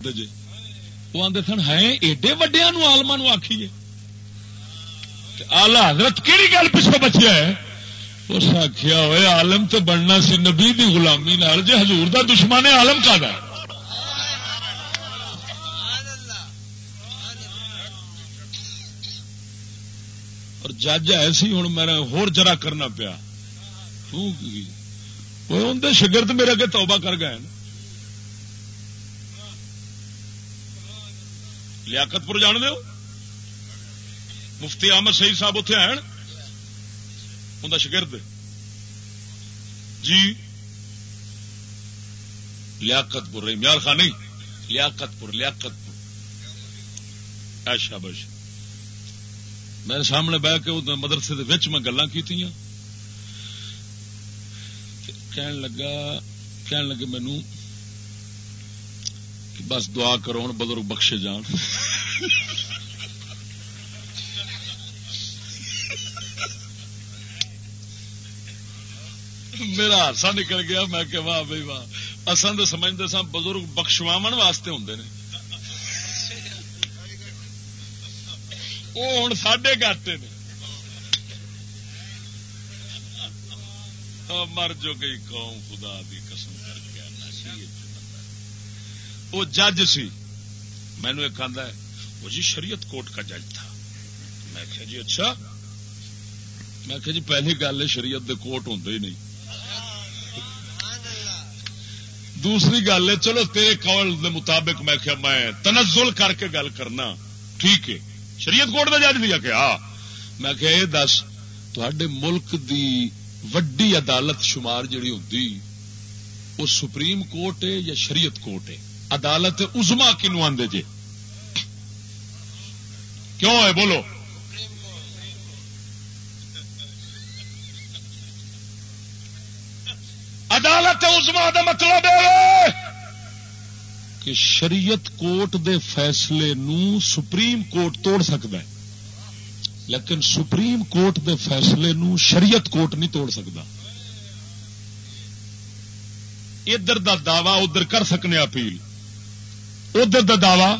جی وہ آدھے سن ہے ایڈے وڈیا آلما نو آخیے آلہ حضرت کہڑی گل پچھو بچیا ہے؟ اس آخیا ہوئے عالم تو بننا سی نبی دی غلامی نال جی حضور دا دشمن ہے، عالم کا دا اور جج ایسی ہوں میرا ہور جرا کرنا پیا۔ اندر شگرد میرے اگے توبہ کر گئے لیاقت پور جان دو مفتی احمد سعید صاحب اتنے آئے ان شگرد جی لیاقت پور رہی میار خان نہیں، لیاقت پور لیاقت پور۔ ایشا بش میرے سامنے بہ کے مدرسے میں گلا کی کہن لگا، کہن لگے مینو بس دعا کرو ہوں بدرگ بخشے جان۔ میرا ہاسا نکل گیا، میں کہ واہ بھائی واہ۔ اصل تو سمجھتے سا بزرگ بخشوا واسطے ہوں نے۔ وہ ہوں ساڈے گاٹے نے۔ مر جو گئی قوم خدا دی قسم کر کے وہ جج سی۔ مینو ایک آدھا ہے وہ جی شریعت کوٹ کا جج تھا۔ میں کہ جی اچھا۔ میں کہ جی پہلی گل ہے شریعت دے کوٹ ہوں ہی نہیں۔ دوسری گل ہے چلو تیرے قول دے مطابق میں کہ میں تنزل کر کے گل کرنا۔ ٹھیک ہے۔ شریعت کوٹ کا جج دیا کہ ہاں۔ میں کہ یہ دس تے ملک دی وڈی عدالت شمار جڑی ہوں وہ سپریم کورٹ ہے یا شریعت کورٹ ہے؟ عدالت ازما کنو آدھے جے؟ کیوں ہے بولو؟ عدالت ازما کا مطلب ہے کہ شریعت کورٹ دے فیصلے نو سپریم کورٹ توڑ سکتا ہے، لیکن سپریم کورٹ دے فیصلے نو شریعت کورٹ نہیں توڑ سکتا۔ ادھر دا دعوی ادھر کر سکنے اپیل۔ ادھر دا دعوی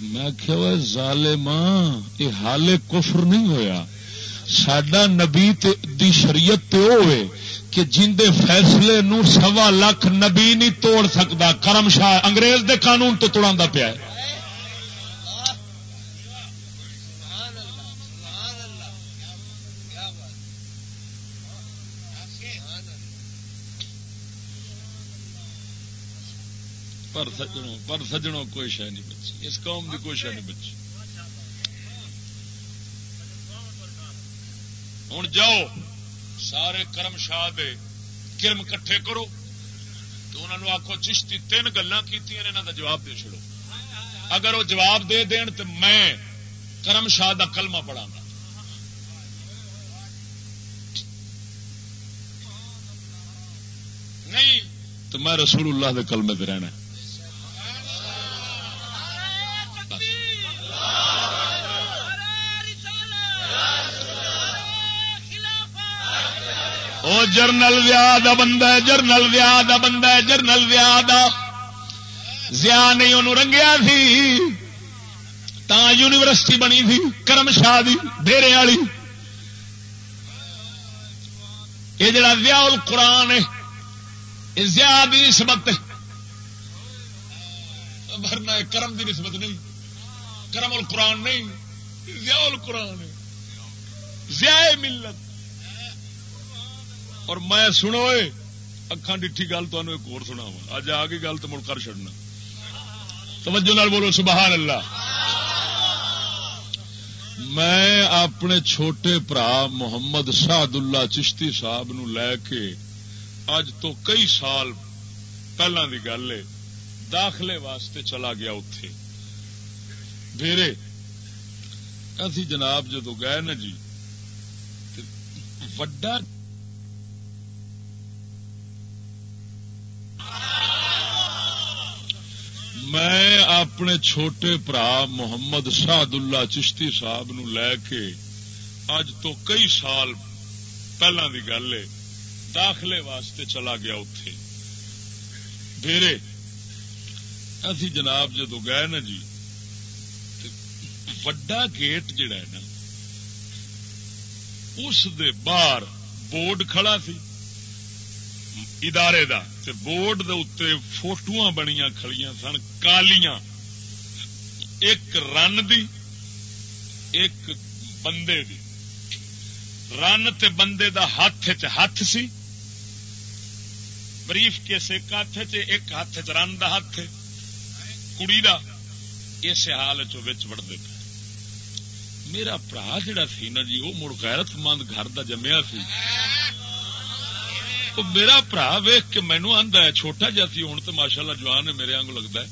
میں کہ ظالم یہ حال کفر نہیں ہویا۔ سڈا نبی دی شریعت تے ہوئے کہ جن دے فیصلے نو سوا لاکھ نبی نہیں توڑ سکتا کرم شاہ انگریز دے قانون تو توڑا پیا ہے۔ پر سجنوں پر سجنوں کوئی شہ نہیں بچی۔ اس قوم کی کوئی شہ نہیں بچی۔ ہوں جاؤ، سارے کرم شاہ دے کرم کٹھے کرو۔ تو انہوں نے آخو چشتی تین گلا کی انہوں کا جواب دے چڑو اگر وہ جواب دے دین تو میں کرم شاہ دا کلمہ پڑھا گا۔ نہیں، تو میں رسول اللہ دے کلمے پہ رہنا۔ وہ جرنل ویا بندہ ہے، جرنل ویا بندہ ہے، جرنل ویا زیا نہیں، انہوں رنگیا سی۔ تا یونیورسٹی بنی تھی کرم شاہ ڈیرے والی۔ یہ جڑا ویا قرآن ہے، یہ زیا بھی نسبت بھرنا کرم دی نسبت نہیں۔ کرم القرآن نہیں زیا القرآن ہے۔ زیا ملت۔ اور میں سنو اکھان ڈٹھی گل تمہیں ایک اور سنا اج آ گئی گل تو مڑ کر چڑنا توجہ نال بولو، سبحان اللہ۔ میں اپنے چھوٹے برا محمد سعد اللہ چشتی صاحب نو لے کے اج تو کئی سال پہلے کی گل ہے داخلے واسطے چلا گیا اتے ڈیرے اسی جناب جدو گئے نا جی وڈا میں اپنے چھوٹے برا محمد شاہد اللہ چشتی صاحب نو لے کے اج تو کئی سال پہلے کی گل ہے، داخلے واسطے چلا گیا اتے ڈیرے اسی جناب جدو گئے نا جی وڈا گیٹ جڑا ہے نا، اس دے باہر بورڈ کھڑا سی۔ ادارے دا تے بورڈ دے اتنے فوٹو بنیا کھڑیاں سن، کالیاں۔ ایک رن دی، ایک بندے دی۔ رن تے بندے دا ہاتھ چ ہاتھ سی۔ بریف کیس ایک ہاتھ چ ایک ہاتھ چ رن دا ہاتھ کڑی دا اس حال چڑھتے پہ میرا برا جڑا سی نا جی وہ مڑ غیرت مند گھر دا جمیا سی۔ میرا برا ویخ کے مینو آدھا ہے، چھوٹا جا سی ہوں تو ماشاء اللہ جوان ہے، میرے آنگ لگتا ہے۔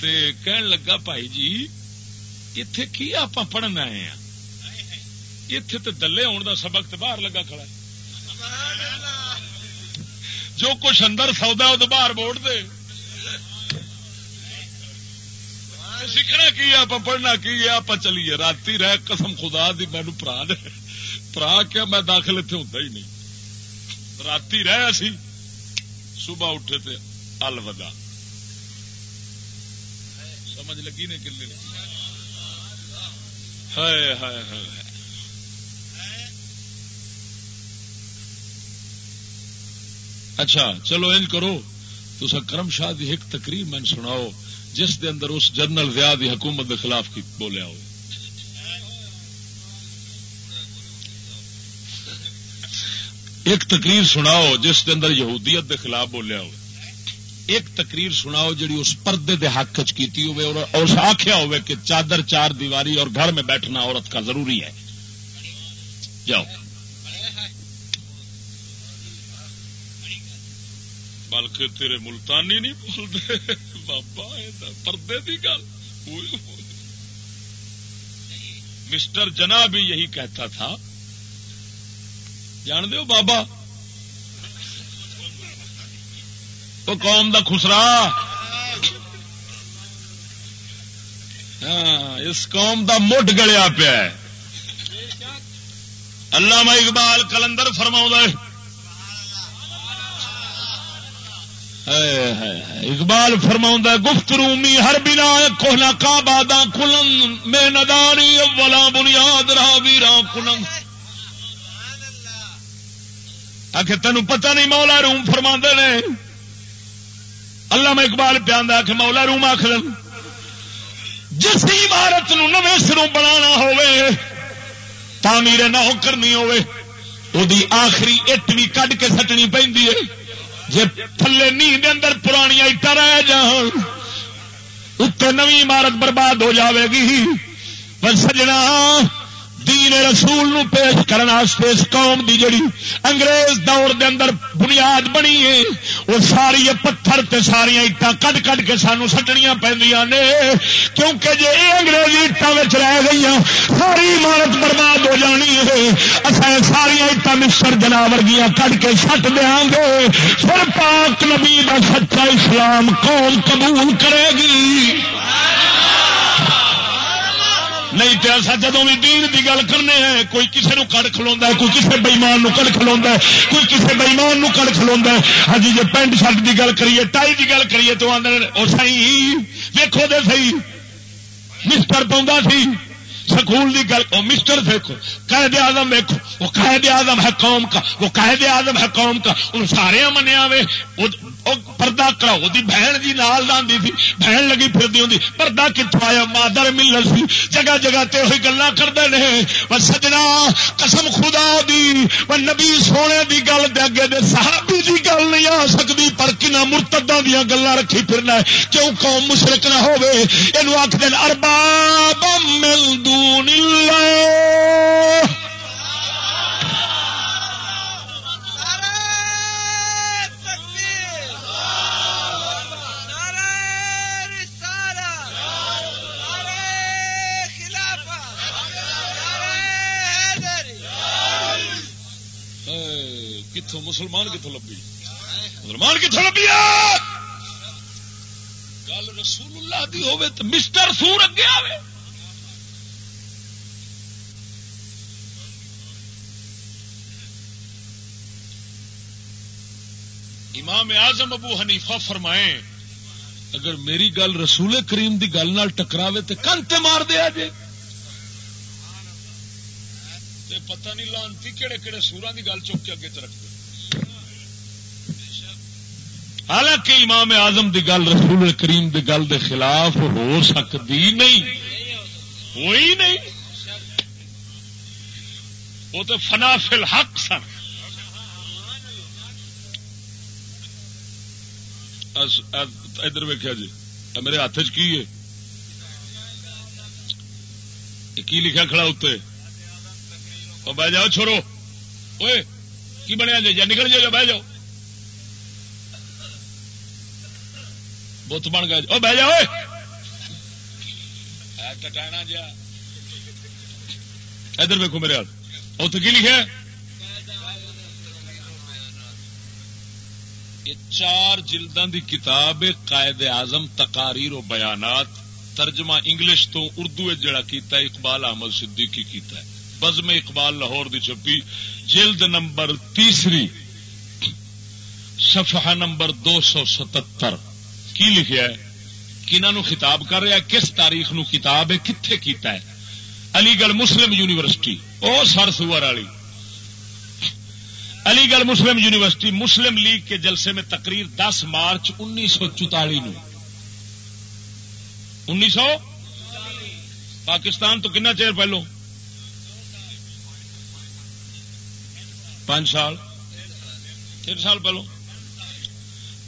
تے کہن لگا، بھائی جی اتے کی آپ پڑھن آئے ہیں اتے تو دلے آن کا سبق تو باہر لگا کھڑا جو کچھ اندر سودا وہ باہر بوٹ دے۔ سیکھنا کی آپ پڑھنا کی آپ چلیے رات رہ، قسم خدا دی مینو پرا دے۔ پرا کیا میں داخل اتنے ہوتا ہی نہیں۔ رات رہ سی صبح اٹھے تھے الوداع۔ سمجھ لگی نے کلے۔ ہائے ہائے ہائے۔ اچھا چلو انج کرو۔ تو کرم شاہ دی ایک تقریر میں سناؤ، جس دے اندر اس جنرل ضیاء دی حکومت دے خلاف کی بولیا ہو۔ ایک تقریر سناؤ جس دے اندر یہودیت دے خلاف بولیا ہو ایک تقریر سناؤ جڑی اس پردے دے حق چیتی ہوئے اور اس آخیا ہوئے کہ چادر، چار دیواری اور گھر میں بیٹھنا عورت کا ضروری ہے۔ جاؤ۔ بلکہ تیرے ملتانی نہیں بولتے۔ بابا پردے کی گل۔ مسٹر جنا بھی یہی کہتا تھا۔ جان دو بابا؟ تو قوم دا خسرا۔ ہاں اس قوم دا مڈ گلیا پیا اللہ اقبال کلندر فرما اقبال فرما گفت رومی ہر بنا کوہنا کا بادا کلن، میں نداری ولا بنیاد رہا ویرا کلن۔ آ تین پتہ نہیں مولا روم فرما نے۔ اللہ میں اقبال پیا کہ مولا روم آخر جس عمارت نو سروں بنا ہوے تعمیر نہ ہو کرنی ہوے وہ آخری اٹ بھی کڈ کے سٹنی پہ جی تھلے نیند اندر پرانی اٹا رہ جان اتنے نوی عمارت برباد ہو جاوے گی۔ پر سجنا دین رسول نو پیش کرنا اس قوم دی جڑی انگریز دور دے اندر بنیاد بنی ہے، وہ ساری پتھر تے ساری اٹا کٹ کٹ کے سانو سٹنیا پہنیا نے۔ کیونکہ جی یہ انگریزی اٹا رہ گئی ساری عمارت برباد ہو جانی ہے۔ اصل ساری اٹا مشر جنا ورگیاں کٹ کے سٹ دیا گے۔ پھر پاک نبی کا سچا اسلام قوم قبول کرے گی۔ نہیں تو ایسا جدو بھی دین کی گل کرنے ہیں، کوئی کسی نو کڑ کھلوا ہے، کوئی کسی بئیمان کڑ کھلوا ہے، کوئی کسی بئیمان کڑ کھلوا ہے۔ ہاں جی پینٹ شرٹ کی گل کریے، ٹائی کی گل کریے تو آدھے اور سی ویکو دے سی مسٹر پاؤں سی۔ سکول کی گل وہ مسٹر دیکھو قید آدم دیکھو، وہ قید آدم ہے قوم کا، وہ قید آدم ہے قوم کا ان سارے منیا وے پردہ کرا وہ بہن جی نال لاندی تھی بہن لگی پھر ہوں پردہ کتوں آیا؟ مادر مل سی، جگہ جگہ تے ہوئی گلا کرتے ہیں وہ سجنا، قسم خدا دی، وہ نبی سونے دی گل دے اگے دے صحابی دی گل نہیں آ سکتی پر کنا مرتدہ دیا گلا رکھی پھرنا ہے، کیوں قوم مشرک نہ ہوے یہ آخ دن ارباب مل دون اللہ۔ کتوں مسلمان کتوں لبی مسلمان کتوں لبی گل رسول اللہ دی ہوے تو مسٹر سور اگے آئے امام اعظم ابو حنیفہ فرمائے اگر میری گل رسول کریم دی گل نال ٹکراوے تے کن تے مار دیا جے؟ تے پتہ نہیں لانتی کہڑے کہڑے سورا دی گل چک کے اگے چ رکھتے حالانکہ امام اعظم دی گل رسول کریم دی گل دے خلاف ہو سکتی نہیں۔ ہوئی نہیں۔ وہ تو فنا فی الحق سن۔ ادھر ویکیا جی۔ میرے ہاتھ چ کی ہے؟ کی لکھا کھڑا اتنے بہ جاؤ چھوڑو۔ اوے کی بنیا جی؟ یا نکل جائے بہ جاؤ۔ بت بن گیا جی۔ بہ جاؤ ٹٹانا جا ادھر ویکو میرے ہاتھ۔ اتنے کی لکھا چار جلدوں دی کتاب قائد اعظم تقاریر و بیانات ترجمہ انگلش تو اردو جڑا کیتا ہے، اقبال احمد صدیقی کیتا ہے۔ بزم اقبال لاہور دی چھپی۔ جلد نمبر تیسری، صفحہ نمبر دو سو ستر کی لکھیا ہے؟ کنہوں نو خطاب کر رہا ہے؟ کس تاریخ نو کتاب ہے؟ کتنے کیتا ہے؟ علی گڑھ مسلم یونیورسٹی، او سر سور والی علی گڑھ مسلم یونیورسٹی مسلم لیگ کے جلسے میں تقریر دس مارچ انیس سو چوتالی نو۔ انیس سو؟ پاکستان تو کنا چیر پہلو؟ پانچ سال۔ تین سال پہلو۔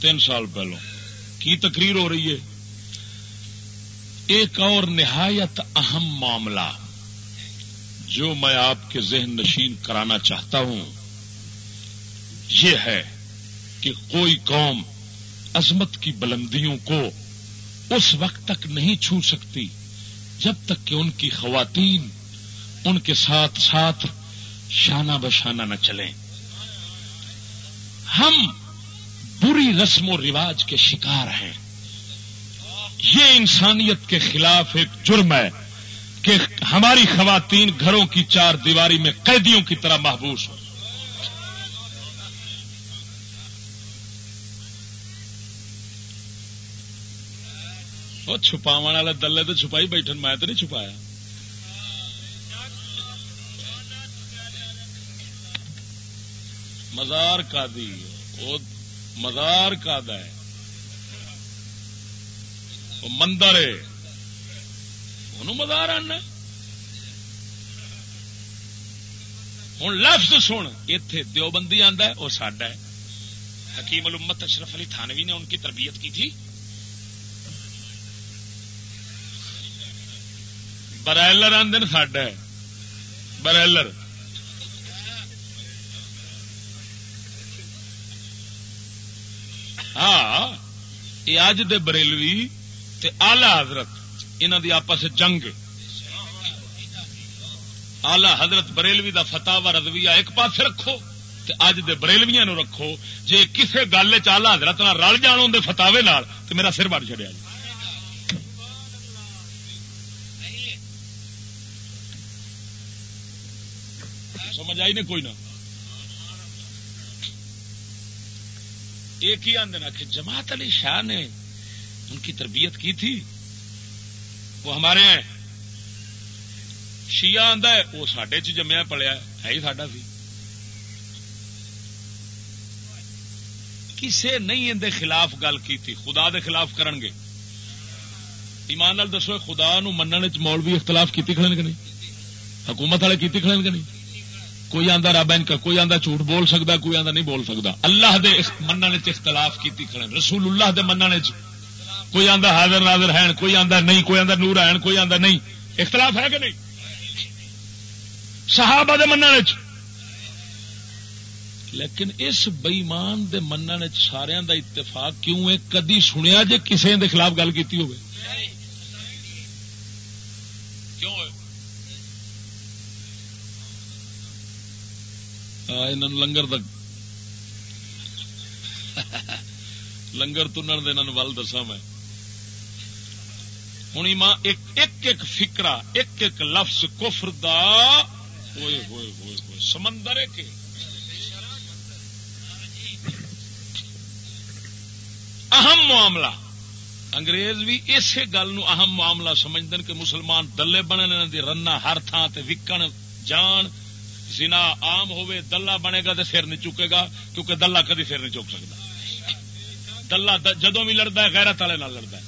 تین سال پہلو۔ کی تقریر ہو رہی ہے؟ ایک اور نہایت اہم معاملہ جو میں آپ کے ذہن نشین کرانا چاہتا ہوں۔ یہ ہے کہ کوئی قوم عظمت کی بلندیوں کو اس وقت تک نہیں چھو سکتی جب تک کہ ان کی خواتین ان کے ساتھ ساتھ شانہ بشانہ نہ چلیں۔ ہم بری رسم و رواج کے شکار ہیں۔ یہ انسانیت کے خلاف ایک جرم ہے کہ ہماری خواتین گھروں کی چار دیواری میں قیدیوں کی طرح محبوس ہوں۔ وہ چھپا والے دلے تو چھپائی بیٹھن میں تو نہیں چھپایا مزار کا دی وہ مزار کا ہے وہ مندر ہے انہوں مزار آنا ہوں لفظ سن اتے دیوبندی آتا ہے وہ ساڈا ہے حکیم الامت اشرف علی تھانوی نے ان کی تربیت کی تھی برائلر آدھے ساڈا برائلر۔ ہاں یہ اج دے بریلوی تے آلہ حضرت انہوں دی آپس جنگ۔ آلہ حضرت بریلوی دا فتح و رضویہ ایک پاس رکھو تے اج دے بریلویاں نو رکھو۔ جے کسے گل چ حضرت نہ رل جان اندر فتاوے تو میرا سر بڑھ چڑیا جی۔ سمجھ آئی نہیں کوئی نہ۔ ایک ہی آدھے کہ جماعت علی شاہ نے ان کی تربیت کی تھی۔ وہ ہمارے ہیں شیعہ آدھا ہے، وہ سڈے چ جمیا پلیا ہے ہی ساڈا سی کسے نہیں اندر خلاف گل کی تھی، خدا دے خلاف کرن گے۔ ایمان نال دسو، خدا نو مننے چ مولوی اختلاف کیتی کھڑن کہ نہیں؟ حکومت والے کیتی کھڑن کہ نہیں؟ کوئی آدھا رب ان کا کوئی آدھا جھوٹ بول سکتا کوئی آدھا نہیں بول سکتا اللہ دے مننے اختلاف کی رسول اللہ دے مننے کوئی آدھا حاضر ناظر ہے کوئی آدھا نہیں، کوئی آدھا نور ہے کوئی آدھا نہیں۔ اختلاف ہے کہ نہیں؟ صحابہ دے مننے لیکن اس بئیمان دے مننے سارا دا اتفاق کیوں ہے؟ کدی سنیا جے کسی دے خلاف گل کی ہوگی کیوں ہے ہاں لنگر تک لنگر تنن دن ول دسا میں ہوں ماں ایک ایک فکرا ایک ایک لفظ کفر دا ہوئے ہوئے ہوئے ہوئے سمندر ہے اہم معاملہ انگریز بھی اسی گل اہم معاملہ سمجھتے کہ مسلمان دلے بنے دی رنا ہر تھان تے وکن جان زنا آم ہوئے، دلہ بنے گا تو سر نہیں چکے گا، کیونکہ دلہ کدی سر نہیں چک سکتا۔ دلہ جدو بھی لڑتا ہے، غیرت والے لڑتا ہے۔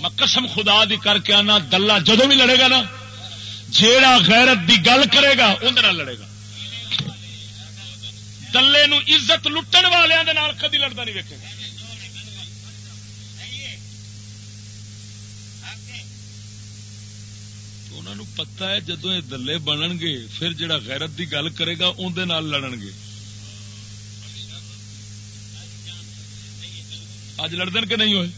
میں قسم خدا دی کر کے آنا، دلہ جدو بھی لڑے گا نا، جیڑا غیرت دی گل کرے گا اندر لڑے گا۔ دلے نو عزت لٹن والوں کدی لڑتا نہیں ویکے گا۔ پتا ہے جدو یہ دلے بنن گے پھر جڑا غیرت دی گل کرے گا اندر لڑن گے اج لڑ کہ نہیں ہوئے؟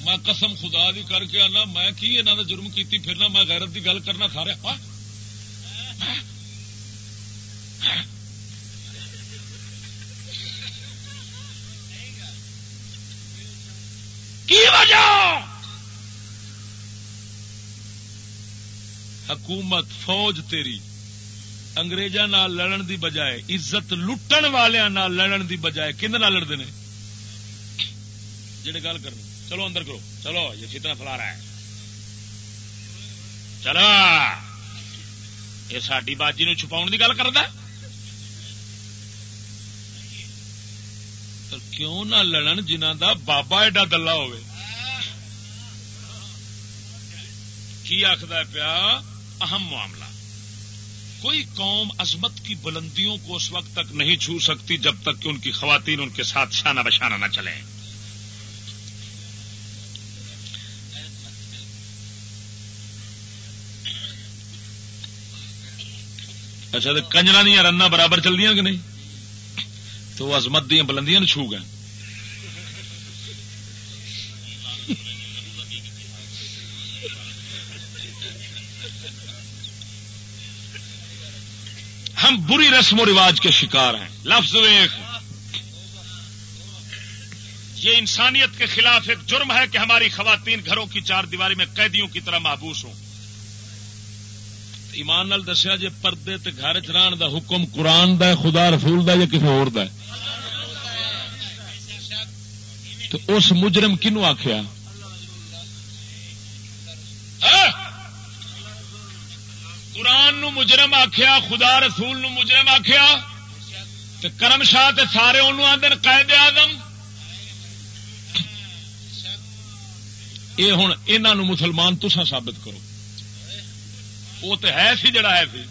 میں قسم خدا دی کر کے آنا، میں کی انہوں نے جرم کیتی پھرنا میں غیرت دی گل کرنا کھا رہا۔ کی وجہ؟ حکومت فوج تیری اگریزا لڑن دی بجائے، عزت لٹن والوں لڑن دی بجائے کن لڑتے ہیں جڑے گل کرنے چلو اندر کرو، چلو، یہ فتنہ فلا رہا ہے۔ چلو یہ ساری باجی نو چھپاؤ کی گل کرتا کیوں نہ لڑن جنہ دا بابا ایڈا دلہ ہوئے؟ کی آخر پیا؟ اہم معاملہ۔ کوئی قوم عظمت کی بلندیوں کو اس وقت تک نہیں چھو سکتی جب تک کہ ان کی خواتین ان کے ساتھ شانہ بشانہ نہ چلیں۔ اچھا تو کنجر دیا رن برابر چل دیا کہ نہیں؟ تو عظمت دیا بلندیاں چھو گئے۔ ہم بری رسم و رواج کے شکار ہیں۔ لفظ ایک یہ انسانیت کے خلاف ایک جرم ہے کہ ہماری خواتین گھروں کی چار دیواری میں قیدیوں کی طرح محبوس ہوں۔ ایمان نال دسیا جی پردے تے گھر چران دا حکم قرآن دا خدا رسول دا یا کسی اور دا تو اس مجرم کنو آخیا قرآن نو مجرم آخیا خدا رسول نو مجرم آخیا کرم شاہ تے سارے انہوں آدھے قائد آدم یہ ہوں یہ مسلمان تسا ثابت کرو۔ وہ تو ہے سی جڑا ہے سی۔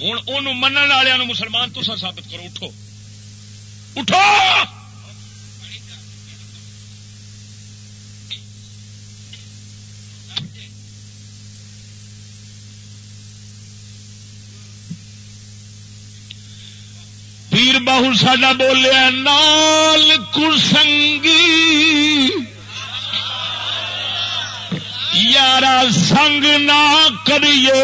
ہوں ان من والوں مسلمان تسا ثابت کرو، اٹھو۔ اٹھو پیر باہو ساڈا بولیا نال کسنگی یارا سنگ نہ کریے۔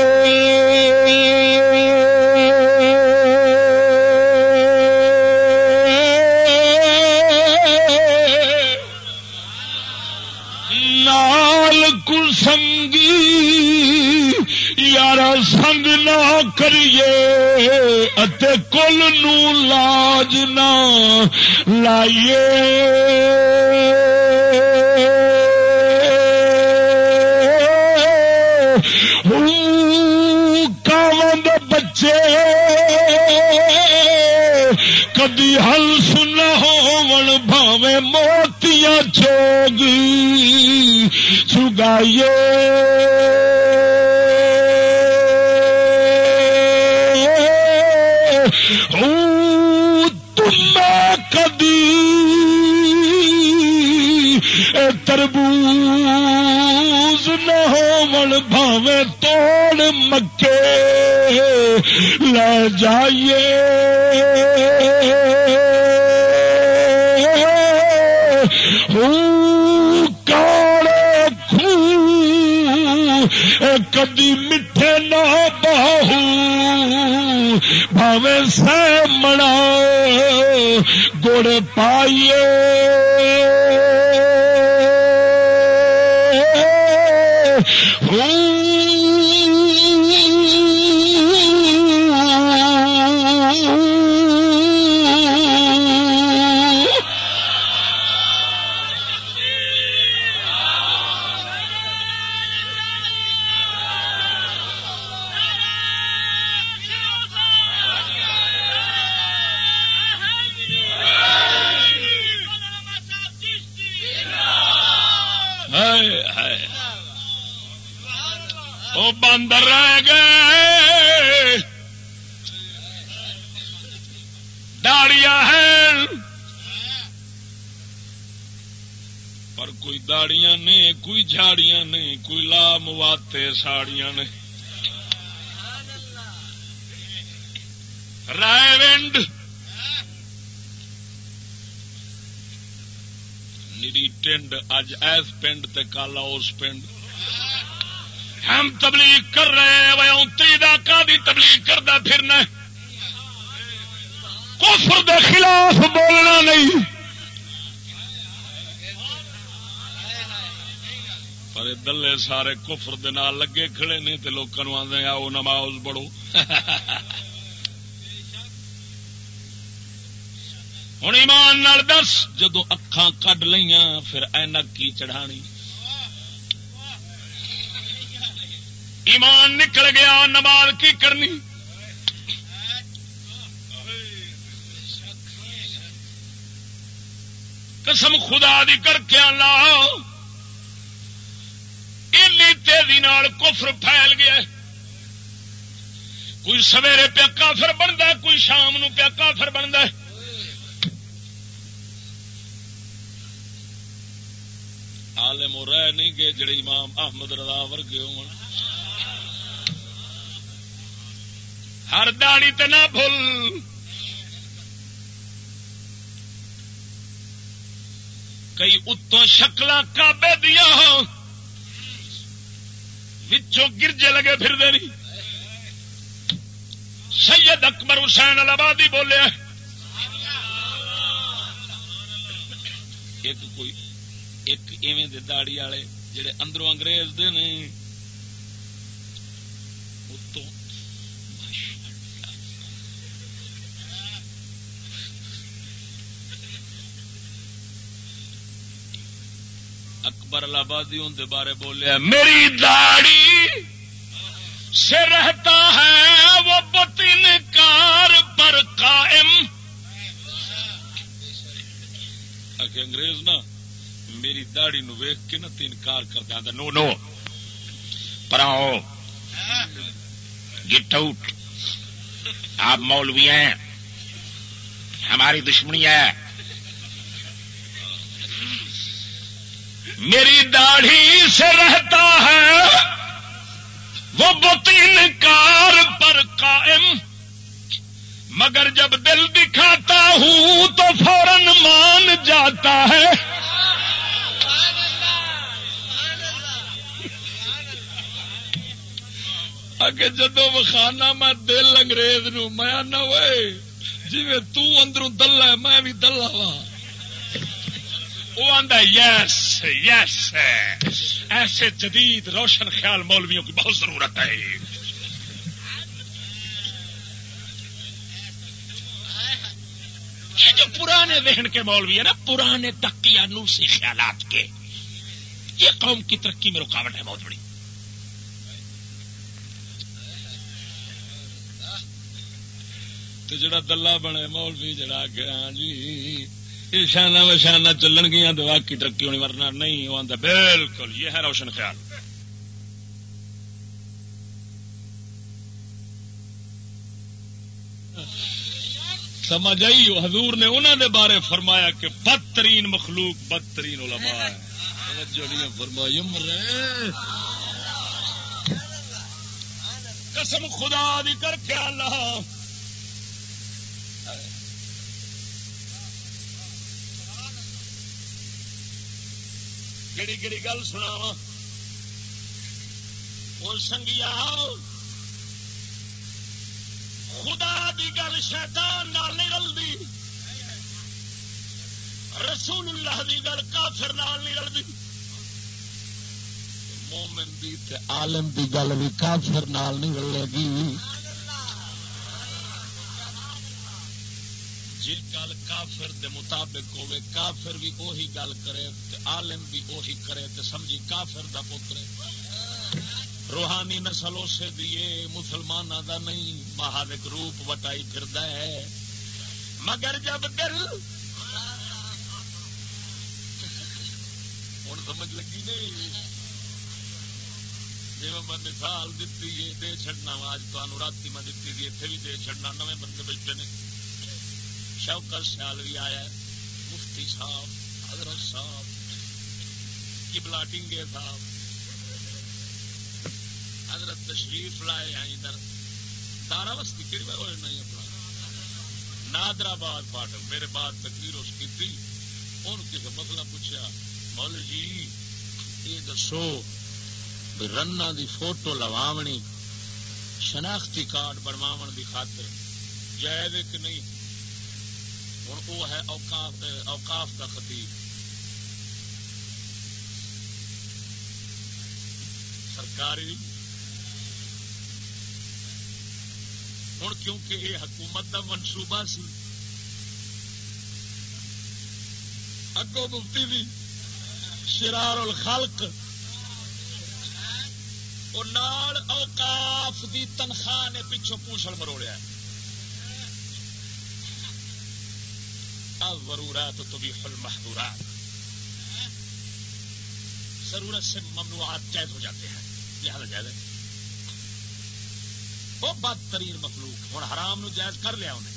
یار سنگ نہ کریے کل نو لاج نہ لائیے۔ بچے کدی ہل سنا ہو بھاوے موتیاں چوگی چگائیے تربوز نہ ہو بھاوے توڑ مکے لے جائیے کدی میٹھے نہ بہو بھاوے سہ منا گڑ پائیے ہوں جھاڑیاں نے کوئی لام واتے ساڑیاں نے رائے ونڈ۔ نری ٹنڈ، اج ایس پنڈ تے کالا اس پنڈ۔ ہم تبلیغ کر رہے ہیں وہ اتری دا کا تبلیغ کرتا پھرنا کفر دے خلاف بولنا نہیں۔ پر دلے، سارے کفر دے نال لگے کھڑے نے تے لوکاں آدھے آؤ نماز بڑھو ہوں ایمان نال دس، جدو اکھاں کڈ لیاں پھر اینک کی چڑھانی۔ ایمان نکل گیا، نماز کی کرنی؟ قسم خدا دی کر کے لا تیزی کفر پھیل گیا کوئی سویرے پیا کافر بنتا کوئی شام نو پیا کافر بنتا عالم رہ نہیں گئے جڑے امام احمد رضا ورگے ہو ہر داڑی تے نہ بھول۔ کئی اتوں شکل کابے دیا وچوں گرجے لگے پھر دے نہیں۔ سید اکبر حسین آبادی بولے ایک کوئی ایک ایویں داڑی والے جڑے اندروں انگریز دے نہیں اکبر آبادی ان کے بارے بولیا میری داڑی سے رہتا ہے، وہ بتن کار پر قائم۔ انگریز نا، میری داڑی نو ویخ کے نا تین کار کر دیا نو نو۔ پراؤ گٹ آؤٹ آپ مولوی ہیں، ہماری دشمنی ہے۔ میری داڑھی سے رہتا ہے۔ وہ بتین کار پر قائم۔ مگر جب دل دکھاتا ہوں تو فوراً مان جاتا ہے۔ اگے جدو وکھانا میں دل انگریز نو میں نہ ہوئے جی تندروں دلہ میں بھی دلہ وا وہ آدھا یس یس ایسے جدید روشن خیال مولویوں کی بہت ضرورت ہے۔ یہ جو پرانے ذہن کے مولوی ہے نا، پرانے تکیا نوسی خیالات کے، یہ قوم کی ترقی میں رکاوٹ ہے بہت بڑی۔ تو جڑا دلہ بنے مولوی، جڑا گیا جی شانہ وشانہ چلن گیا تو واقعی ترقی ہونی ورنہ نہیں، وہ آتا بالکل، یہ ہے روشن خیال۔ سمجھ آئی؟ حضور نے انہوں دے بارے فرمایا کہ بدترین مخلوق بدترین علماء ہے۔ فرمائی قسم خدا دی کر کے اللہ۔ کہڑی کہڑی گل سنا سنگیا خدا دی گل شیطان نال نہیں رلدی رسول اللہ دی گل کافر نال نہیں رلدی مومن دی تے عالم دی گل بھی کافر نال نہیں رلے گی جی گل کافر دے مطابق ہوے کافر بھی وہی گل کرے، تے عالم بھی وہی کرے، تے سمجھی کافر دا پتر روحانی نسل اسے دیے مسلمانوں دا نہیں مہارک روپ وٹائی پھر ہے۔ مگر جب دل ہوں سمجھ لگی نہیں؟ جی میں مثال دیتی ہے، دے چڑنا وا اج تمہیں رات میں دیتی تھی اتنے بھی دے چڑنا نویں بندے بیٹھے نے۔ شوکر سیال بھی آیا مفتی صاحب، حضرت صاحب کبلا ڈنگے صاحب، حضرت تشریف لائے ہیں ادھر۔ دارا وسطی کہڑی بار ہوئے نہیں اپنا؟ نادر آباد پاٹل میرے بعد تقریر اس کی تھی۔ ان کسی مسئلہ پوچھا مول جی یہ دسو رنا دی فوٹو لواونی، شناختی کارڈ بنوا دی خاطر جائز کہ نہیں؟ ہوں وہ ہے اوقاف اوقاف کا خطیب۔ سرکاری۔ ہوں کیونکہ یہ حکومت کا منصوبہ سی۔ اگو مفتی بھی شرار الخلق۔ نال اوقاف دی تنخواہ نے پچھوں پوچھل مروڑیا ضرورات تو بھی فل محدورات ضرورت سے ممنوعات جائز ہو جاتے ہیں. یہ حال جائز ہے وہ بدترین مخلوق. ہوں حرام نو جائز کر لیا انہیں.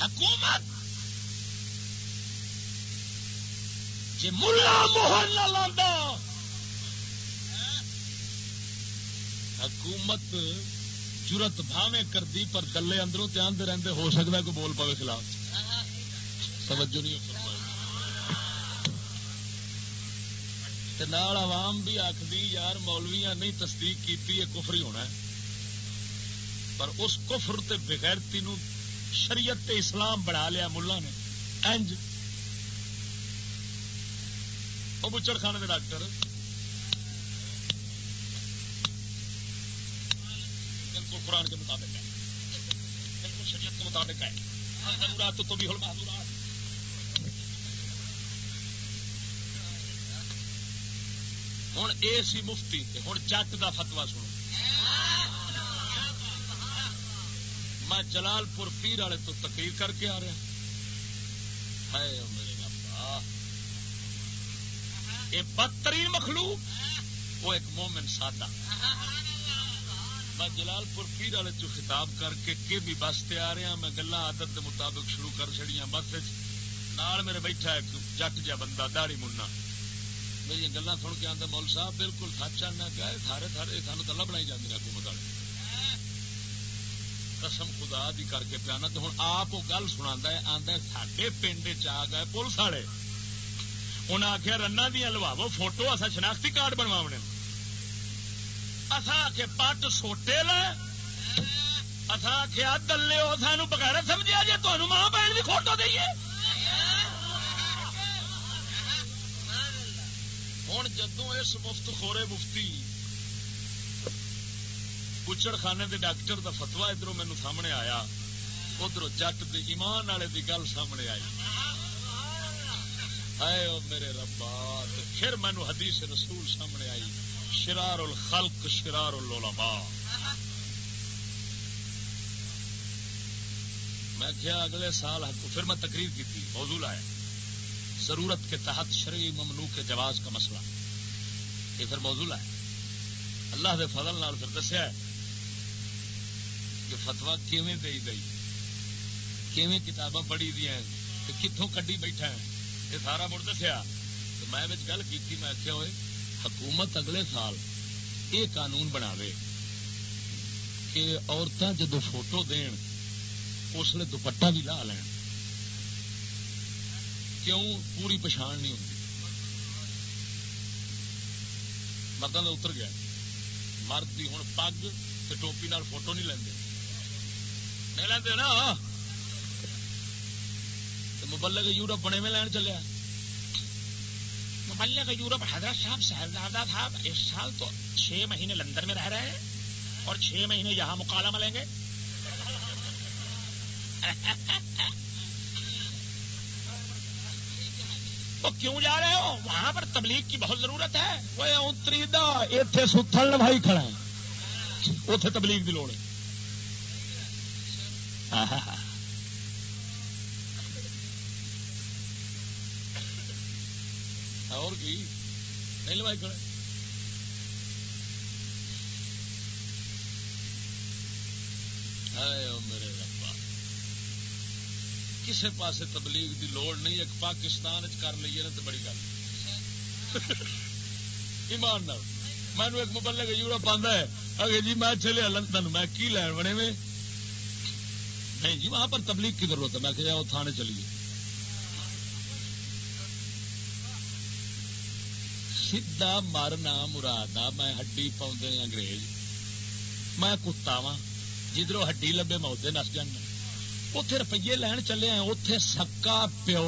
حکومت! جی ملا موہر نہ لا حکومت جرت بھاوے کر دی پر دلے اندروں دھیان دے رہتے ہو سکتا ہے کوئی بول پاوے خلاف۔ توجہ نہیں نال عوام بھی آخری یار مولویا نہیں تصدیق کی کفری ہونا ہے۔ پر اس کفر تے بغیرتی نو شریعت تے اسلام بنا لیا ملا نے۔ انج وہ بچڑ خانے کے ڈاکٹر بالکل قرآن کے مطابق ہے۔ بالکل شریعت کے مطابق ہے۔ ضرورات تو بھی ہو۔ معذورات ہوں اے سی مفتی ہوں جٹ کا فتوا سنو۔ میں جلال پور پیر والے تو تقریر کر کے آ رہا۔ ہے میرے بابا یہ بدترین مخلوق، وہ ایک مومن سادہ۔ میں جلال پور پیر والے چ خطاب کر کے کہ بھی بس تے آ رہا ہاں، میں گلا آدت کے مطابق شروع کر چڑیا بس نال میرے بیٹھا ایک جٹ جا بندہ داڑی منا۔ میری گلا سن کے آدھا مول صاحب بالکل سچ آنا گئے تھارے تھارے سانو تلا بنائی جاتی حکومت والے۔ قسم خدا دی کر کے پیانا تو ہوں آپ گل سنا آدھا سڈے پنڈ چ آ گئے پولیس والے۔ انہیں آخیا رنا دیا لواو فوٹو اصا شناختی کارڈ بنوا اصا آخ پٹ سوٹے لے۔ اصا آخیا دلے سانو بغیر سمجھا جی تمہیں ماں بہن کی فوٹو دئیے۔ ہوں جدو اس مفت خورے مفتی کچڑ خانے دے ڈاکٹر دا فتوا ادھر مینو سامنے آیا ادھر جٹ دے ایمان والے دی گل سامنے آئی۔ ہے میرے ربا پھر مینو حدیث رسول سامنے آئی۔ شرار الخلق، شرار العلماء. میں کیا اگلے سال پھر میں تقریر کی تھی، موضوع لایا۔ ضرورت کے تحت شرعی ممنوع کے جواز کا مسئلہ۔ یہ پھر موضوع ہے اللہ دے فضل نال پھر دسیا کہ فتوا کیویں دئی گئی؟ کیویں کتاباں پڑھی دیا کتوں کڈی بیٹھا ہے؟ یہ سارا مڑ دسیا۔ تو میں گل کی میں آخیا ہوئے حکومت اگلے سال یہ قانون بناوے کہ عورتیں جدو فوٹو دین اس لیے دوپٹا بھی لا لین۔ کیوں؟ پوری پچھان نہیں ہوتی مردوں کا اتر گیا۔ مرد کی ہوں پگ ٹوپی نال فوٹو نہیں لیندے۔ نہیں لیندے نا؟ مبلغ یورپ بنے میں لین چلیا۔ مبلغ یورپ حضرت صاحب، شہزادہ صاحب، اس سال تو چھ مہینے لندن میں رہ رہے ہیں اور چھ مہینے یہاں مکالمہ لیں گے۔ وہ کیوں جا رہے ہو؟ وہاں پر تبلیغ کی بہت ضرورت ہے۔ وہ اتری اتنے ستھل بھائی کھڑا ہے۔ اتے تبلیغ کی لوڑ ہے۔ اور کی؟ نہیں لوائی کھڑے۔ میرے ربا کسے پاسے تبلیغ دی لوڑ نہیں، ایک پاکستان کر لیے نا تو بڑی گل۔ ایمان نال۔ مینو ایک مبلغ یورپ آتا ہے۔ اگر جی میں چلے لندن، میں کی لین بنے میں؟ نہیں جی وہاں پر تبلیغ کی ضرورت ہے۔ میں کہ جاؤ تھانے چلیے۔ سیدا مرنا مرادا میں ہڈی پاؤں انگریز میں کتا وا جدھر ہڈی لبے میں ادھر نس جانا اتے روپیے لین چلے اتے سکا پیو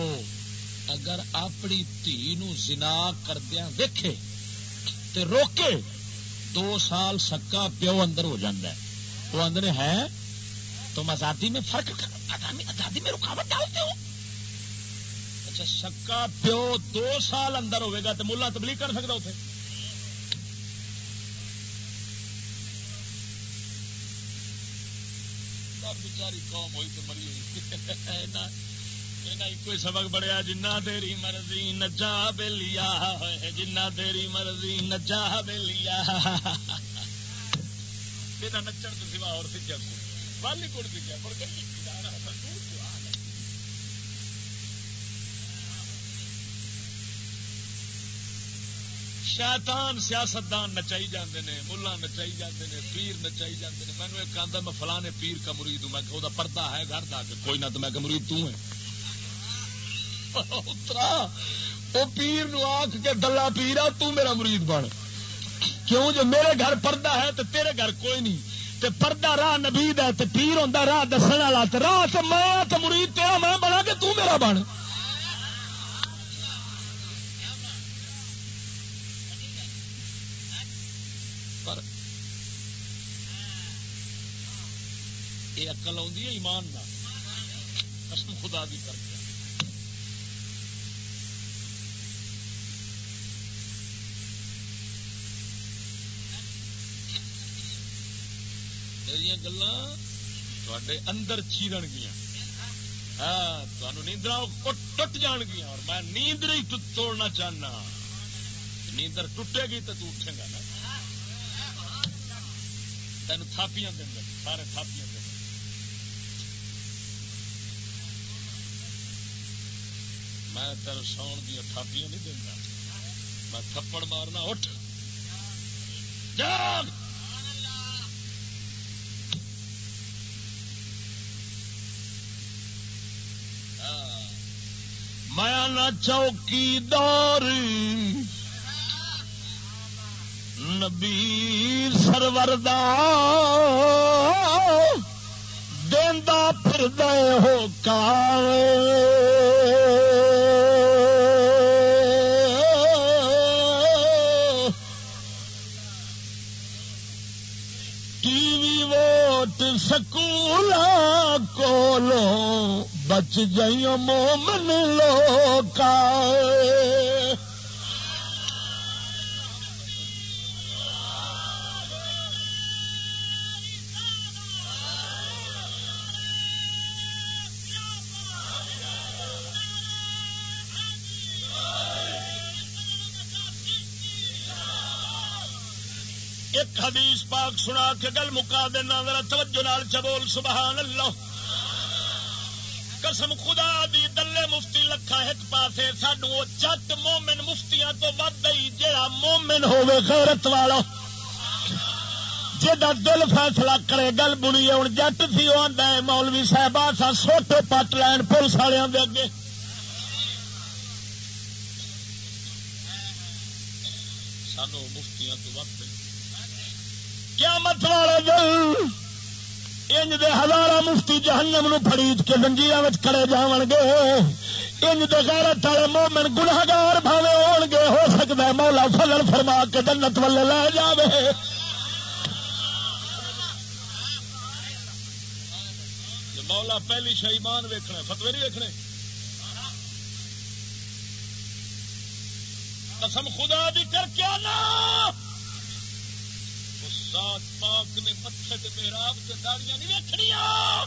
اگر اپنی دھی ننا کردیا ویکھے تے روکے دو سال سکا پیو اندر ہو جاندہ ہے وہ اندر ہے تم آزادی میں فرق آزادی میں رکاوٹ ڈالتے ہو اچھا سکا پیو دو سال اندر ہوئے گا تو ملا تبلیغ کر سکتا اتنے بچاری قوم ہوئی تو مری ہوئی۔ کوئی سبق بڑھیا جنا تیری مرضی نجا بے لیا جنا تیری مرضی نجا بے لیا۔ نچن تو سوا اور سیکھا والی کوڑ سیکھا پر شیطان سیاستدان نچائی جاندے نے، ملا نچائی جاندے نے، پیر نچائی جاندے نے۔ مینو ایک آدھا میں فلانے پیر کا مرید ہوں۔ میں کہ پردہ ہے گھر دا کہ کوئی نہ تو میں کہ مرید تو ہے اترا وہ پیر نو آخ کے دلہ پیر تو میرا مرید بن۔ کیوں؟ جو میرے گھر پردہ ہے تو تیرے گھر کوئی نہیں۔ تے پردہ راہ نبید ہے، تے پیر ہوں راہ دسن والا راہ تو میں مرید تیرا، میں بنا کہ تو میرا بن۔ یہ اکل آئی ایمان نہ۔ قسم خدا بھی کر کے میری گلا اندر چیرن گیا ہاں تمہیں ٹوٹ جان گیا اور میں نیند ہی توڑنا چاہنا۔ نیندر ٹوٹے گی تو اٹھے گا نا۔ تین تھاپیاں دیں سارے تھاپیاں دیں میں تیر ساؤن دیا تھاپیاں نہیں دینا میں تھپڑ مارنا، اٹھ۔ جاگ۔ میں نہ چوکی دار نبی سرور دا پھر دے ہو کار سکول کولو بچ جئی مومن لوکا ایک حدیث پاک سنا کے گل مکا دینا میرا توجہ نال چبول، سبحان اللہ۔ قسم خدا دی دلے مفتی لکھا ایک پاسے سانو چٹ مومن مفتیاں تو ود گئی جہا مومن ہوے غیرت والا۔ جا دل فیصلہ کرے، گل بنی ہوں جٹ سی وہ آدھا ہے، مولوی صاحب سا سوٹے پٹ لین پولیس والوں کے اگے۔ سانو مفتیاں تو ود قیامت والے دل انج دے ہزار مفتی جہنم نو فریج کے زنجیر کڑے جان گے۔ انج دے غیرت والے مومن گناگار بھاوے ہون گے۔ ہو سکتا ہے مولا فضل فرما کے جنت والے لے جاوے۔ مولا پہلی شہیمان ویکھنا فتوی نہیں ویکھنے۔ قسم خدا دی کر کیا نا ذات پاک نے متھے محراب سے داڑیاں نہیں ویکھنیا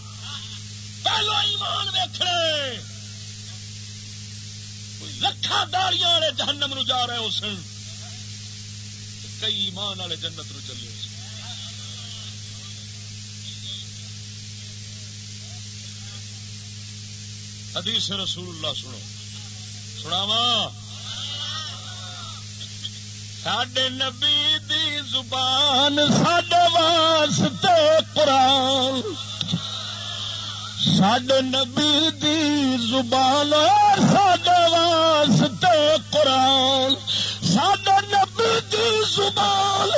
پہلو ایمان ویکھنے۔ لکھا داڑیاں والے جہنم نو جا رہے ہو سن۔ کئی ایمان والے جنت نو چلے حدیث رسول اللہ سنو۔ سناوا ساڈے نبی دی زبان ساڈے واسطے قرآن ساڈے نبی دی زبان ساڈے واسطے قرآن ساڈے نبی دی زبان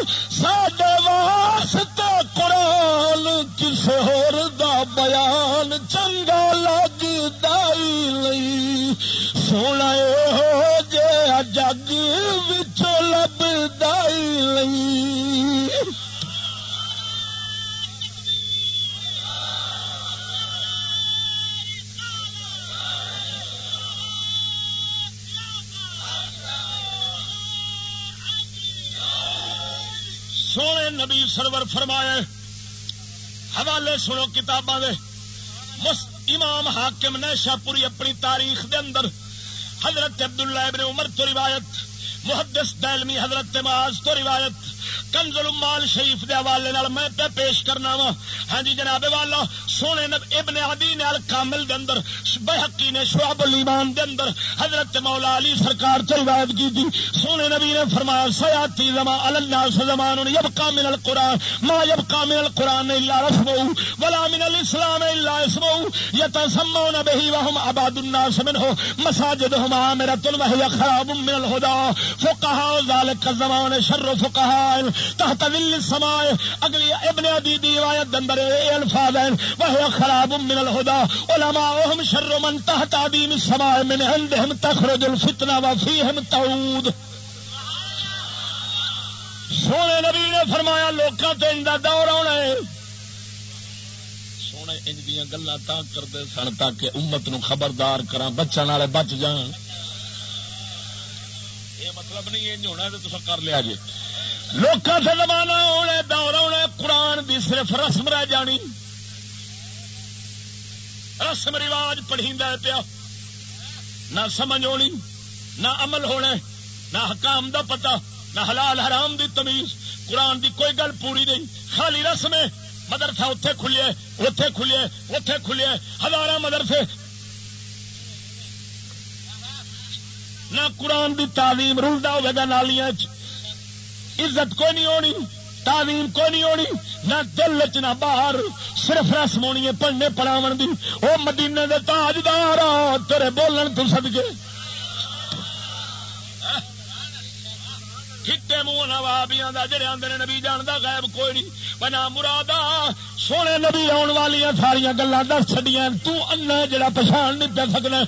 ساڈے واسطے قرآن کسے ہور دا بیان چنگا لگ دائی سونا ہو جے جگ لب دائی سونے نبی سرور فرمائے حوالے سنو کتاباں دے امام حاکم نے شاہپوری اپنی تاریخ دے اندر حضرت عبداللہ ابن عمر تو روایت محدث دہلمی حضرت معاذ تو روایت کنزل المال شریف دے حوالے میں پہ پیش کرنا وا۔ ہاں جی جناب والا، سونے ابن عدی نے کامل دے اندر، بحقی نے شعب الایمان دے اندر حضرت مولا علی سرکار تو روایت کی تھی۔ سونے نبی نے فرمایا، سیاتی زمان الناس زمان یبقى من القران ما يبقى من القران الا رسمه ولا من الاسلام الا اسمه يتسمون به وهم عباد الناس منه، مساجدهم عامره وهي خراب من الهدى، فقهاء ذلك الزمان شر فقهاء ہیں تحت ذل السماء. اگلی ابن ابی دی روایت اندر اے الفاظ ہیں وہ خراب من الهدى علماءهم شر من تحت عدیم السماء، من عندهم تخرج الفتنه وفيهم تعود. سونے نبی نے فرمایا، لوکاں تے اندا دور آنا ہے۔ سونے انج دیاں گلاں تا کردے سن تاکہ امت نو خبردار کراں، بچن والے بچ جان۔ یہ مطلب نہیں انج ہونا تے تساں کر لیا جی۔ لوکاں سے زمانہ ہونے دور آنا قرآن دی صرف رسم رہ جانی۔ رسم رواج پڑھی پیا۔ نہ سمجھ ہونی، نہ عمل ہونا، نہ حکام دا پتا نہ حلال حرام دی تمیز۔ قرآن دی کوئی گل پوری نہیں۔ خالی رسم ہے مدرسہ اتے کھلے اتے کھلے اتے کھلے ہزار مدرسے نہ قرآن دی تعلیم رلتا ہوگا نالیاں عزت کوئی نہیں ہونی، تعلیم کوئی نہیں ہونی، نہ دل چ نہ باہر، صرف رسم ہونی ہے پڑھنے پڑھاو دی۔ وہ مدینے دے تاجدار تیرے بولن تو سد گئے کھٹے منہ نوابیاں دا جڑے آدھے نبی جانتا غائب کوئی نہیں۔ بنا مرادا، سونے نبی آن والی ساریا گلا دس چڈیا تنا جڑا پچھان نہیں پہ سکنا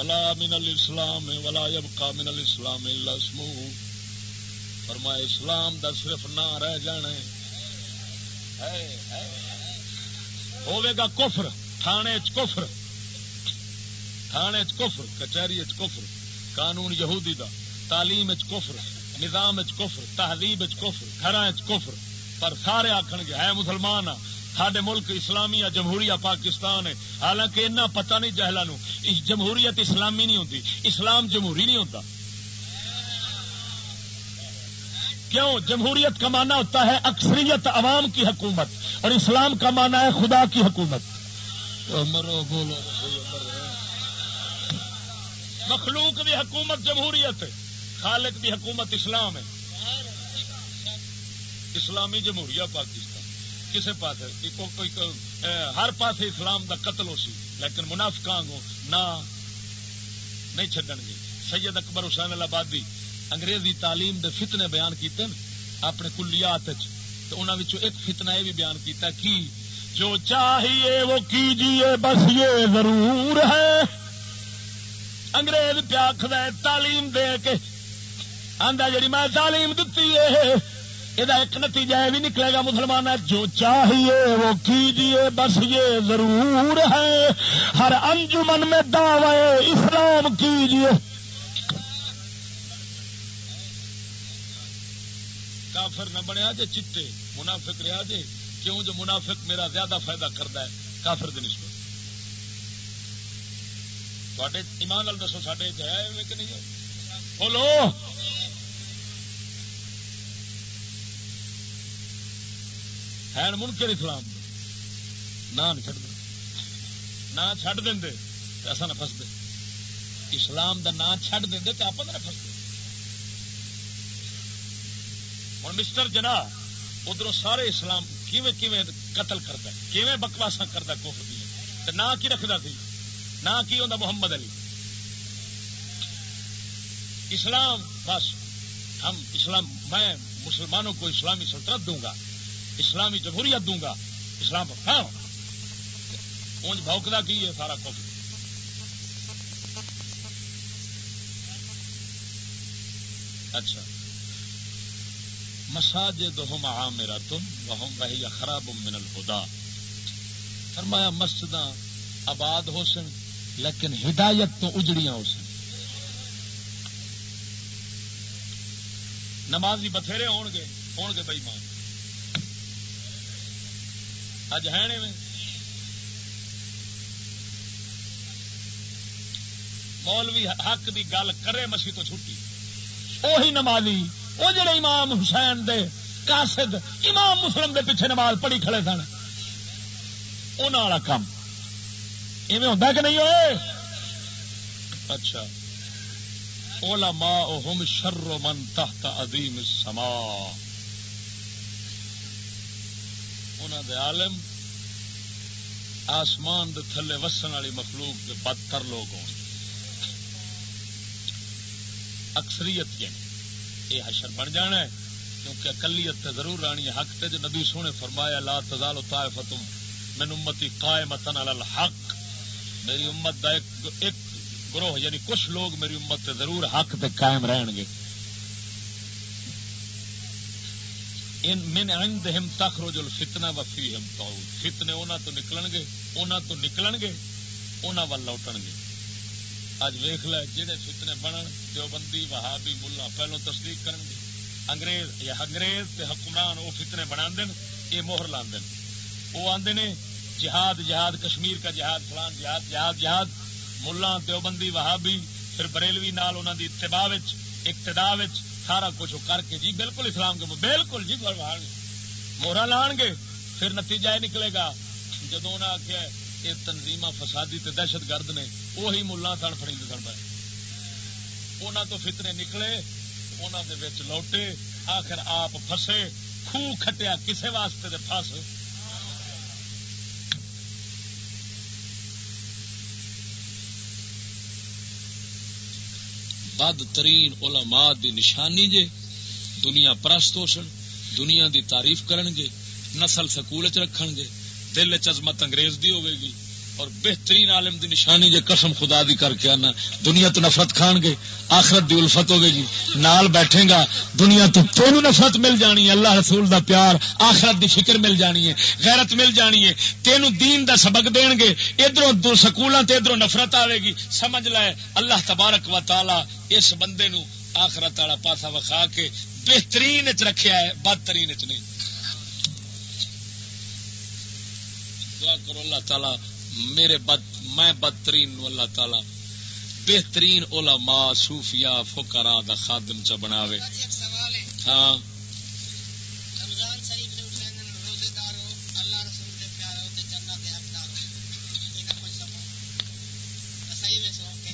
ولا من الاسلام ولا يبقى من الاسلام الا اسمه. فرمایا، اسلام دا صرف نہ رہ جانا ہے۔ ہوے گا کفر، تھانے چ کفر۔ تھانے چ کفر، کچہری چ کفر۔ قانون یہودی دا، تعلیم چ کفر، نظام چ کفر، تہذیب چ کفر گھر چ کفر۔ پر سارے آخن گے ہے مسلمان آ سڈے ملک اسلامیہ، جمہوریہ پاکستان ہے۔ حالانکہ اتنا پتہ نہیں جہلا نو جمہوریت اسلامی نہیں ہوتی اسلام جمہوری نہیں ہوتا کیوں؟ جمہوریت کا معنی ہوتا ہے اکثریت عوام کی حکومت، اور اسلام کا معنی ہے خدا کی حکومت۔ مخلوق بھی حکومت جمہوریت ہے، خالق بھی حکومت اسلام ہے۔ اسلامی جمہوریہ پاکستان۔ کسی پاس ہر پاس اسلام دا قتل ہو سی، لیکن منافقاں نہ نہیں چڈن گے۔ سید اکبر حسین آبادی انگریزی تعلیم دے فتنے بیان کیتے اپنے کلیات ایک فتنہ یہ بھی بیان کیتا کی جو چاہیے وہ کیجیے، بس یہ ضرور ہے۔ انگریز پیاکھ دے تعلیم دے کے آدھا جی میں تعلیم دیتی ہے یہ ایک نتیجہ یہ بھی نکلے گا مسلمان جو چاہیے وہ کیجیے بس یہ ضرور ہے ہر انجمن میں دعوے اسلام کیجیے کافر نہ بنیا جے چٹے منافق رہا جے کیوں جو منافق میرا زیادہ فائدہ کرتا ہے کافر دن اس ایمان لال دسو سڈے ہے کہ نہیں بولو ہے منکر اسلام نہ چڑ دیں نہ چڈ دیں ایسا نہ فستے اسلام دا نام چڈ دیں تو آپ نہ فستے ہوں مسٹر جنا ادھر سارے اسلام کیویں کیویں قتل کرتا کیویں بکواسا کرتا کوف دیا نہ کی رکھتا سی؟ نہ کی ہوتا محمد علی؟ اسلام، بس ہم اسلام، میں مسلمانوں کو اسلامی سلطنت دوں گا۔ اسلامی جمہوریت دوں گا، اسلام ہاں اونج بھوکتا کی ہے سارا کف اچھا۔ مساجد ہم میرا تم وہ وہی خراب من الہدا۔ فرمایا مسجد آباد ہو سن، لیکن ہدایت تو اجڑیاں ہو سن۔ نمازی بتھیرے ہون گے ہون گے مان اج ہے مولوی حق دی گل کرے مسیح تو چھٹی۔ وہی نمازی وہ جڑے امام حسین دے، قاصد، امام مسلم دے پیچھے نماز پڑھی کھڑے سن۔ والا کام ایویں ہوتا کہ نہیں ہوئے؟ اچھا۔ اولا ما شر من تحت عظیم السماء۔ سما دے عالم آسمان دے تھلے وسن والی مخلوق کے بدتر لوگ ہوں۔ اکثریت یعنی یہ حشر بن جانا ہے کیونکہ اکلیت تے ضرور رانی ہے حق تے جو نبی سونے فرمایا لا تزال طائفتم من امتی قائمتا علی الحق۔ میری امت دا ایک, ایک گروہ یعنی کچھ لوگ میری امت تے ضرور حق تے قائم رہن گے۔ من عندهم تخرج الفتنه وفيهم طاعون. فتنے انہاں تو نکلن گے انہاں تو نکلن گے انہاں ول لوٹن گے. اج ویخ لے، جہے فتنے بنن، دیوبندی، وہابی، ملا، پہلو تصدیق کرن گے. انگریز، یا انگریز تے حکمران وہ فتنے بنا دین یہ موہر لا دین. وہ آدھے نے، جہاد جہاد، کشمیر کا جہاد، فلان جہاد جہاد جہاد. ملا، دیوبندی، وہابی، پھر بریلوی نال انہوں دی اتباع وچ، اقتدا وچ سارا کچھ کر کے جی بالکل اسلام کے بالکل جی موہرا لان گے، پھر نتیجہ یہ نکلے گا۔ جدو انہیں آخیا یہ تنظیم فسادی تے دہشت گرد نے وہی ملا سن فری سن پائے انہوں تو فتنے نکلے انہوں دے لوٹے، آخر آپ فسے خوہ کھٹیا کسے واسطے دے فس بدترین علماء دی نشانی جے، دنیا پرست ہو سن دنیا دی تعریف کرن گے، نسل سکول چ رکھن گے، دل چزمت انگریز دی ہوے گی۔ اور بہترین عالم دی نشانی جے قسم خدا دی کر کے آنا۔ دنیا تو نفرت کھان گے، آخرت دی الفت ہوگی جی۔ نال بیٹھے گا، دنیا تو تینوں نفرت مل جانی ہے۔ اللہ رسول دا پیار، آخرت دی فکر مل جانی ہے، غیرت مل جانی ہے۔ تینوں دین دا سبق دین گے۔ ادھر سکولوں تے ادھر نفرت آئے گی۔ سمجھ لے، اللہ تبارک و تعالی اس بندے نو آخرت والا پاسا وکھا کے بہترین چ رکھا ہے، بدترین چ نہیں۔ دعا کرو اللہ تعالی میرے بد میں بدترین اللہ تعالی بہترین علماء صوفیاء فقراء دا خادم چ بناوے۔ ہاں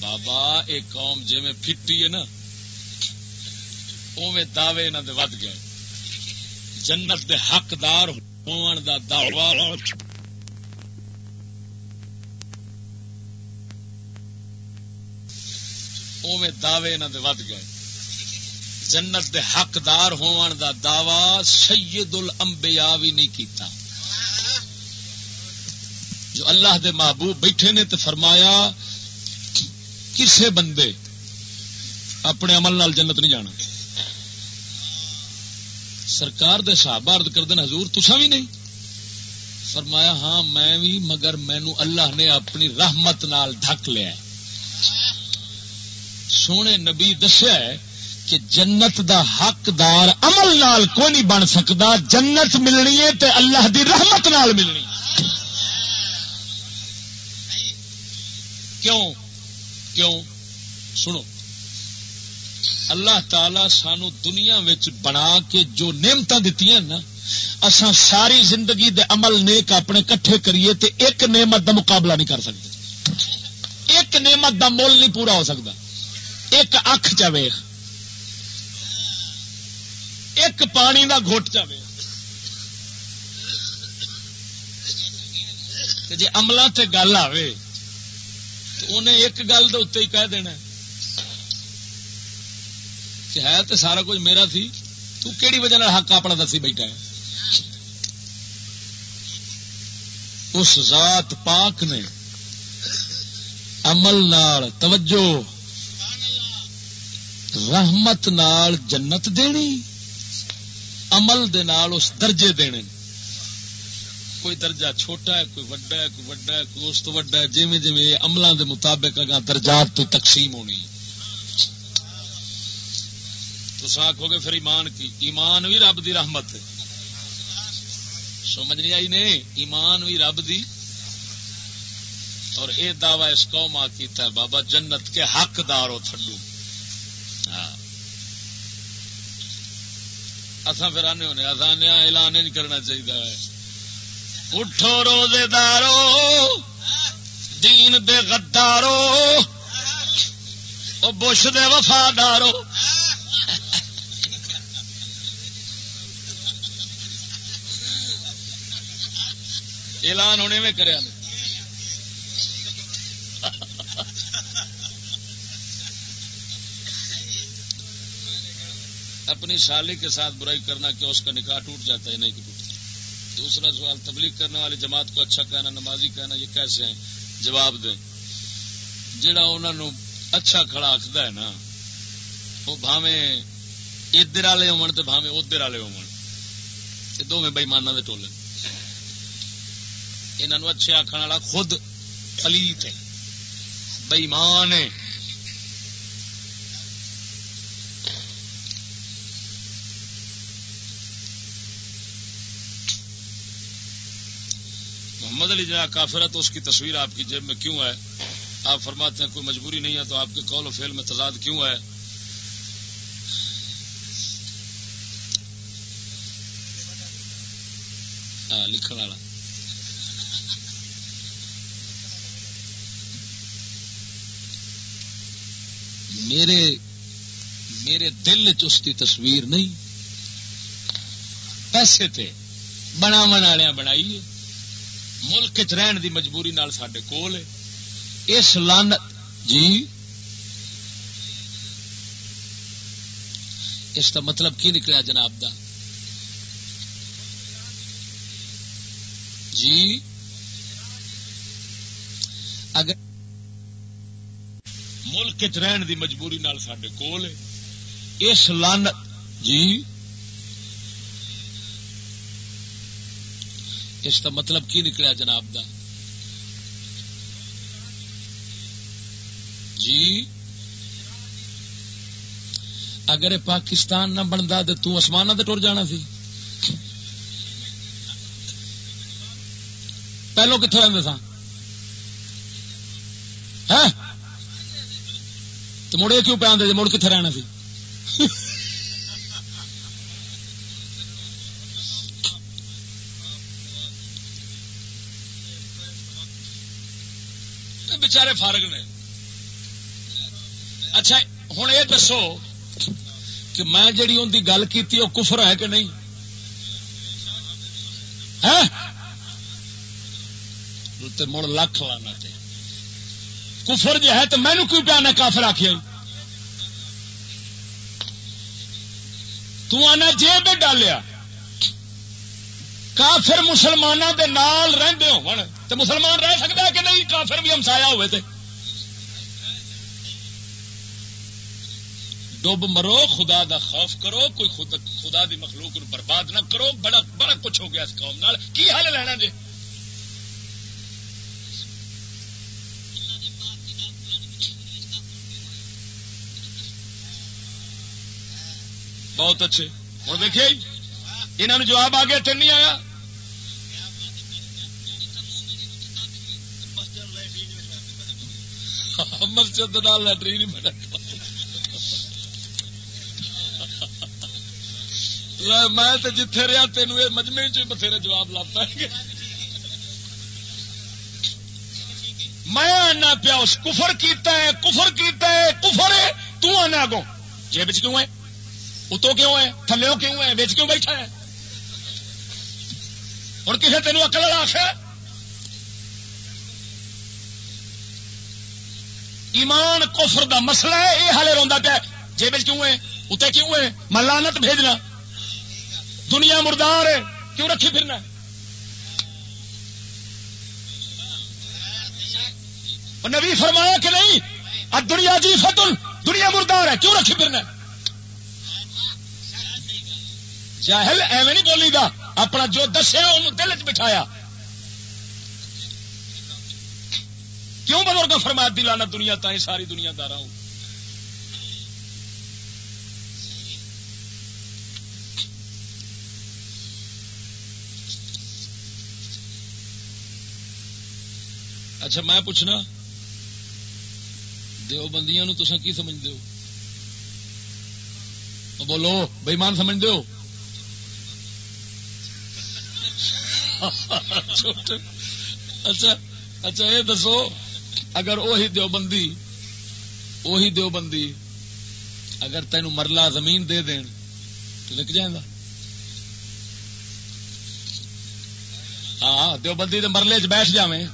بابا ایک قوم جی میں فٹی ہے نا اوے دعوے انہوں دے ود گئے۔ جنت دے حقدار ہون دا دعوی۔ اوے دعوے انہوں دے ود گئے۔ جنت دے حقدار ہون دا دعوی سید الانبیاء بھی نہیں کیتا۔ جو اللہ دے محبوب بیٹھے نے تے فرمایا، کسے بندے اپنے عمل نال جنت نہیں جانا۔ سرکار دے صحابہ عرض کر دین حضور تسا بھی نہیں۔ فرمایا ہاں میں بھی مگر مینو اللہ نے اپنی رحمت نال ڈھک لیا سونے نبی دسیا ہے کہ جنت دا حقدار عمل نال کوئی نہیں بن سکتا۔ جنت ملنی ہے تے اللہ دی رحمت نال ملنی۔ کیوں؟ کیوں؟ سنو۔ اللہ تعالی سانو دنیا بنا کے جو نعمت دیتی نا اسان ساری زندگی دے عمل نیک اپنے کٹھے کریے تے ایک نعمت دا مقابلہ نہیں کر سکتے۔ ایک نعمت دا مول نہیں پورا ہو سکتا۔ ایک اکھ چویخ ایک پانی دا گھٹ چوے جی عملہ تے گل آئے تو انہیں ایک گل دے اتنے ہی کہہ دینا کہ ہے تو سارا کچھ میرا تھی، تو کیڑی وجہ حق اپنا دسی بیٹھا ہے؟ اس ذات پاک نے عمل نال توجہ رحمت نال جنت دینی، عمل دے نال اس درجے دینے۔ کوئی درجہ چھوٹا ہے، کوئی وڈا ہے، کوئی وڈا ہے، کوئی اس تو وڈا ہے۔ جی جی عملوں دے مطابق اگر درجات تو تقسیم ہونی۔ تو آخو گے پھر ایمان کی، ایمان بھی رب دی رحمت ہے۔ سمجھ نہیں آئی نہیں ایمان بھی رب دی۔ اور یہ دعوی اس قوم آ کیتا ہے، بابا جنت کے حقدار ہو تھڈو ہاں اصا پھر آنے ہونے آسان ہاں، اعلان نہیں کرنا چاہیے اٹھو روزے دارو، دین دے غدارو، او بش دے وفادارو۔ اعلان ہونے میں کریا اپنی سالی کے ساتھ برائی کرنا کہ اس کا نکاح ٹوٹ جاتا ہے نہیں کہ ٹوٹتا دوسرا سوال، تبلیغ کرنے والی جماعت کو اچھا کہنا، نمازی کہنا، یہ کیسے ہیں؟ جواب دیں۔ جڑا انہوں اچھا کھڑا آخد ہے نا، وہ بھاوے ادھر والے ہو بھاوے ادھر والے ہو دونوں بئیمانہ کے ٹولے انہوں اچھے آخر والا خود پلیت ہے بئیمان ہے۔ محمد علی جناب کافر ہے تو اس کی تصویر آپ کی جیب میں کیوں ہے؟ آپ فرماتے ہیں کوئی مجبوری نہیں ہے تو آپ کے قول و فیل میں تضاد کیوں ہے؟ ہاں، لکھن والا۔ میرے میرے دل چ کی تصویر نہیں۔ پیسے تھے بنا والے بنائی ملک چ رہن دی مجبوری نال سڈے کول اس لان جی؟ اس کا مطلب کی نکلا جناب دا؟ جی؟ اگر ملک چ رہن دی مجبوری نال سڈے کول اس لان جی؟ اس کا مطلب کی نکلا جناب دا؟ جی؟ اگر پاکستان نہ بنتا تو تسمان ٹر جانا سی۔ پہلو کتوں رہتے سا ہاں؟ تو مڑے کیوں پہ آدھے جی؟ مڑ کتنے رہنا سی؟ بچارے فارغ نے۔ اچھا ہوں یہ دسو کہ میں جڑی ان کی گل کی وہ کفر ہے کہ نہیں؟ ہاں؟ مڑ لکھ لانا کفر جو ہے تو مینو کیوں پیانا کافر آخیا تو آنا جیب ڈالیا۔ کافر مسلمانوں کے نال رہتے تو مسلمان رہ سکتا ہے کہ نہیں؟ کافر بھی ہمسایا ہوئے تھے۔ ڈب مرو، خدا دا خوف کرو، کوئی خدا دی مخلوق برباد نہ کرو۔ بڑا بڑا کچھ ہو گیا اس قوم نال۔ کی حل لینا جی؟ بہت اچھے۔ ہوں دیکھیے انہوں نے جواب آ گیا تین نہیں آیا۔ مسجد لٹرین بنا میں جتھے رہا تین مجمے چ بتھیرے جواب لاتا ہے میں آنا پیا اس کفر کیتا ہے، کفر کیتا ہے، کفر ہے۔ تو آنا اگوں۔ جیب کیوں ہے؟ اتو کیوں ہے؟ تھلو کیوں ہے؟ بچ کیوں بیٹھا ہے؟ ہوں کسی تینوں اکل والا ایمان کفر دا مسئلہ ہے یہ ہالے روا پیا جیب کیوں ہے؟ اتنے کیوں ہے؟ ملانت بھیجنا۔ دنیا مردار ہے، کیوں رکھی پھرنا؟ نبی فرمایا کہ نہیں دنیا جی فتل دنیا مردار ہے، کیوں رکھی پھرنا؟ جاہل ایویں نہیں بولی گا اپنا جو دسیا ان دل چ بٹھایا۔ کیوں بزرگ فرمایا دلانا دنیا تھی ساری دنیا دار ہوں؟ اچھا میں پوچھنا دیو بندیاں تسا کی سمجھ دو بولو بےمان سمجھ دو اچھا اچھا یہ دسو۔ اگر وہی دیو بندی وہی دیو بندی اگر تین مرلہ زمین دے دین، تو لکھ جائے گا ہاں دیو بندی تو مرلے چ بیٹھ جائیں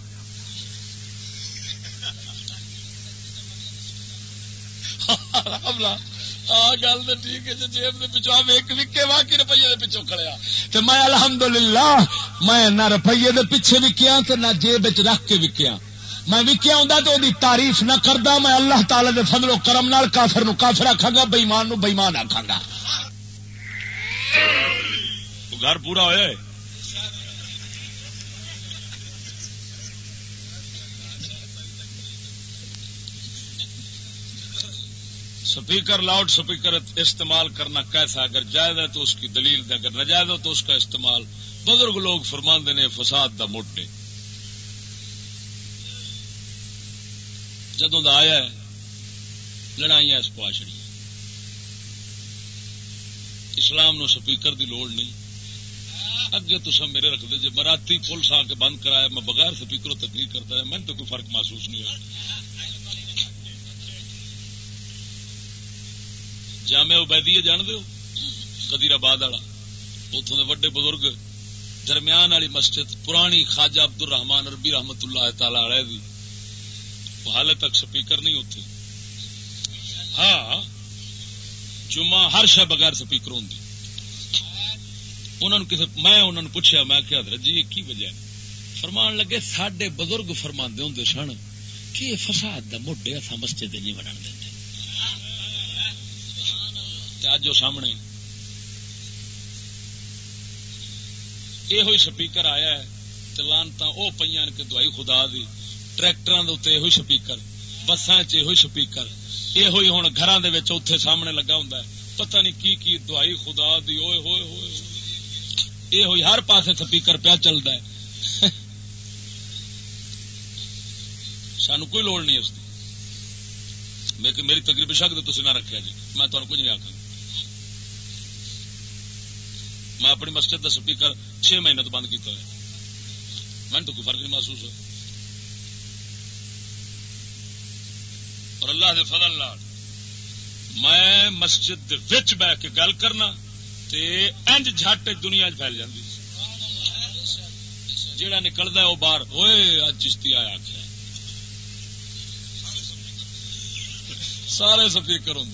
گل تو ٹھیک ہے، جیب کے پچھو ایک وکے واقعی روپیے کے پچھو کھڑیا۔ تو میں الحمد للہ میں نہ روپیے کے پیچھے وکیا تو نہ جیب رکھ کے وکیا میں وکیا ہوں تو وہ تعریف نہ کردا، میں اللہ تعالی دے فضل و کرم نال کافر نو کافر آخا گا بےمان نو بےمان آخا گا گھر پورا ہوا سپیکر، لاؤڈ سپیکر استعمال کرنا کیسا؟ اگر جائز ہے تو اس کی دلیل دے، اگر نجائز ہو تو اس کا استعمال۔ بزرگ لوگ فرمان نے فساد دا موٹے جدوں دا آیا ہے، لڑائیاں اس پواشڑی اسلام نو سپیکر دی لوڑ نہیں۔ اگے تو سب میرے رکھ دے جی مراتی پولیس آ کے بند کرایا، میں بغیر سپیکروں تقریر کرتا ہے میں تو کوئی فرق محسوس نہیں ہوا جامع عبیدیہ جان دو کدیر آباد والا۔ اتوں کے وڈے بزرگ درمیان والی مسجد، پرانی خواجہ عبد الرحمان اربی رحمت اللہ تعالی والے دی۔ حال تک سپیکر نہیں ہوتے ہاں جمعہ ہر شہ بغیر سپیکر ہوں میں انہوں نے پوچھا، میں کیا حضرت جی یہ کی وجہ ہے؟ فرمان لگے سڈے بزرگ فرما ہوں سن کہ فساد کا موڈے اتنا مسجد نہیں بنا دیں اج وہ سامنے یہ سپیکر آیا ہے لانتا وہ پہ دوائی خدا دی۔ ٹریکٹر یہ سپیکر بسان چ سپیکر۔ یہ ہوئی ہوں گھر اتے سامنے لگا ہوں پتہ نہیں کی کی دوائی خدا دی ہوئے ہوئے ہوئے۔ یہ ہوئی ہر پاسے سپیکر پیا چلتا ہے۔ سانو کوئی لوڑ نہیں اس کی میری تقریب شک تو تھی نہ رکھا جی۔ میں تمہیں کچھ نہیں آخا میں اپنی مسجد کا سپیکر چھ مہینے تو بند کیا میں تو کوئی فرق نہیں محسوس ہو اللہ دے فضل لال میں مسجد وچ بہ کے گل کرنا تے انج جھٹ دنیا چ پھیل جاتی جہاں نکلتا ہے وہ باہر۔ ہوئے اج چشتی آیا آخیا سارے سپیکر ہوں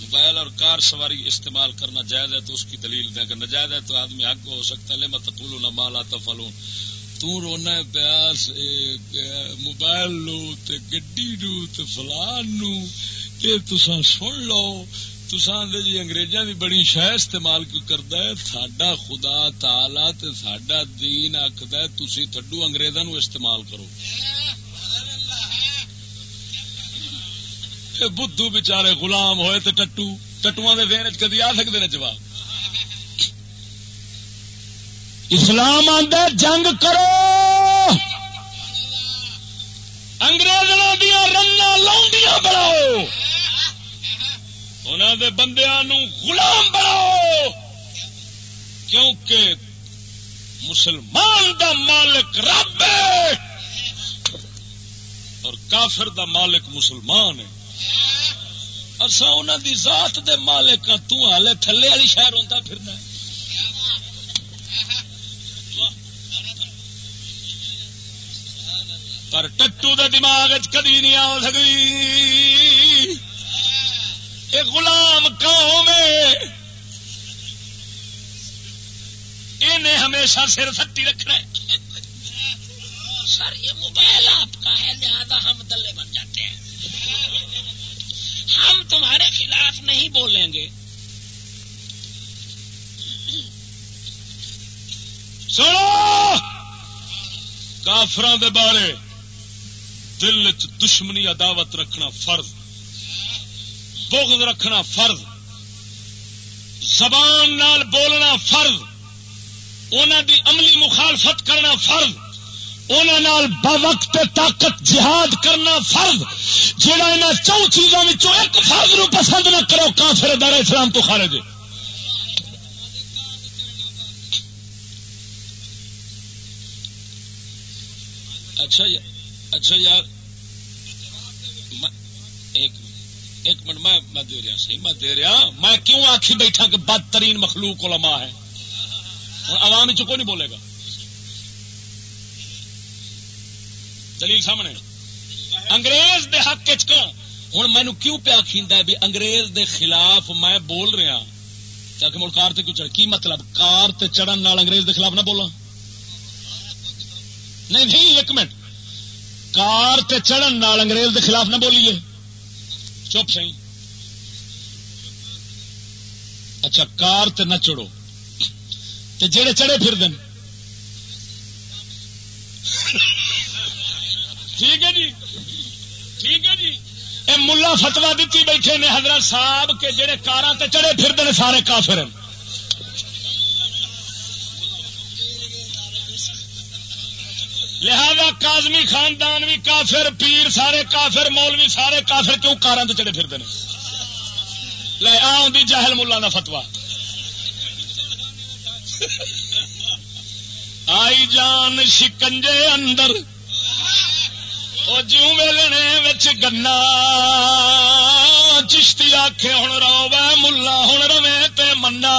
موبائل اور کار سواری استعمال کرنا جائز ہے تو اس کی دلیل دیں۔ اگر نجائز ہے تو آدمی حق ہو سکتا ہے۔ لے مت پولو نہ مالا تفلو تو رونا پیاس موبائل لو تے گڈی نو تے فلان نو، یہ تسا سن لو۔ تسا جی انگریزاں دی بڑی شہ استعمال کیوں کردا ہے، ساڈا خدا تعالی تے ساڈا دین آکھدا ہے، تسی تھڈو انگریزاں نو استعمال کرو۔ بدھو بچارے غلام ہوئے تو ٹٹو ٹٹو کے دین کدی آ سکتے ہیں جواب؟ اسلام آدھا جنگ کرو۔ انگریزوں دیا رنگ لاؤنڈیاں بڑھاؤ انہوں دے بندیاں غلام بناؤ۔ کیونکہ مسلمان دا مالک رب ہے۔ اور کافر دا مالک مسلمان ہے۔ اصا ان دی ذات دے مالک ہاں، تالے تھلے والی شہر ہوتا پھرنا پر ٹٹو دے دماغ کدی نہیں آ سکتی یہ غلام قوم انہیں ہمیشہ سر سٹی رکھنا ہے۔ سر یہ موبائل آپ کا ہے، لہذا ہم دلے بن جاتے ہیں۔ ہم تمہارے خلاف نہیں بولیں گے۔ سنو کافران دے بارے۔ دل چ دشمنی عداوت رکھنا فرض۔ بغض رکھنا فرض۔ زبان نال بولنا فرض۔ انہوں دی عملی مخالفت کرنا فرض۔ انہوں وقت طاقت جہاد کرنا فرض۔ جہاں ان چون چیزوں میں ایک فرض نو پسند نہ کرو کافر دار اسلام تو خارج اچھا یار اچھا یار ایک منٹ میں میں دے رہا سی میں دے رہا، میں کیوں آخی بیٹھا کہ بدترین مخلوق علماء ہے ہوں عوام چ نہیں بولے گا؟ دلیل سامنے؟ انگریز دے حق ہوں مینو کیوں پیا ہے بھی انگریز دے خلاف میں بول رہا؟ تاکہ مل کار کیوں چڑھ؟ کی مطلب؟ کار تے چڑھن انگریز دے خلاف نہ بولا نہیں نہیں، ایک منٹ کار تے چڑھن انگریز دے خلاف نہ بولیے۔ چپ سی اچھا کار تے نہ چڑھو۔ تے جڑے چڑھے پھر دن ٹھیک ہے جی؟ ٹھیک ہے جی؟ اے ملا فتوا دیتی بیٹھے نے حضرت صاحب کے جڑے کار تے چڑھے پھر دن سارے کافر لہذا کازمی خاندان بھی کافر، پیر سارے کافر، مولوی سارے کافر، کیوں کار چڑے پھرتے ہیں؟ لے آدھی جہل ملا کا فتوا آئی جان شکنجے اندر وہ جوں ویلنے گنا۔ چشتی آخ ہوں رو ملا ہوں روے منا۔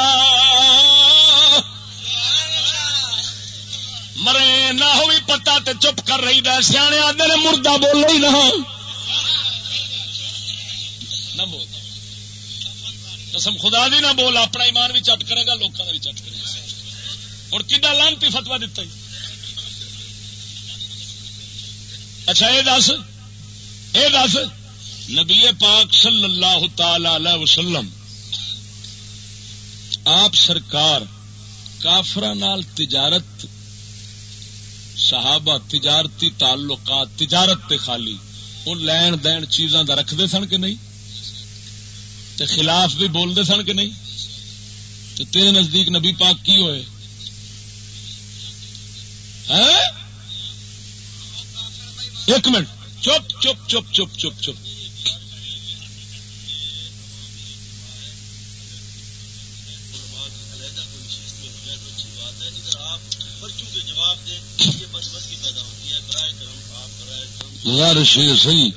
مرے نہ ہوئی پتا تے چپ کر رہی ہے۔ سیانے آدھے نے مردہ بولو ہی نہ بول۔ قسم خدا دی نہ بول، اپنا ایمان بھی چٹ کرے گا لوگوں کا بھی چٹ کرے گا۔ اور کدا لانتی فتوا دتا اچھا یہ دس یہ دس۔ نبی پاک صلی اللہ تعالی علیہ وسلم آپ سرکار کافر تجارت صحابہ تجارتی تعلقات، تجارت تے خالی وہ لین دین چیزاں دا رکھتے سن کہ نہیں؟ تے خلاف بھی بولتے سن کہ نہیں؟ تے تیرے نزدیک نبی پاک کی ہوئے؟ ہاں؟ ایک منٹ، چپ چپ چپ چپ چپ چپ۔ شیر سی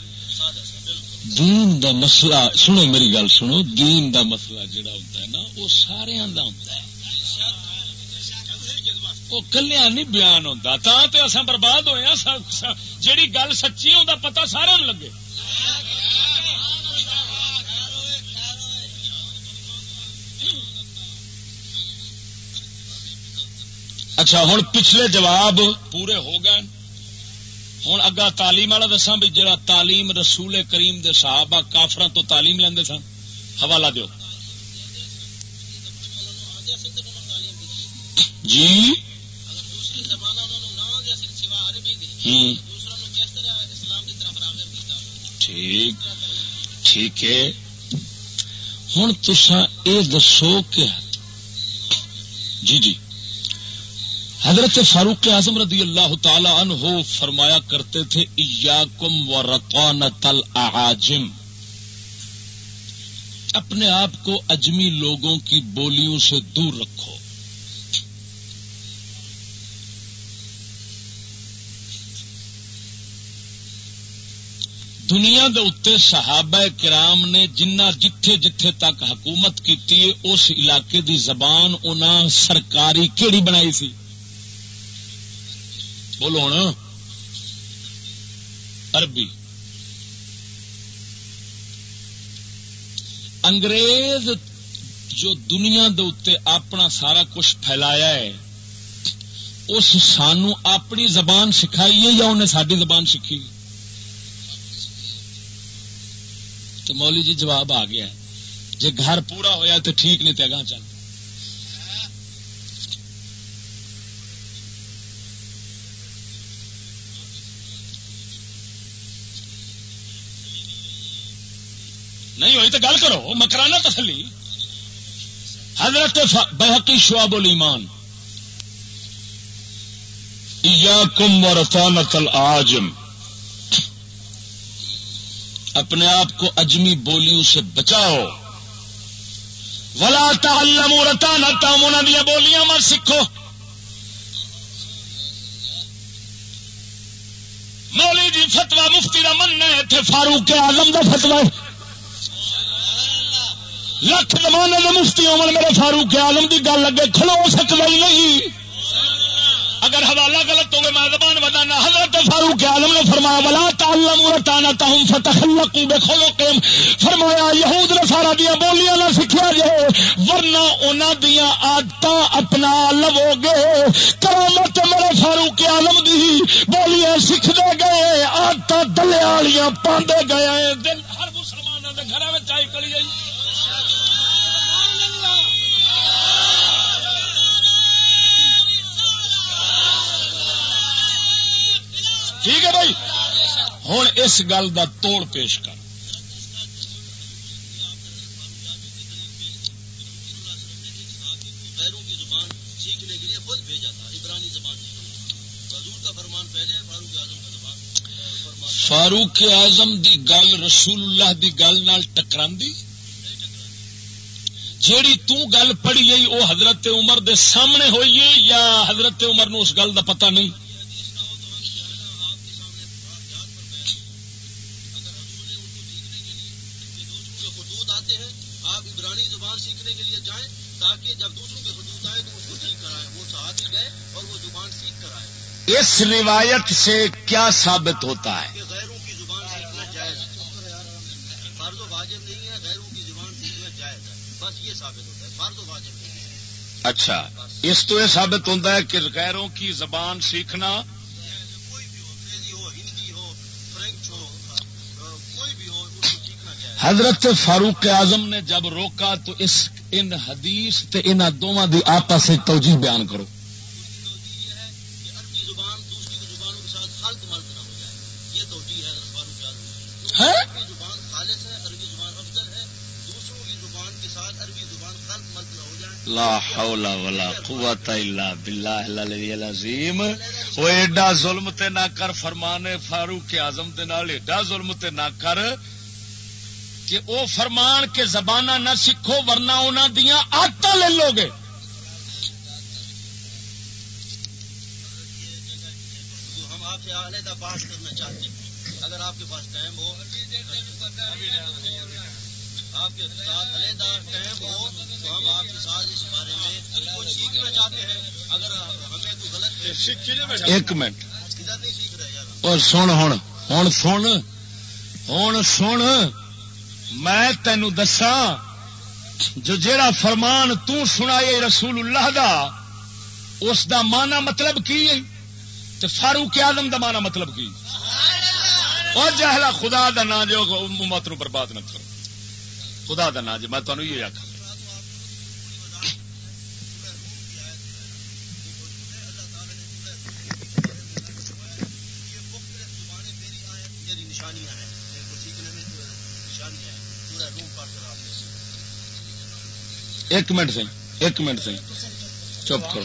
دین دا مسئلہ، سنو میری گل سنو، دین دا مسئلہ جڑا ہوتا ہے نا، وہ سارے ہوتا ہے۔ وہ کلیا نہیں بیان ہوتا تو اصا برباد ہوئے جیڑی گل سچی ہوں پتا سارا لگے۔ اچھا ہوں پچھلے جواب پورے ہو گئے۔ ہوں اگا تعلیم والا دسا بھی جڑا تعلیم رسول کریم دے صحابہ کافر تو تعلیم لیندے سن؟ حوالہ دیو۔ جی؟ ٹھیک۔ ٹھیک ہے۔ ہوں تسا یہ دسو کہ جی جی۔ حضرت فاروق اعظم رضی اللہ تعالی عنہ فرمایا کرتے تھے، ایاکم و رقانت اپنے آپ کو اجمی لوگوں کی بولیوں سے دور رکھو۔ دنیا دے اتنے صحابہ کرام نے جنہ جتھے جتھے تک حکومت کی اس علاقے دی زبان انہاں سرکاری کیڑی بنائی سی؟ بولو ہوں۔ عربی۔ انگریز جو دنیا دے اتنے اپنا سارا کچھ پھیلایا ہے، اس سانو اپنی زبان سکھائی ہے یا انہیں ساری زبان سیکھی تو مولی جی جواب آ گیا جی گھر پورا ہویا تو ٹھیک نہیں تو چل۔ نہیں ہوئی تو گل کرو مکرانا تسلی۔ حضرت بحقی شعب الایمان۔ ایاکم و رفانت العاجم۔ اپنے آپ کو اجمی بولیوں سے بچاؤ۔ ولا تعلم رتانا تام انہوں دیا بولیاں مت سیکھو۔ مولی جی فتوا مفتی کا مننا ہے فاروق آلم کا فتوا لکھ زمانے میں مفتی عمر میرے فاروق آلم کی گل اگے کھلو سکتا ہی نہیں۔ اگر حوالہ غلط ہوگا میں زبان بتانا حضرت فاروق عالم نے فرمایا بلا تعلم رتانا تہم فتخلقوا بخلقهم۔ فرمایا، یہود نصارا دیا بولیاں نہ سکھیا جائے، ورنہ انہاں دیا عادتاں اپنا لو گے کرامت میرے فاروق عالم دی بولیاں سکھ دے گئے، عادتاں دلے والیاں پاندے گئے۔ دل ہر مسلمانوں دے گھراں وچ آئی کلی گئی ٹھیک ہے بھائی؟ ہوں اس گل کا توڑ پیش کر۔ فاروق اعظم دی گل رسول اللہ دی گل نال ٹکرا جیڑی تو گل پڑھی گئی وہ حضرت عمر دے سامنے ہوئی ہے یا حضرت عمر نو اس گل دا پتہ نہیں؟ اس روایت سے کیا ثابت ہوتا ہے؟ اچھا اس تو یہ ثابت ہوتا ہے کہ غیروں کی زبان سیکھنا حضرت فاروق اعظم نے جب روکا تو اس، ان حدیث ان دونوں کی آپس توجہ بیان کرو۔ لا حول ولا قوت الا بالله العلی العظیم۔ او ایڈا ظلم تے نہ کر فرمان فاروق اعظم دے نال، ایڈا ظلم تے نہ کر کہ او فرمان کے زبانہ نہ سکھو ورنہ انہاں دیاں عادتاں لے لو گے۔ ہم آپ سے علیحدہ بات کرنا چاہتے ہیں۔ اگر آپ کے پاس ٹائم ہو، آپ کے ساتھ علیحدہ ٹائم ہو تو ہم آپ کے ساتھ اس بارے میں کچھ سیکھنا چاہتے ہیں۔ اگر ہمیں کوئی غلط ایک منٹ۔ اور سن ہوں ہوں سن۔ ہوں سن۔ میں تینو دسا جو جیڑا فرمان تو سنائے رسول اللہ دا اس دا مانا مطلب کی تو فاروق آدم دا مانا مطلب کی؟ اور جہلا خدا دا نا جو امت نو برباد نہ کرو۔ خدا دا نا جی میں تمہیں یہ آخا ایک منٹ سی ایک منٹ سی چپ کرو۔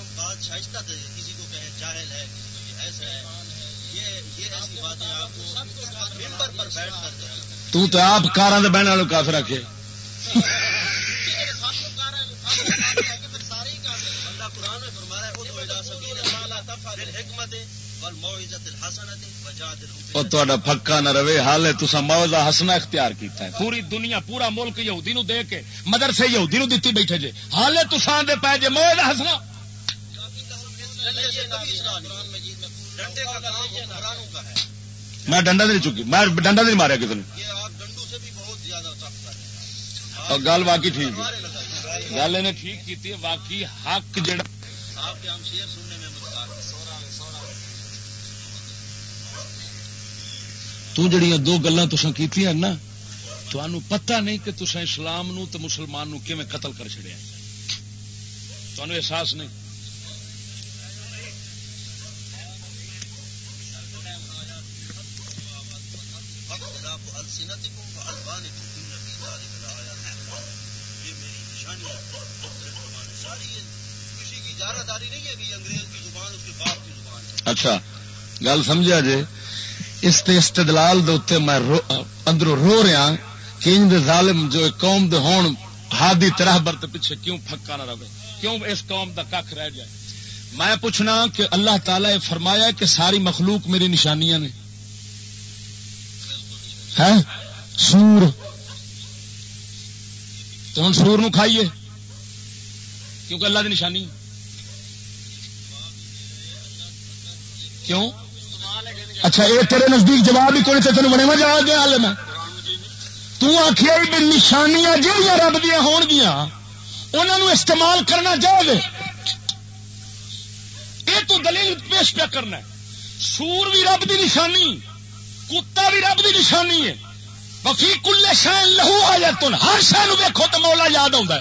کسی کو کہیں جاہل ہے ایسا ہے یہ ایسی باتیں آپ کو ممبر پر بیٹھ کر تو آپ کار بہن والوں کافر رکھے پکا نہ رہے حال ہے تصا موزہ ہسنا اختیار کیتا ہے۔ پوری دنیا پورا ملک یہودی نو دے کے مدرسے یہودی نو دیتی بیٹھے جے۔ حال ہے تسا دے پائے جے موزہ ہسنا میں ڈنڈا نہیں چکی میں ڈنڈا نہیں ماریا کسی نے۔ گل باقی ٹھیک ہے۔ گل انہیں ٹھیک کی باقی حق جڑا تڑیاں دو گلا تسا کی نا تو پتہ نہیں کہ تسا اسلام نو تو مسلمان نو کیون قتل کر چڑیا تو احساس نہیں۔ اچھا گل سمجھا جی اس استدلال دے میں اندروں رو رہا کہ ان دے ظالم جو قوم دے ہون ہادی طرح برت پیچھے کیوں پھکا نہ رہے؟ کیوں اس قوم دا کھ رہ جائے؟ میں پوچھنا کہ اللہ تعالی فرمایا کہ ساری مخلوق میری نشانیاں نے۔ ہے؟ سور۔ تو ہوں سور نو کھائیے۔ کیونکہ اللہ کی نشانی۔ کیوں؟ اچھا یہ تیرے نزدیک جواب ہی کوئی تین بنے جا گیا ہال میں۔ تخیا بھی نشانیاں جہاں رب دیا ہون گیا انہوں استعمال کرنا چاہے یہ تو دلیل پیش پیا کرنا سور بھی رب دی نشانی، کتا بھی رب دی نشانی ہے۔ وفی کل شہ لہو آ جا تن ہر شہ ویکو تو مولا یاد آتا ہے۔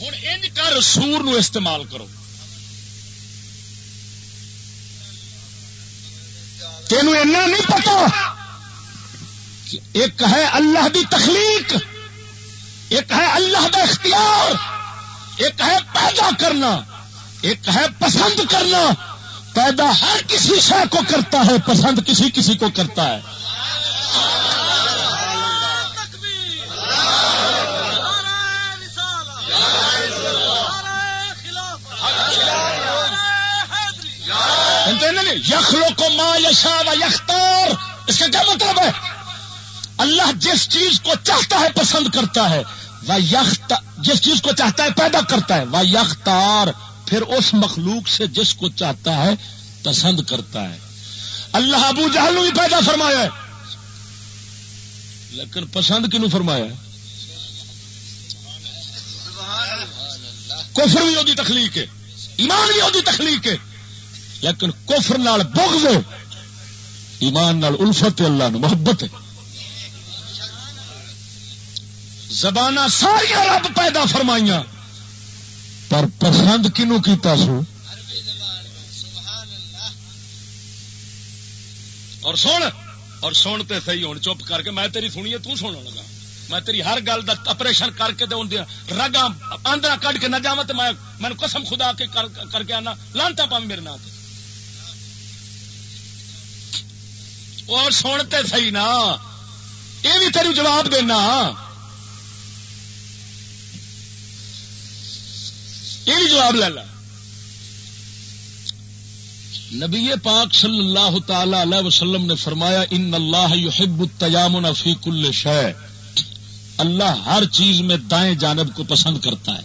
ہوں ان کر سور نو استعمال کرو۔ تینوں اینا نہیں پتا ایک ہے اللہ دی تخلیق، ایک ہے اللہ دا اختیار، ایک ہے پیدا کرنا، ایک ہے پسند کرنا۔ پیدا ہر کسی شہ کو کرتا ہے، پسند کسی کسی کو کرتا ہے۔ یخلو کو ماں یشا و یختار. اس کا کیا مطلب ہے؟ اللہ جس چیز کو چاہتا ہے پسند کرتا ہے وہ یخت، جس چیز کو چاہتا ہے پیدا کرتا ہے وہ یختار. پھر اس مخلوق سے جس کو چاہتا ہے پسند کرتا ہے۔ اللہ ابو جہل بھی پیدا فرمایا ہے۔ لیکن پسند کنو فرمایا کفر بھی ہوگی تخلیق ہے۔ ایمان بھی ہوگی تخلیق ہے۔ لیکن کفر نال بغض ایمان نال الفت اللہ نو محبت ہے۔ زبان ساریا رب پیدا فرمائیاں، پر پسند کنو کیتا سو؟ اور سن، اور سنتے صحیح ہوں چپ کر کے میں تیری سنیے تو سننے لگا۔ میں تیری ہر گل کا آپریشن کر کے رگا آندرا کٹ کے نہ جا تو میں قسم خدا کے کر کے آنا، لانتا پا میرے نام اور سنتے صحیح نا۔ یہ بھی تیری جواب دینا۔ یہ بھی جواب لے لا۔ نبی پاک صلی اللہ تعالی علیہ وسلم نے فرمایا، ان اللہ یحب التیامن فی کل شے۔ اللہ ہر چیز میں دائیں جانب کو پسند کرتا ہے۔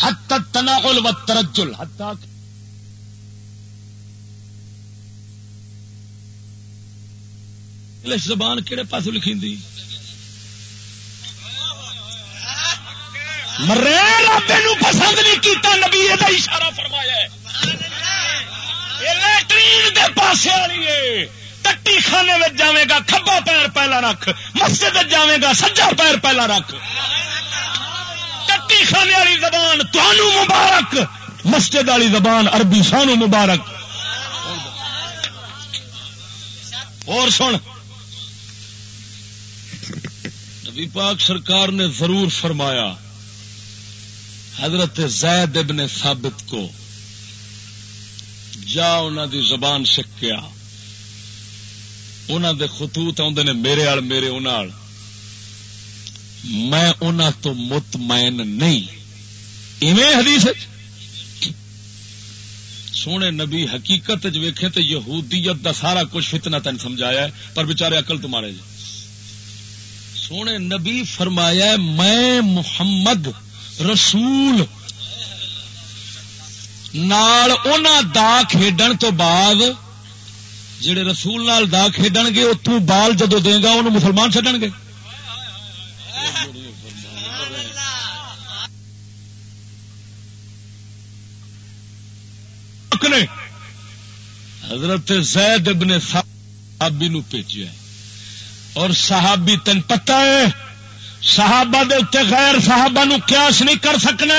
حت تناقل و ترجل حتیٰ انگلش زبان کہڑے پاس لکھی دی مرے، رب پسند نہیں کیتا، نبی یہ اشارہ فرمایا دے پاسے والی ہے ٹٹی خانے میں جاوے گا، کھبا پیر پہلا رکھ۔ مسجد جاوے گا، سجا پیر پہلا رکھ۔ روٹی کھانے والی زبان تنوع مبارک، مسجد والی زبان عربی سانو مبارک۔ اور سن نبی پاک سرکار نے ضرور فرمایا، حضرت زید ابن ثابت کو، جا انہوں دی زبان سکیا انہوں دے خطوط آدھے نے میرے آل، میرے انہوں میں انہوں تو مطمئن نہیں۔ ایویں حدیث سونے نبی حقیقت ویکھے تو یہودیت دا سارا کچھ فتنہ تین سمجھایا ہے، پر بچارے عقل تمہارے جی سونے نبی فرمایا میں محمد رسول۔ نال اونا دا کھیڈن تو بعد جڑے رسول نال دا کھیڈن گے وہ تو بال جدو دے گا انہوں مسلمان چڈن گے۔ حضرت زید ابن صحابی نو بھیجا اور صحابی تین پتا ہے، صحابہ دے اتنے غیر صحابہ نو قیاس نہیں کر سکنا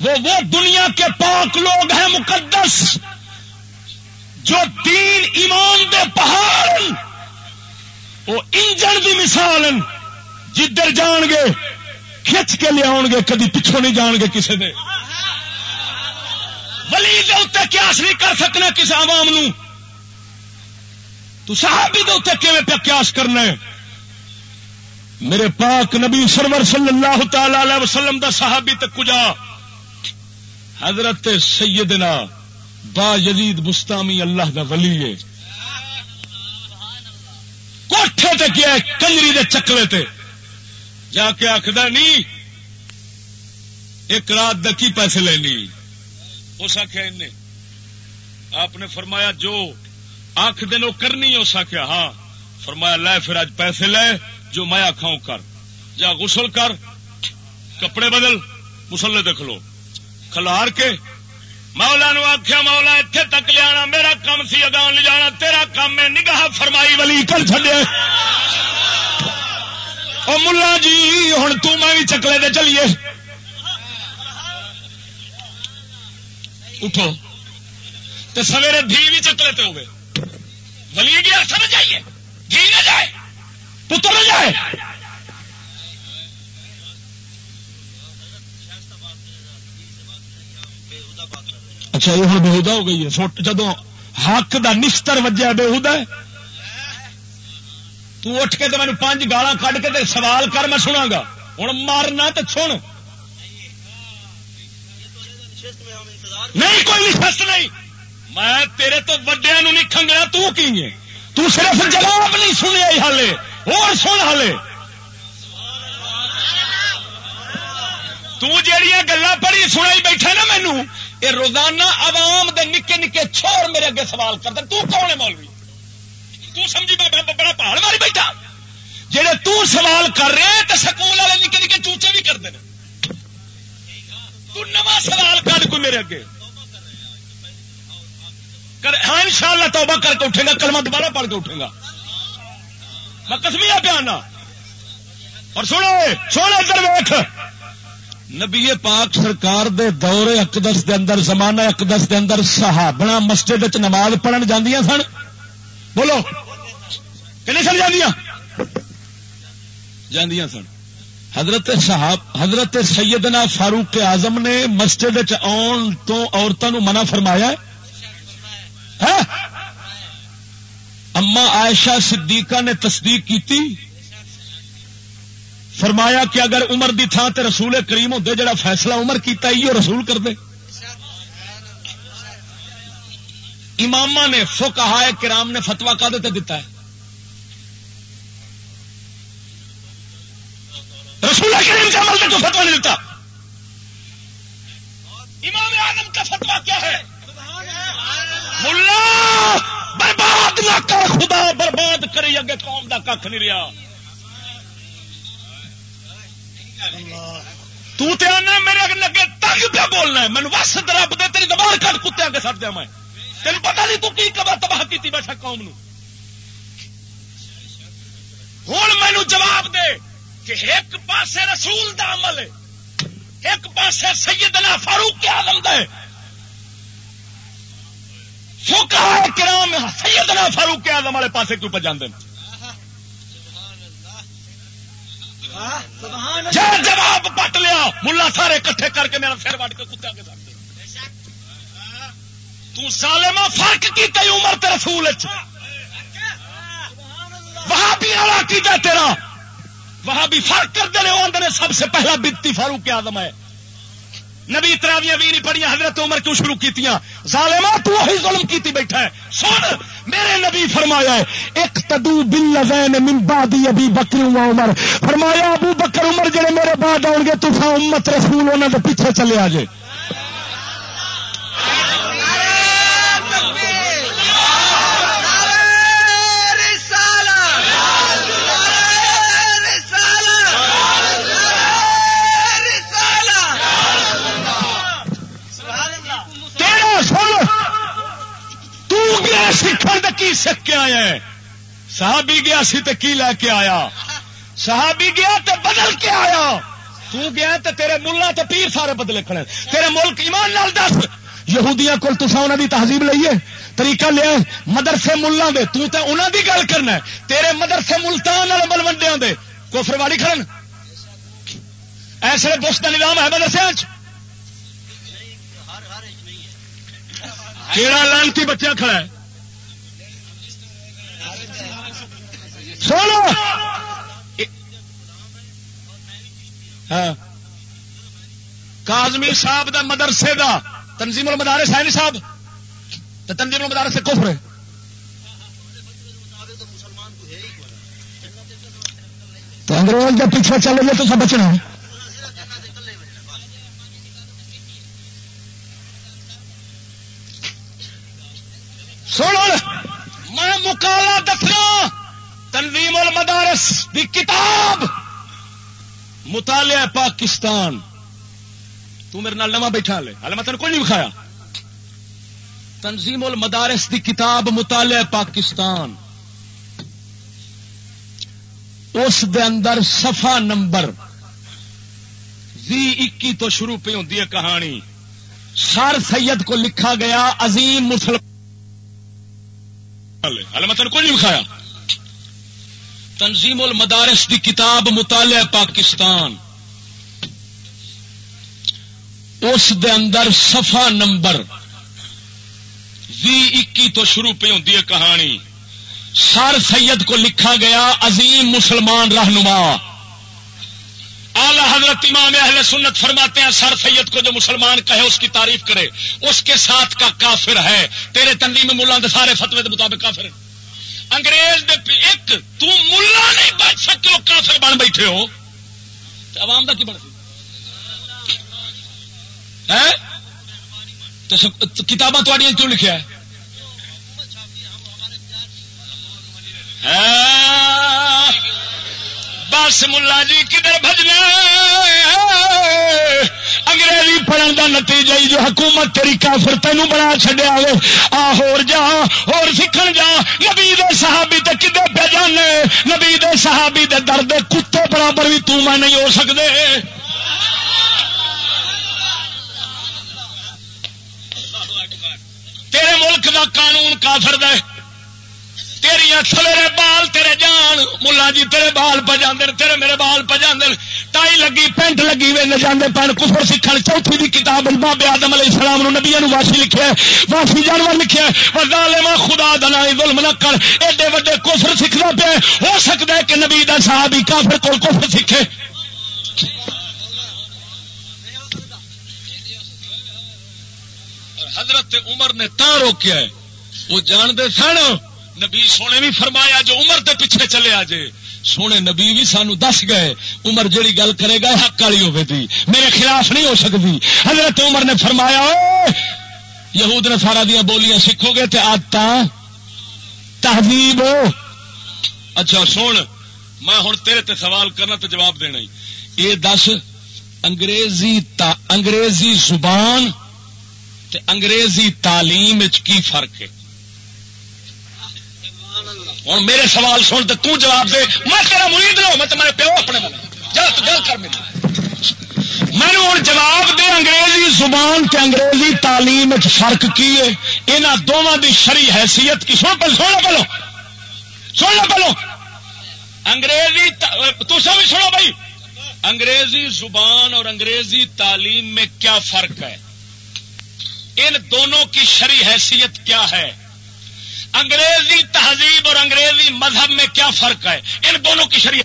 وہ وہ دنیا کے پاک لوگ ہیں مقدس، جو تین ایمان دے پہاڑ وہ انجن دی مثال جدھر جان گے، کھچ کے لیا گے، کدی پچھوں نہیں جان گے کسی نے ولی دے اتنے قیاس نہیں کر سکنا کسی عوام نو۔ تو صحابی دے اتنے کیویں پہ قیاس کرنا ہے؟ میرے پاک نبی سرور صلی اللہ تعالی علیہ وسلم دا صحابی تے کجا؟ حضرت سیدنا با یزید بستامی اللہ دا ولی ہے۔ کوٹھے تے کیا ہے؟ کنجری دے چکلے تے۔ جا کے آخد نہیں ایک رات دکی پیسے لینی؟ اس آخیا آپ نے فرمایا جو آخ دن وہ کرنی اس آخیا ہاں۔ فرمایا، لے پھر اج پیسے لے، جو میں آخا کر۔ جا غسل کر۔ کپڑے بدل، مسلے دیکھ لو۔ کے۔ مولا نو آخیا مولا اتنے تک لیا میرا کام سی اگان لے جانا، تیرا کام میں نگاہ فرمائی والی کر چلے او ملا جی ہوں تھی چکلے دے چلیے۔ اٹھو۔ تو سویرے دھی بھی چکلے تے ہوئے۔ ولی گیا سر جائیے دھی نہ جائے پتر نہ جائے اچھا یہ ہوں بےحدا ہو گئی ہے جدو حق دا نستر وجہ بےحدا ہے تو اٹھ کے تو مینو پانچ گالا کھ کے سوال کر میں سنا گا ہوں مارنا تو سن نہیں کوئی نشست نہیں میں تیرے تو وڈیا نو نہیں کنگنا تو کی ہے؟ تو صرف جواب نہیں سنیا ہالے اور سن ہالے تیڑیاں گلا پڑھی سنائی بیٹھا نا مینو یہ روزانہ عوام دے نکے نکے چھوڑ میرے اگے سوال کرتا تو کون ہے مولوی؟ تو سمجھی بابا بڑا پہاڑ ماری بیٹھا۔ جہے تو سوال کر رہے ہیں تو سکول والے نکے نکے چوچے بھی کرتے ہیں تو نواں سوال کر کوئی میرے اگے؟ ہاں ان شاء اللہ توبہ کر کے اٹھے گا، کلمہ دوبارہ پڑھ کے اٹھے گا۔ میں کسمیا پیانا۔ اور سنو، سونے، ادھر ویخ نبی پاک سرکار دے دور اقدس دے اندر، زمانہ اقدس دے اندر صحابنا مسجد نماز پڑھن جاندیاں سن۔ بولو کہ نہیں سن جاندیاں؟ جاندیاں سن۔ حضرت صاحب حضرت سیدنا فاروق اعظم نے مسجد آن تو عورتوں منع فرمایا ہے۔ اما عائشہ صدیقہ نے تصدیق کی فرمایا کہ اگر عمر دی تھان تے رسول کریم ہوتے جڑا فیصلہ عمر کیتا ہی وہ رسول کر دے امام نے فکہ کرام نے فتوا کا دیتے دیتا ہے؟ رسول کریم کے عمل نے تو فتوا نہیں دیتا امام آدم کا فتوا کیا ہے؟ ملا! برباد نہ کر، خدا برباد کری، اگے قوم کا کھ نہیں رہا تو تے آنا، میرے لگے، تنگ پہ بولنا ہے۔ مینو بس درب دے، تیری دبار کٹ کتے اگے سٹ دیا میں۔ تین پتا نہیں تو کی کبر تباہ کی بیٹھا قوم نو ہوں مینو جواب دے کہ ایک پاسے رسول دا عمل ہے، ایک پاسے سیدنا فاروق کے آدم دے فوکا کرام سیدنا فاروق کے والے پاسے کیوں پہ جانے جواب پٹ لیا، ملا سارے کٹھے کر کے میرا سر وٹ کے کتے تالما فرق کی تھی عمر تے رسول وہاں بھی آ کیا تیرا۔ وہاں بھی فرق کرتے رہے آدھے سب سے پہلا بنتی فاروق آدم ہے۔ نبی تراویاں بھی نہیں پڑھیا حضرت عمر کیوں شروع کی ظالما تو وہی ظلم کیتی بیٹھا ہے۔ سن، میرے نبی فرمایا ہے ایک تدو بل لذین من بعد ابی بکر عمر۔ فرمایا، ابو بکر عمر جڑے میرے بعد آؤ گے تو امت رسول انہوں کے پیچھے چلے آ جائے کی سکھ کے آیا صحابی گیا سی تے کی لے کے آیا؟ صحابی گیا تے بدل کے آیا؟ تو گیا تے تیرے ملا تے پیر سارے بدلے کھڑے تیرے ملک ایمان نال دس۔ یہودیاں کول تسا انہاں دی تہذیب لئیے۔ طریقہ لیا مدرسے ملا دے۔ تو تے انہاں دی گل کرنا ہے۔ تیرے مدرسے ملتان والے ملوڈیاں دے۔ کفر واڑی کھڑن۔ ایسے بس کا نظام ہے مدرسے کیڑا لانتی بچہ کھڑا ہے؟ سنو ہاں۔ کازمی صاحب دا مدرسے دا، تنظیم المدارس ہے نہیں صاحب؟ تو تنظیم المدارس سے کفر ہے۔ تو انگریز جب پیچھے چلے گئے تو سب بچنا ہے۔ سنو میں مکالا دسنا۔ تنظیم المدارس دی کتاب مطالعہ پاکستان۔ تو میرے نال نواں بیٹھا لے۔ ہال میں تین کوئی نہیں بکھایا تنظیم المدارس دی کتاب مطالعہ پاکستان۔ اس دے اندر صفحہ نمبر وی اکی تو شروع پہ ہوتی ہے کہانی۔ سر سید کو لکھا گیا عظیم مسلم ہال میں تین کوئی نہیں بکھایا تنظیم المدارس دی کتاب مطالعہ پاکستان اس دے اندر صفحہ نمبر وی اکی تو شروع پہ ہوتی ہے کہانی۔ سر سید کو لکھا گیا عظیم مسلمان رہنما۔ اعلی حضرت امام اہل سنت فرماتے ہیں، سر سید کو جو مسلمان کہے، اس کی تعریف کرے۔ اس کے ساتھ کا کافر ہے۔ تیرے تنظیم ملا سارے فتوے کے مطابق کافر ہے۔ انگریز دے پی ایک، تو ملا نہیں بچ سکتے ہو کافر بن بیٹھے ہو۔ عوام کا کی بن کتاباں تھوڑی کیوں لکھیا ہے؟ بس ملا جی کدھر بجنا انگریزی پڑھن کا نتیجہ جو حکومت تیری کافر تینوں بنا چڈیا آ ہور جا، ہور سیکھن جا۔ نبی دے صحابی تے کدے پہ جانے نبی دے صحابی دے درد کتے برابر بھی تو میں نہیں ہو سکتے تیرے ملک دا قانون کافر دے تیری سویرے بال تیرے جان، ملا جی تیرے بال پہ تیرے میرے بال پہ ٹائی لگی، پینٹ لگی وے نہ پین کفر سیکھن چوتھی دی کتاب بابے آدم علیہ السلام نو نبیا نو واشی لکھے واشی جانور لکھیا ہے۔ لکھے ظالما خدا دنا ظلم نہ کر۔ ایڈے وڈے کفر سیکھنا پیا ہو سکتا ہے کہ نبی دا صحابی کافر کول کفر سیکھے حضرت عمر نے تا روکیا ہے۔ وہ جانتے سن؟ نبی سونے بھی فرمایا جو عمر دے پیچھے چلے آ جائے سونے نبی بھی سانو دس گئے، عمر جیڑی گل کرے گا حق والی ہوے تھی میرے خلاف نہیں ہو سکتی حضرت عمر نے فرمایا یہود نے سارا دیا بولیاں سیکھو گے تے آدت تہذیب اچھا سن، میں ہوں تیرے تے سوال کرنا تے جواب دینا یہ دس، انگریزی تا، انگریزی زبان تے انگریزی تعلیم کی فرق ہے؟ ہوں میرے سوال سن تو جواب دے۔ میں تیرا مرید لو میں تمہارے پیو اپنے بنا گل کر میں ہوں جواب دے انگریزی زبان تے انگریزی تعلیم فرق کی ہے؟ یہاں دونوں کی شری حیثیت کی۔ سن پہ سن پہلو سن لو پہلو انگریزی تو بھی سنو بھائی۔ انگریزی زبان اور انگریزی تعلیم میں کیا فرق ہے؟ ان دونوں کی شری حیثیت کیا ہے؟ انگریزی تہذیب اور انگریزی مذہب میں کیا فرق ہے؟ ان دونوں کی شری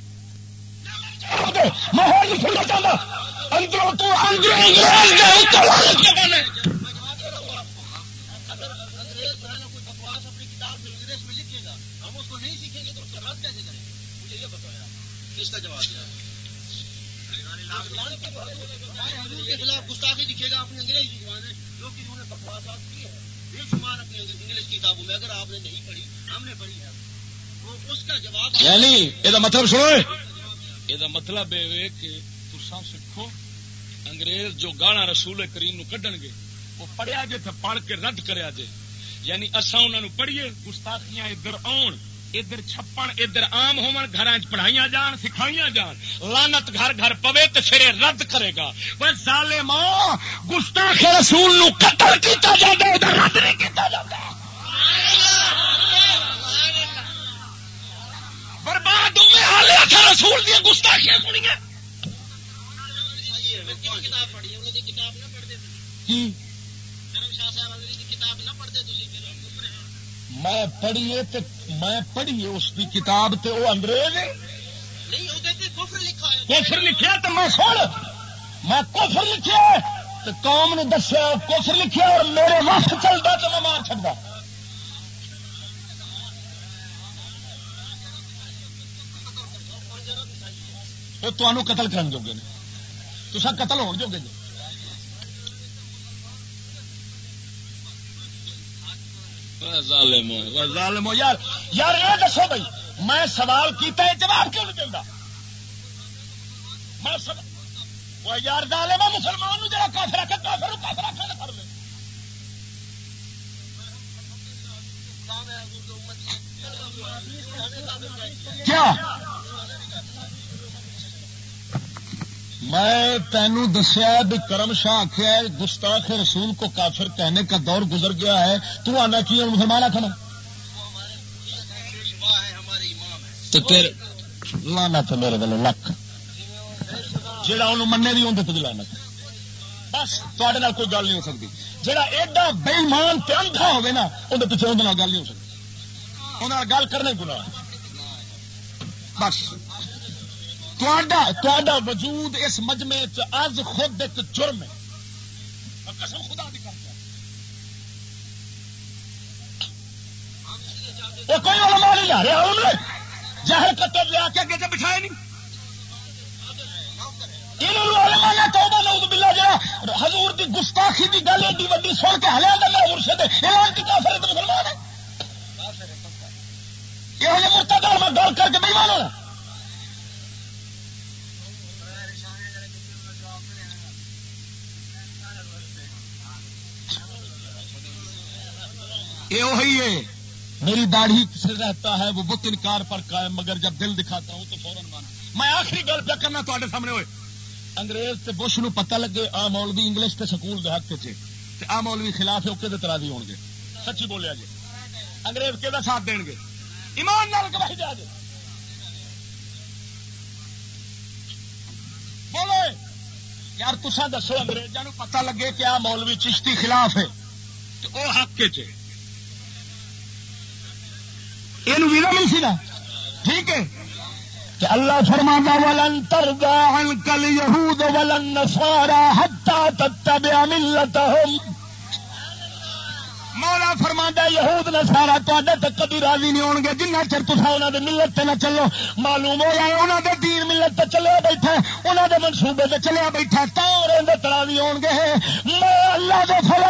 خلاف گستاخی دکھے گا اپنی انگریزی زبان ہے جو کہ انہوں نے بکواسات کی ہے بے شمار اپنی انگلش کتابوں میں اگر آپ نے نہیں پڑھی ہم نے پڑھی ہے۔ وہ اس کا جواب یعنی یہ مطلب سنو۔ یہ مطلب یہ کہ تسا سکھو انگریز جو گانا رسول کریم نو کڈن گے وہ پڑھیا جے تو پڑھ کے رد کریا جے۔ یعنی اصا انہوں پڑھیے گستاخیاں ادھر آن ادھر چھپن ادھر آم ہو گھر پڑھائیاں جان سکھائیاں جان۔ لانت گھر گھر پوے تو پھر رد کرے گا۔ سالے ماں گستاخ رسول نو قتل کیتا جاتا ادھر رد نہیں کیتا جاتا برباد ہوئے حالے اچھا رسول دیا گستاخیاں سنیاں۔ کتاب پڑھی کتاب نہ پڑھتے میں پڑھیے تے میں پڑھیے، اس کی کتاب تے وہ انگریز کوفر لکھا تو میں سن۔ میں کوفر لکھا تو قوم نے دسیا کوفر لکھا اور میرے وقت چلتا تو میں مار چڑتا وہ تمہوں قتل کرنے جوگے تو سب قتل ہونے جوگے جی ظالمو یار یار یہ دسو بھائی میں سوال کیتا ہے جواب کیوں نہیں دینا میں یار ظالم مسلمان جا کافر رکھے کافر کافر رکھا کر دے کیا؟ میں تینوں دسیا بھی کرم شاہ آخیا گستاخ رسول کو کافر کہنے کا دور گزر گیا ہے، تو آنا کی مسلمان آخنا تو لانا تو میرے دل لکھ۔ جہاں انہوں مننے نہیں ہوتے تو جی لانا۔ بس تے کوئی گل نہیں ہو سکتی۔ جہاں ایڈا بےمان اندھا ہوگا نا اندر پیچھے اندر گل نہیں ہو سکتی۔ انہوں گل کرنے گنا بس۔ وجود اس مجمے از خود ایک جرم ہے۔ قسم خدا دی کرتا وہ کوئی علماء نہیں لا رہا انہوں نے۔ جہر قطر لیا کے اگے بٹھائے نہیں۔ حضور دی گستاخی دی گل ایڈی وڈی سن کے ہلیا میں مرشد اعلان کی کافر مسلمان ہے۔ یہ مرتدہ میں گل کر کے بےمان ہونا۔ یہ وہی ہے۔ میری داڑھی سے رہتا ہے، وہ بت انکار پر قائم، مگر جب دل دکھاتا ہوں تو فوراً مانا۔ میں آخری گل پہ کرنا تے سامنے ہوئے۔ انگریز تے بش نو پتہ لگے، آ مولوی انگلش تے سکول دے حق چ آ مولوی خلاف ہے، اوکے ترازی ہون گے۔ سچی بولیا جی انگریز کہ ساتھ دین گے؟ ایمان نال گواہی دے جی بولو یار تسا دسو انگریزوں پتہ لگے کہ آ مولوی چشتی خلاف ہے۔ تو وہ حق چ یہ ویزا نہیں سی نا؟ ٹھیک ہے؟ کہ اللہ فرمانا ولن تردا کل یہود ولن نصارا حتا تتبع ملتهم مولا فرما یہود نے سارا تے کبھی راضی نہیں ہو گے جنہ چر تصا انہوں نے ملت سے نہ چلو، معلوم ہوا انہوں نے دین ملت سے چلے بیٹھا انہوں نے منصوبے سے چلیا بیٹھا تو راضی ہو گے میں اللہ کے فل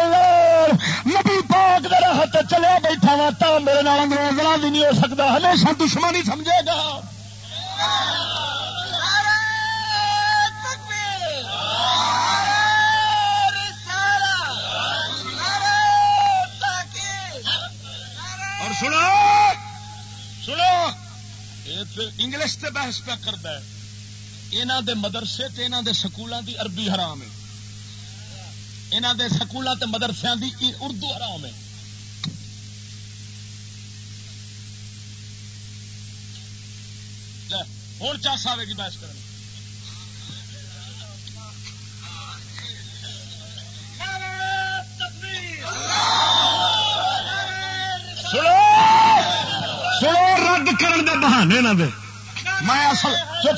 نبی پاک دے راہ چلیا بیٹھا وا تو میرے نال انگریز راضی نہیں ہو سکتا ہمیشہ دشمنی سمجھے گا۔ سنو۔ سنو۔ انگلش سے بحث پہ کرتا ہے۔ انہوں دے مدرسے تے انہوں دے سکولوں دی عربی حرام ہے۔ انہوں دے سکولوں تے مدرسے دی اردو حرام ہے۔ ہوں چاس آئے گی بحث کرنے۔ سنو۔ سنو رد کرن دے بہانے نہ دے۔ میں اصل چپ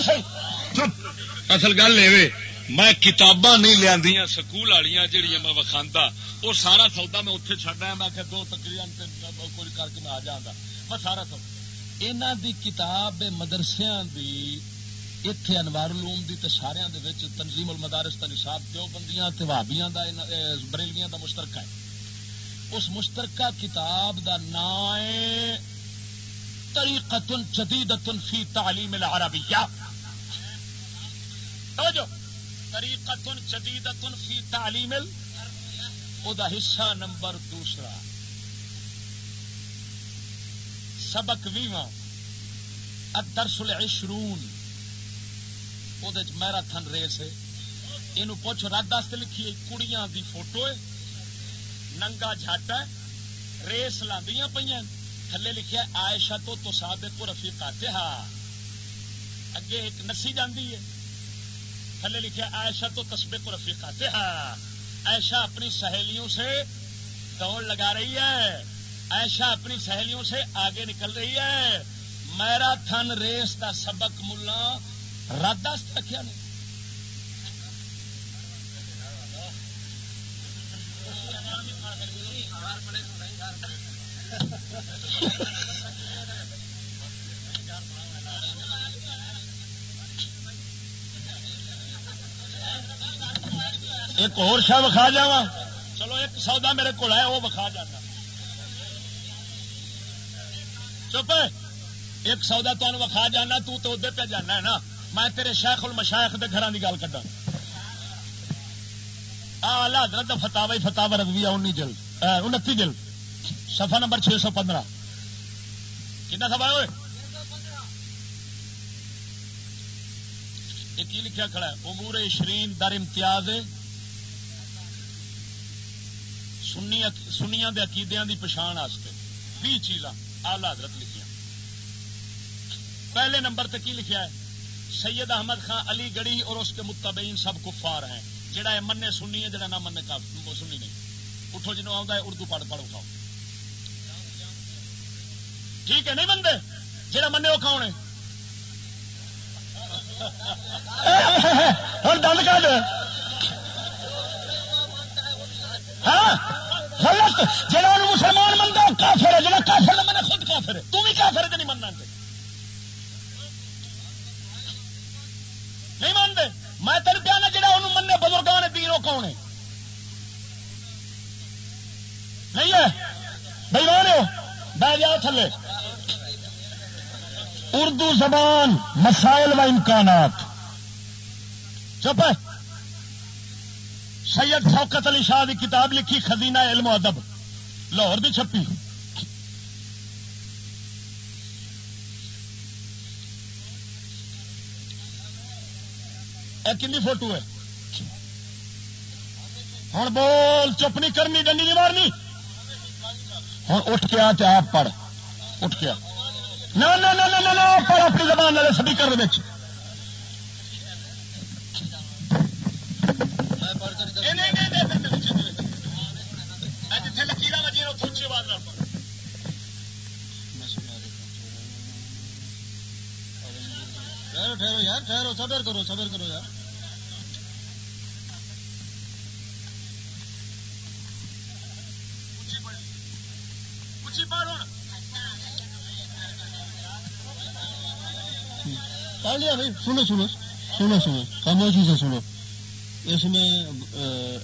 چپ۔ اصل گل یہ میں کتاباں نہیں لیا سکول والی جہیا میں وکھا وہ سارا سودا میں اتنے چڈ آیا میں دو تقریر کر کے میں آ جانا میں سارا سودا یہاں دی کتاب مدرسیا دی اتے انوار لوم دی سارا تنظیم المدارس کا نصاب دو بندیاں بھابیاں بریلویاں دا مشترکہ ہے۔ اس مشترکہ کتاب دا نام طریقت جدیدت فی تعلیم العربیہ۔ توجہ۔ طریقت جدیدت فی تعلیم او دا حصہ نمبر دوسرا۔ سبق ویواں۔ الدرس العشرون۔ او دے میراتھن ریس ہے۔ اینو پوچھ رد واسطے لکھی کڑیاں دی فوٹو ہے۔ ننگا جھٹ ہے۔ ریس لاندیاں پہ تھلے لکھیا آئشہ تو تو سابق رفیقات اگے ایک نسی جاندی ہے۔ تھلے لکھیا عائشہ تو تسبق رفیقات ہاں عائشہ اپنی سہیلیوں سے دوڑ لگا رہی ہے۔ عائشہ اپنی سہیلیوں سے آگے نکل رہی ہے۔ میرا تھن ریس دا سبق ملا۔ رد رکھا نہیں۔ ایک اور شاہ وکھا جا چلو ایک سودا میرے کو ہے وہ وکھا جانا۔ چپ ایک سودا تمہیں وکھا جانا، تو تو ادھر پہ جانا ہے نا۔ میں تیرے شیخ المشایخ دے گھراں دی گل کڈا آلہ حضرت دا فتاوی فتاوی رضویہ 19 جلد 29 جلد، صفحہ نمبر 615 کنا سب آئے ہوئے؟ کی لکھا کھڑا ہے؟ امور شرین در امتیاز سنیا کے عقیدیاں کی پچھان واسطے۔ بھی چیزاں آل حضرت لکھیاں۔ پہلے نمبر تک کی لکھا ہے؟ سید احمد خان علی گڑھی اور اس کے متبعین سب کفار ہیں۔ جڑا ہے منے سنی ہے، جڑا نہ منے سنی نہیں۔ اٹھو جنوب آؤں اردو پڑھ پڑھ اٹھاؤ جی ٹھیک ہے نہیں بندے جہاں منے وہ کھاؤ ہوں دل کر ہاں؟ جہاں مسلمان منتا کافر ہے جہاں کافر ہے میں خود کافر ہے۔ تم بھی کافر ہے نہیں مننا نہیں مانتے میں تین پیانا جہاں انہوں مننے بزرگوں نے دین وہ کون ہے۔ نہیں ہے؟ بھائی ہو بہ جاؤ تھلے۔ اردو زبان مسائل و امکانات۔ چپ ہے؟ سید شوکت علی شاہ کی کتاب لکھی خزینہ علم و ادب، لاہور بھی چھپی۔ کنی فوٹو ہے؟ ہوں بول، چپ نہیں کرنی ڈنڈی نہیں مارنی۔ ہوں اٹھ کے آ آپ پڑھ۔ اٹھ کے پر اپنی زبان والے سپیکر ٹھہرو ٹھہرو یار، ٹھہرو، صبر کرو صبر کرو یار۔ پڑھو پڑھ لیا بھائی، سنو سنو سنو سنو خاموشی سے سنو۔ اس میں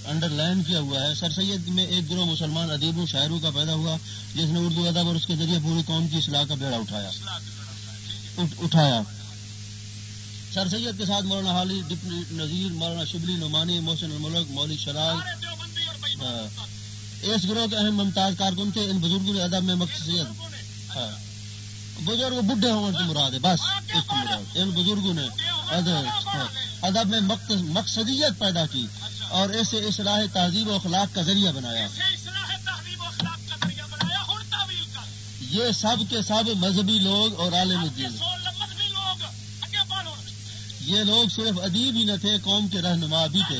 انڈر لائن کیا ہوا ہے۔ سر سید میں ایک گروہ مسلمان ادیبوں شاعروں کا پیدا ہوا، جس نے اردو ادب اور اس کے ذریعے پوری قوم کی اصلاح کا بیڑا اٹھایا۔ اٹھایا۔ سر سید کے ساتھ مولانا حالی، ڈپٹی نذیر مولانا شبلی نعمانی، محسن الملک مولوی شراز اس گروہ کے اہم ممتاز کارکن تھے۔ ان بزرگوں نے ادب میں مقصد بزرگ بڈھے ہونے کی مراد ہے، بس اس مراد۔ ان بزرگوں نے ادب ہاں، میں مقصدیت پیدا کی اور ایسے اصلاح تہذیب و اخلاق کا ذریعہ بنایا۔ یہ سب کے سب مذہبی لوگ اور عالم الدین۔ یہ لوگ صرف ادیب ہی نہ تھے، قوم کے رہنما بھی تھے۔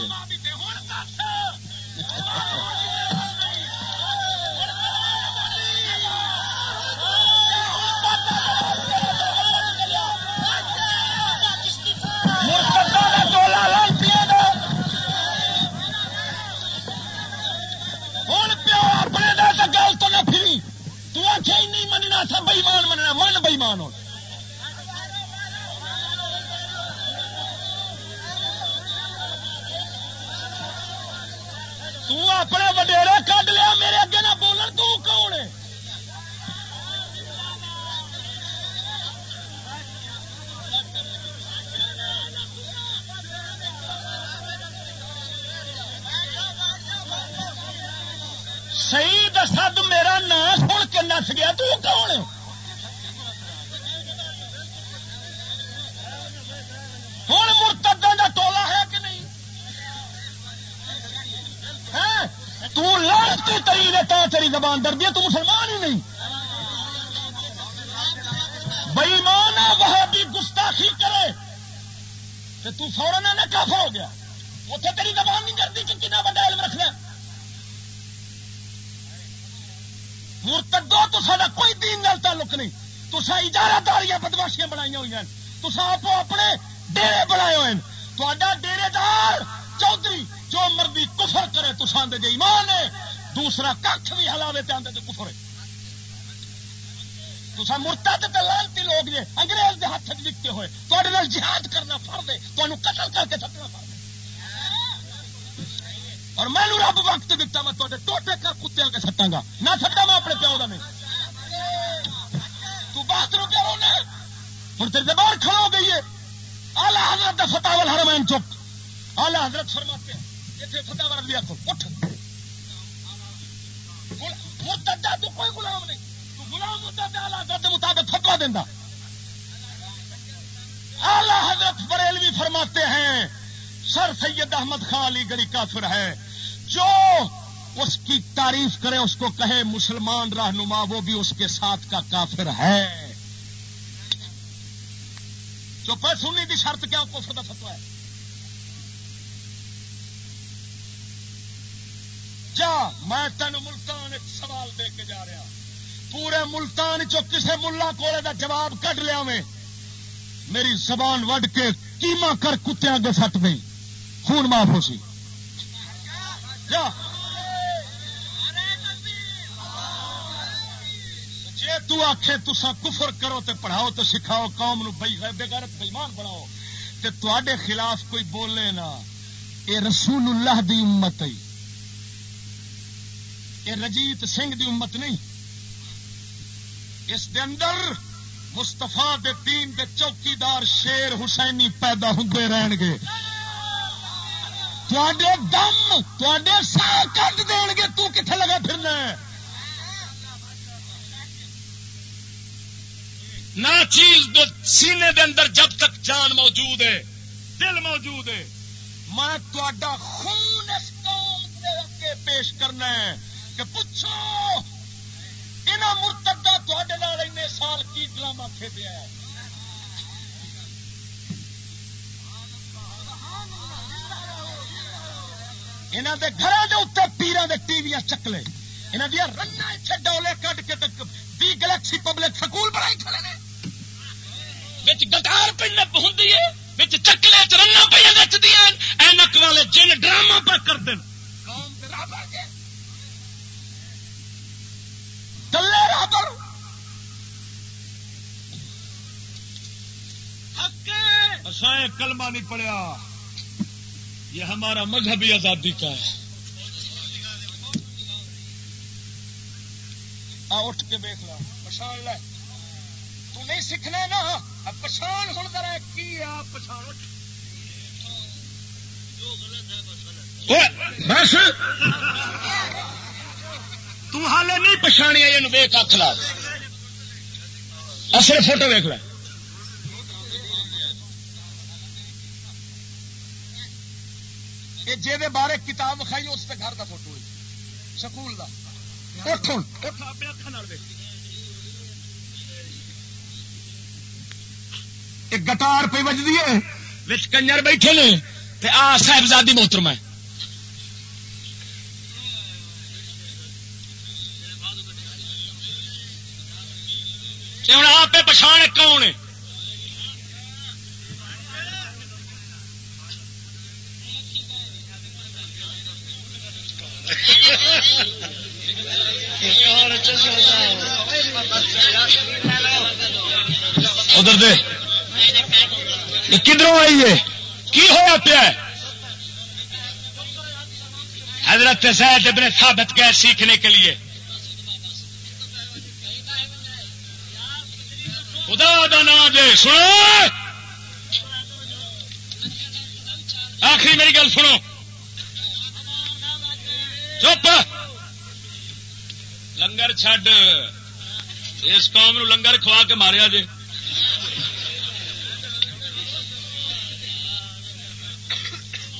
مسلمان مسلمان رہنما وہ بھی اس کے ساتھ کا کافر ہے۔ جو پر سنی دی شرط کیا کفر کا فتوا ہے۔ جا، میں تین ملتان ایک سوال دے کے جا رہا۔ پورے ملتان چو کسے ملا کولے دا جواب کٹ لیا میں۔ میری زبان وڈ کے کیما کر کتے آگے سٹ گئی۔ خون معاف ہو سی جا تو آخے تسا کفر کرو تے پڑھاؤ تو سکھاؤ، قوم نو بےغیرت بےمان بناؤ۔ تے تے خلاف کوئی بولے نا اے رسول اللہ دی امت ہے۔ اے رجیت سنگھ دی امت نہیں۔ اس دے اندر مستفا دے دین دے چوکیدار شیر حسینی پیدا ہوتے رہن گے۔ دم تے سا کٹ دین گے۔ تو کتنے لگا پھرنا ہے؟ نہ چیز سینے دے اندر جب تک جان موجود ہے، دل موجود ہے۔ میں تا خون اس قوم کے اگے پیش کرنا ہے کہ پوچھو یہاں مرتبہ تے سال کی ڈرامہ کھیلیا ہے؟ یہاں کے گھر کے اتنے پیران کے ٹی وی چکلے۔ یہاں دیا رنگ اتنے ڈولے کٹ کے بھی گلیکسی پبلک سکول بڑائی کھڑے نے۔ گٹار پہ ہوں چکلے چرنا پہ نچدیا اینک والے جن ڈرامہ پر کر دیں کلمہ نہیں پڑیا یہ ہمارا مذہبی آزادی کا ہے۔ اٹھ کے دیکھ پچھاڑ لے تو نہیں سیکھنا نا پچھان ہوں ذرا کی آپ پچھان؟ بس۔ تالے نہیں پچھاڑیا یہ ویک اک لا اصل فوٹو ویک ل جی بارے کتاب کھائی اس گھر کا فوٹو سکول کا گٹار پہ بجتی ہے۔ کنجر بیٹھے نے آ صاحبزادی محترم ہے۔ ہوں آپ پچھاڑ کون ادھر دے۔ کدھروں آئی ہے؟ کی ہوا پیا حضرت زید ابن ثابت گئے سیکھنے کے لیے۔ خدا دا نام دے، سنو۔ آخری میری گل سنو۔ چپ۔ لنگر چڈ اس قوم نو لنگر کھوا کے ماریا جی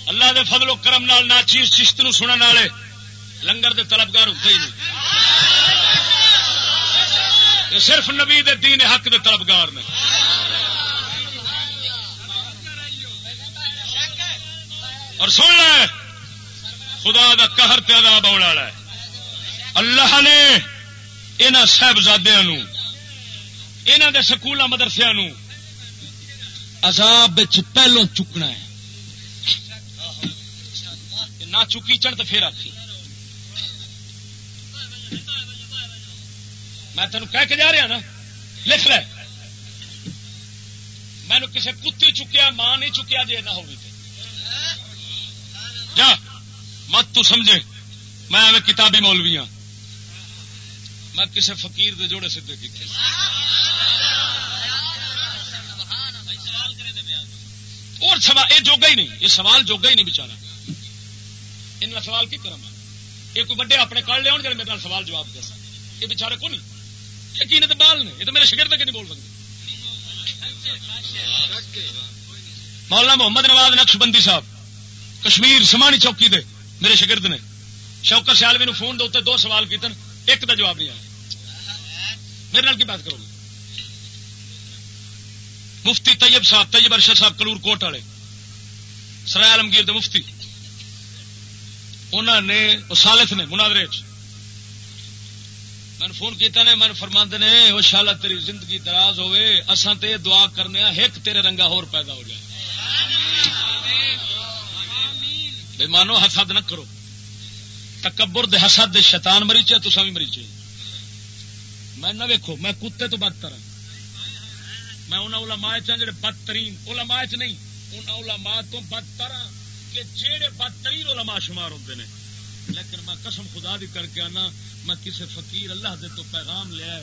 اللہ دے فضل و کرم نال نہ چیز چشت نو سننے والے، لنگر دے طلبگار ہوتے ہی نہیں۔ صرف نبی دے دین حق دے طلبگار نے۔ اور سن لے، خدا دا قہر تے عذاب آنے والا ہے۔ اللہ نے انہاں صاحبزادیاں نو، انہاں دے سکولاں مدرسیاں نو عذاب وچ پہلو چکنا ہے۔ نہ چکی چڑھ تو پھر آخی میں تین کہہ کے جا رہا نا، لکھ لے۔ میں کسی کتی چکیا، ماں نہیں چکیا جی نہ ہوگی جا، مت تو سمجھے، میں ایویں کتابی مولوی ہاں۔ میں کسی فقیر دے جوڑے سدھے کیتے۔ اور سوال یہ جوگا ہی نہیں، یہ سوال جوگا ہی نہیں بچارا ان سوال کی کرم یہ کوئی بڑے اپنے کال لیا جی میرے سوال جواب دس یہ بچارے کو نہیں یقین تو بال نے، یہ تو میرے شکر تک نہیں بول سکتے مولانا محمد نواز نقش بندی صاحب، کشمیر سمانی چوکی دے میرے شگرد نے۔ شوکر سیالوی نو فون دے دو سوال کیتے ایک کا جواب نہیں آیا۔ میرے نال کی بات کرو گے؟ مفتی طیب صاحب، طیب ارشد صاحب، کلور کوٹ والے، سرائے عالمگیر دے مفتی۔ انہوں نے سالت نے منادرے میں فون کیتا نے میں فرما نے وہ شالا تیری زندگی دراز ہوئے، اساں تے دعا کرنے ہاں، ایک تیرے رنگا ہور پیدا ہو جائے۔ بے مانو حسد نہ کرو۔ تکبر دے حسد دے شیطان مریچے تو بھی مریچے۔ میں نہ ویکھو، میں کتے تو بدتر ہوں میں انہوں علماء چاہ جڑے بدترین، علماء چ نہیں، ان علماء تو بدتر ہوں کہ جہے بدترین علماء شمار ہوتے ہیں لیکن میں قسم خدا دی کر کے آنا، میں کسی فقیر اللہ دے تو پیغام لیا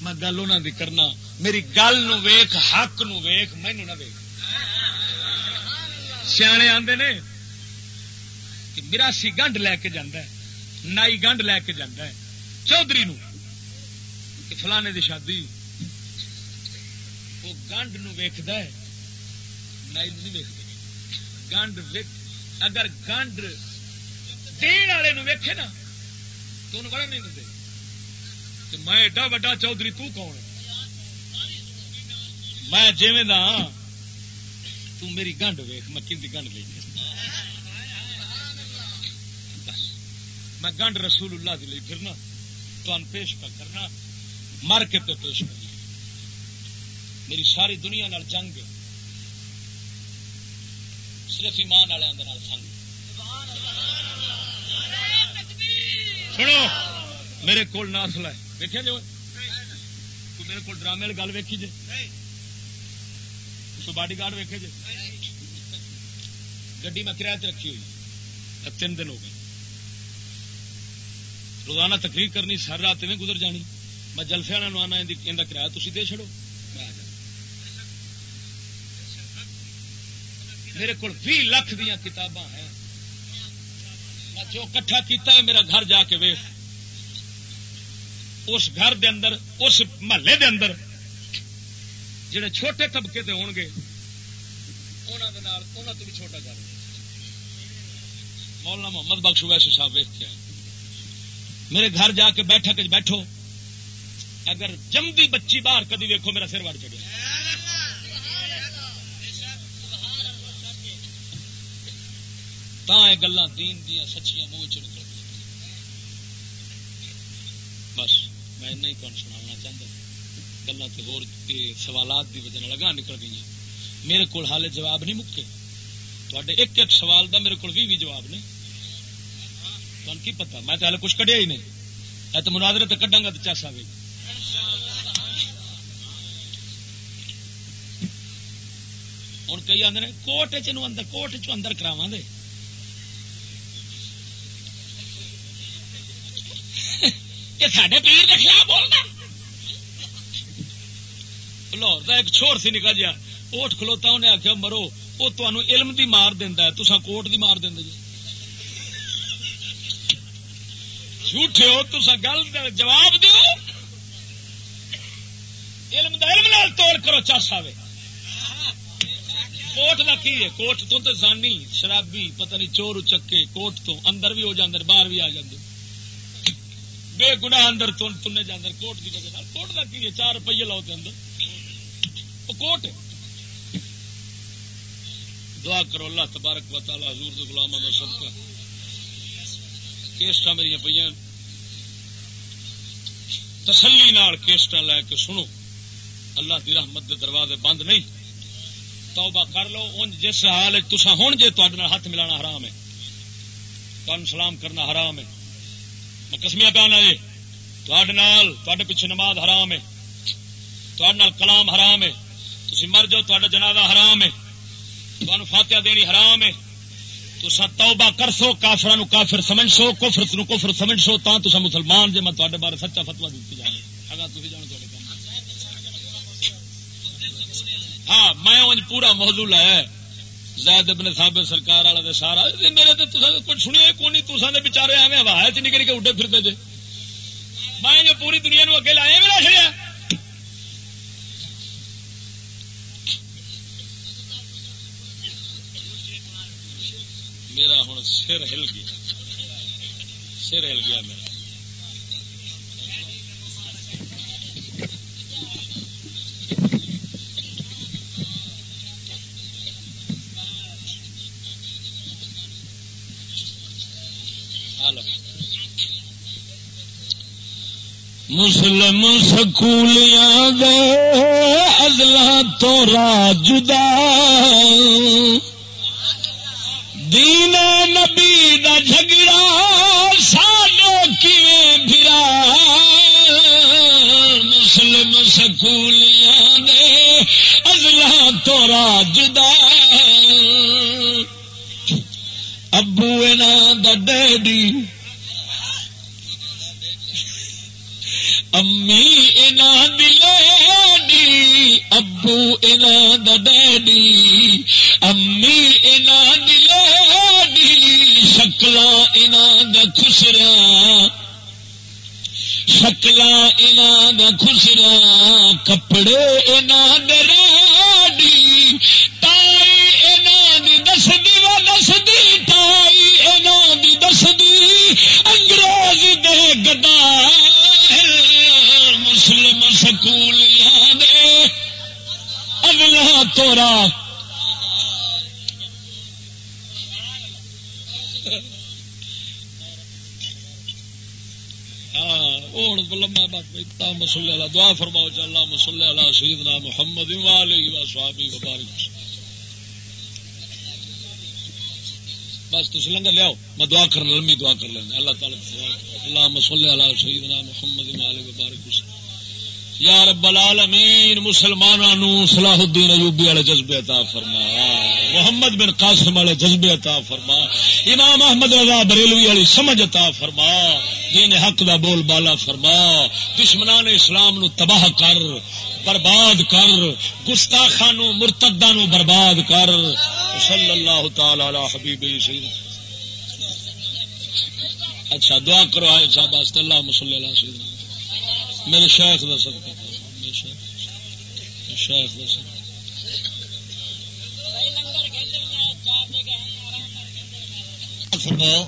میں گل انہوں دی کرنا، میری گل نو ویخ حق نو ویخ مینو نہ ویخ سیانے آدھے نے کہ مراسی گنڈ لے کے جانا ہے، نائی گنڈ لے کے جانا ہے۔ چودھری نو کہ فلانے دی شادی، وہ گنڈ نو ویکد نائی نہیں ویکد گنڈ اگر گنڈ دین والے ویکھے نا، تو انہوں بڑا نہیں دے میں ایڈا وا چودھری، تو کون میں جیویں دا ہاں، تو میری گنڈ ویخ میں کنی گنڈ لے میں گنڈ رسول اللہ دی لئی پھرنا تو پیش پہ کرنا، مر کے پہ پیش کرنا میری ساری دنیا نال جنگ ہے۔ صرف ایمان والے سنگ سنو۔ میرے کو ناسل ہے دیکھا جو میرے کو ڈرامے والی گل ویکھی جی۔ باڈی گارڈ ویکے جی۔ گی میں کرایہ رکھی ہوئی۔ تین دن ہو گئے۔ روزانہ تقریر کرنی سر رات میں گزر جانی۔ میں جلسے والوں آنا ان کرایہ تھی دے چڑو میں آ جا میرے کو بھی لکھ دیا کتاباں ہیں۔ میں جو کٹھا کیتا ہے، میرا گھر جا کے ویخ اس گھر دے اندر، اس محلے دے اندر جڑے چھوٹے طبقے ہون گے انہوں تو بھی چھوٹا گھر مولانا محمد بخش ویسے صاحب ویک کے میرے گھر جا کے بیٹھا کے بیٹھو۔ اگر جمدی بچی باہر کدی ویکو میرا سر وڑ چڑیا گلا دین دیا سچیاں منہ چ نکل بس، میں ہی تمہیں سنا چاہتا گلا تو سوالات کی وجہ لگا نکل گئی میرے کو حال جواب نہیں مکے۔ تے ایک ایک سوال دا میرے کو بھی جواب نہیں۔ تمہیں کی پتا میں تو ہال کچھ کڈیا ہی نہیں۔ تو مناظرے تو کڈا گا تو چس آئے ہوں کئی آدھے کوٹ چر کوٹ چندر کراوا دے۔ یہ سڈے پیر کے خلاف بولنا۔ لاہور کا ایک چھوڑ سی نکا جا اوٹ کھلوتا انہیں آخیا مرو وہ تمہوں علم دی مار دینا ہے تسا کوٹ دی مار دیں جی جھوٹے ہو تسا گل جواب دو علم دا علم نال توڑ کرو چس آئے کوٹ کا کی ہے؟ کوٹ تو تو زانی، شرابی، پتہ نہیں چور چکے، کوٹ تو اندر بھی ہو جاندر باہر بھی آ جاندے۔ بے گنا اندر تنے جاندر کوٹ کی وجہ کوٹ کا کی چار روپیے لاؤ اندر۔ وہ کوٹ دعا کرو اللہ تبارک و تعالی حضور دے غلاموں کا سب کا کیسٹا میری پہ تسلی نال کیسٹا لے کے سنو۔ اللہ دی رحمت دے دروازے بند نہیں۔ توبہ کر لو۔ ان جس حال تسا ہوں جی تے ہاتھ ملانا حرام ہے۔ تمہیں سلام کرنا حرام ہے۔ میں کسمیا پیانا جی تے پیچھے نماز حرام ہے۔ تے کلام حرام ہے۔ تھی مر جاؤ تا جنازہ حرام ہے۔ تمہیں فاتحہ دینی حرام ہے۔ تسا توبہ کر سو کافر کافر سمجھ سو کفر نو کفر سمجھ سو تا تسا مسلمان جی میں تے بارے سچا فتوا دیتی جانا اگر تھی جان ہاں میں پورا موضوع لایا زید ابن صاحب سرکار والا سارا۔ میرے تو کچھ سنیا کون تسا دے بچارے ایویں ہوا چ نکل کے اڈے پھرتے جی میں جو پوری دنیا نو اگے لایا میرا چڑیا میرا ہوں سر ہل گیا، سر ہل گیا میرا۔ مسلم سکولیاں دے ادلا تو راجدا دین نبی دا جھگڑا سانو کیے بھرا؟ مسلم سکولیاں دے ادلا تو راجدا ابو دا ڈیڈی امی انا دلے ابو انا ڈیڈی امی انا دلے شکل انا دسرا شکل انا دسرا کپڑے انا دریڈی تائی انا دی دس دی و دس دی تائی انا دی دس دی انگریز دے گدا مسلم سکول دے اگلا تورا۔ ہاں لما بات مسلے والا دعا فرماؤ جی، چل مسلے والا سیدنا محمد والی سوابی وبارک بس تھی لنگر لیاؤ میں دعا کر لمبی دعا کر لینا۔ اللہ تعالی اللہ مسلے والا سیدنا محمد والی وبارک یا رب العالمین مسلمانوں صلاح الدین ایوبی والے جذبے عطا فرما۔ محمد بن قاسم والے جذبے عطا فرما۔ امام احمد رضا بریلوی والی سمجھ عطا فرما۔ دین حق دا بول بالا فرما۔ دشمنان اسلام نو تباہ کر، برباد کر۔ گستاخان مرتدہ نو برباد کر۔ صلی اللہ تعالی علی حبیب سید۔ اچھا دعا کرو آئے صاحب اللہ مسلح اللہ سیدنا میرے شیخ کا صدقہ شیخ کا صدقہ فرماؤ۔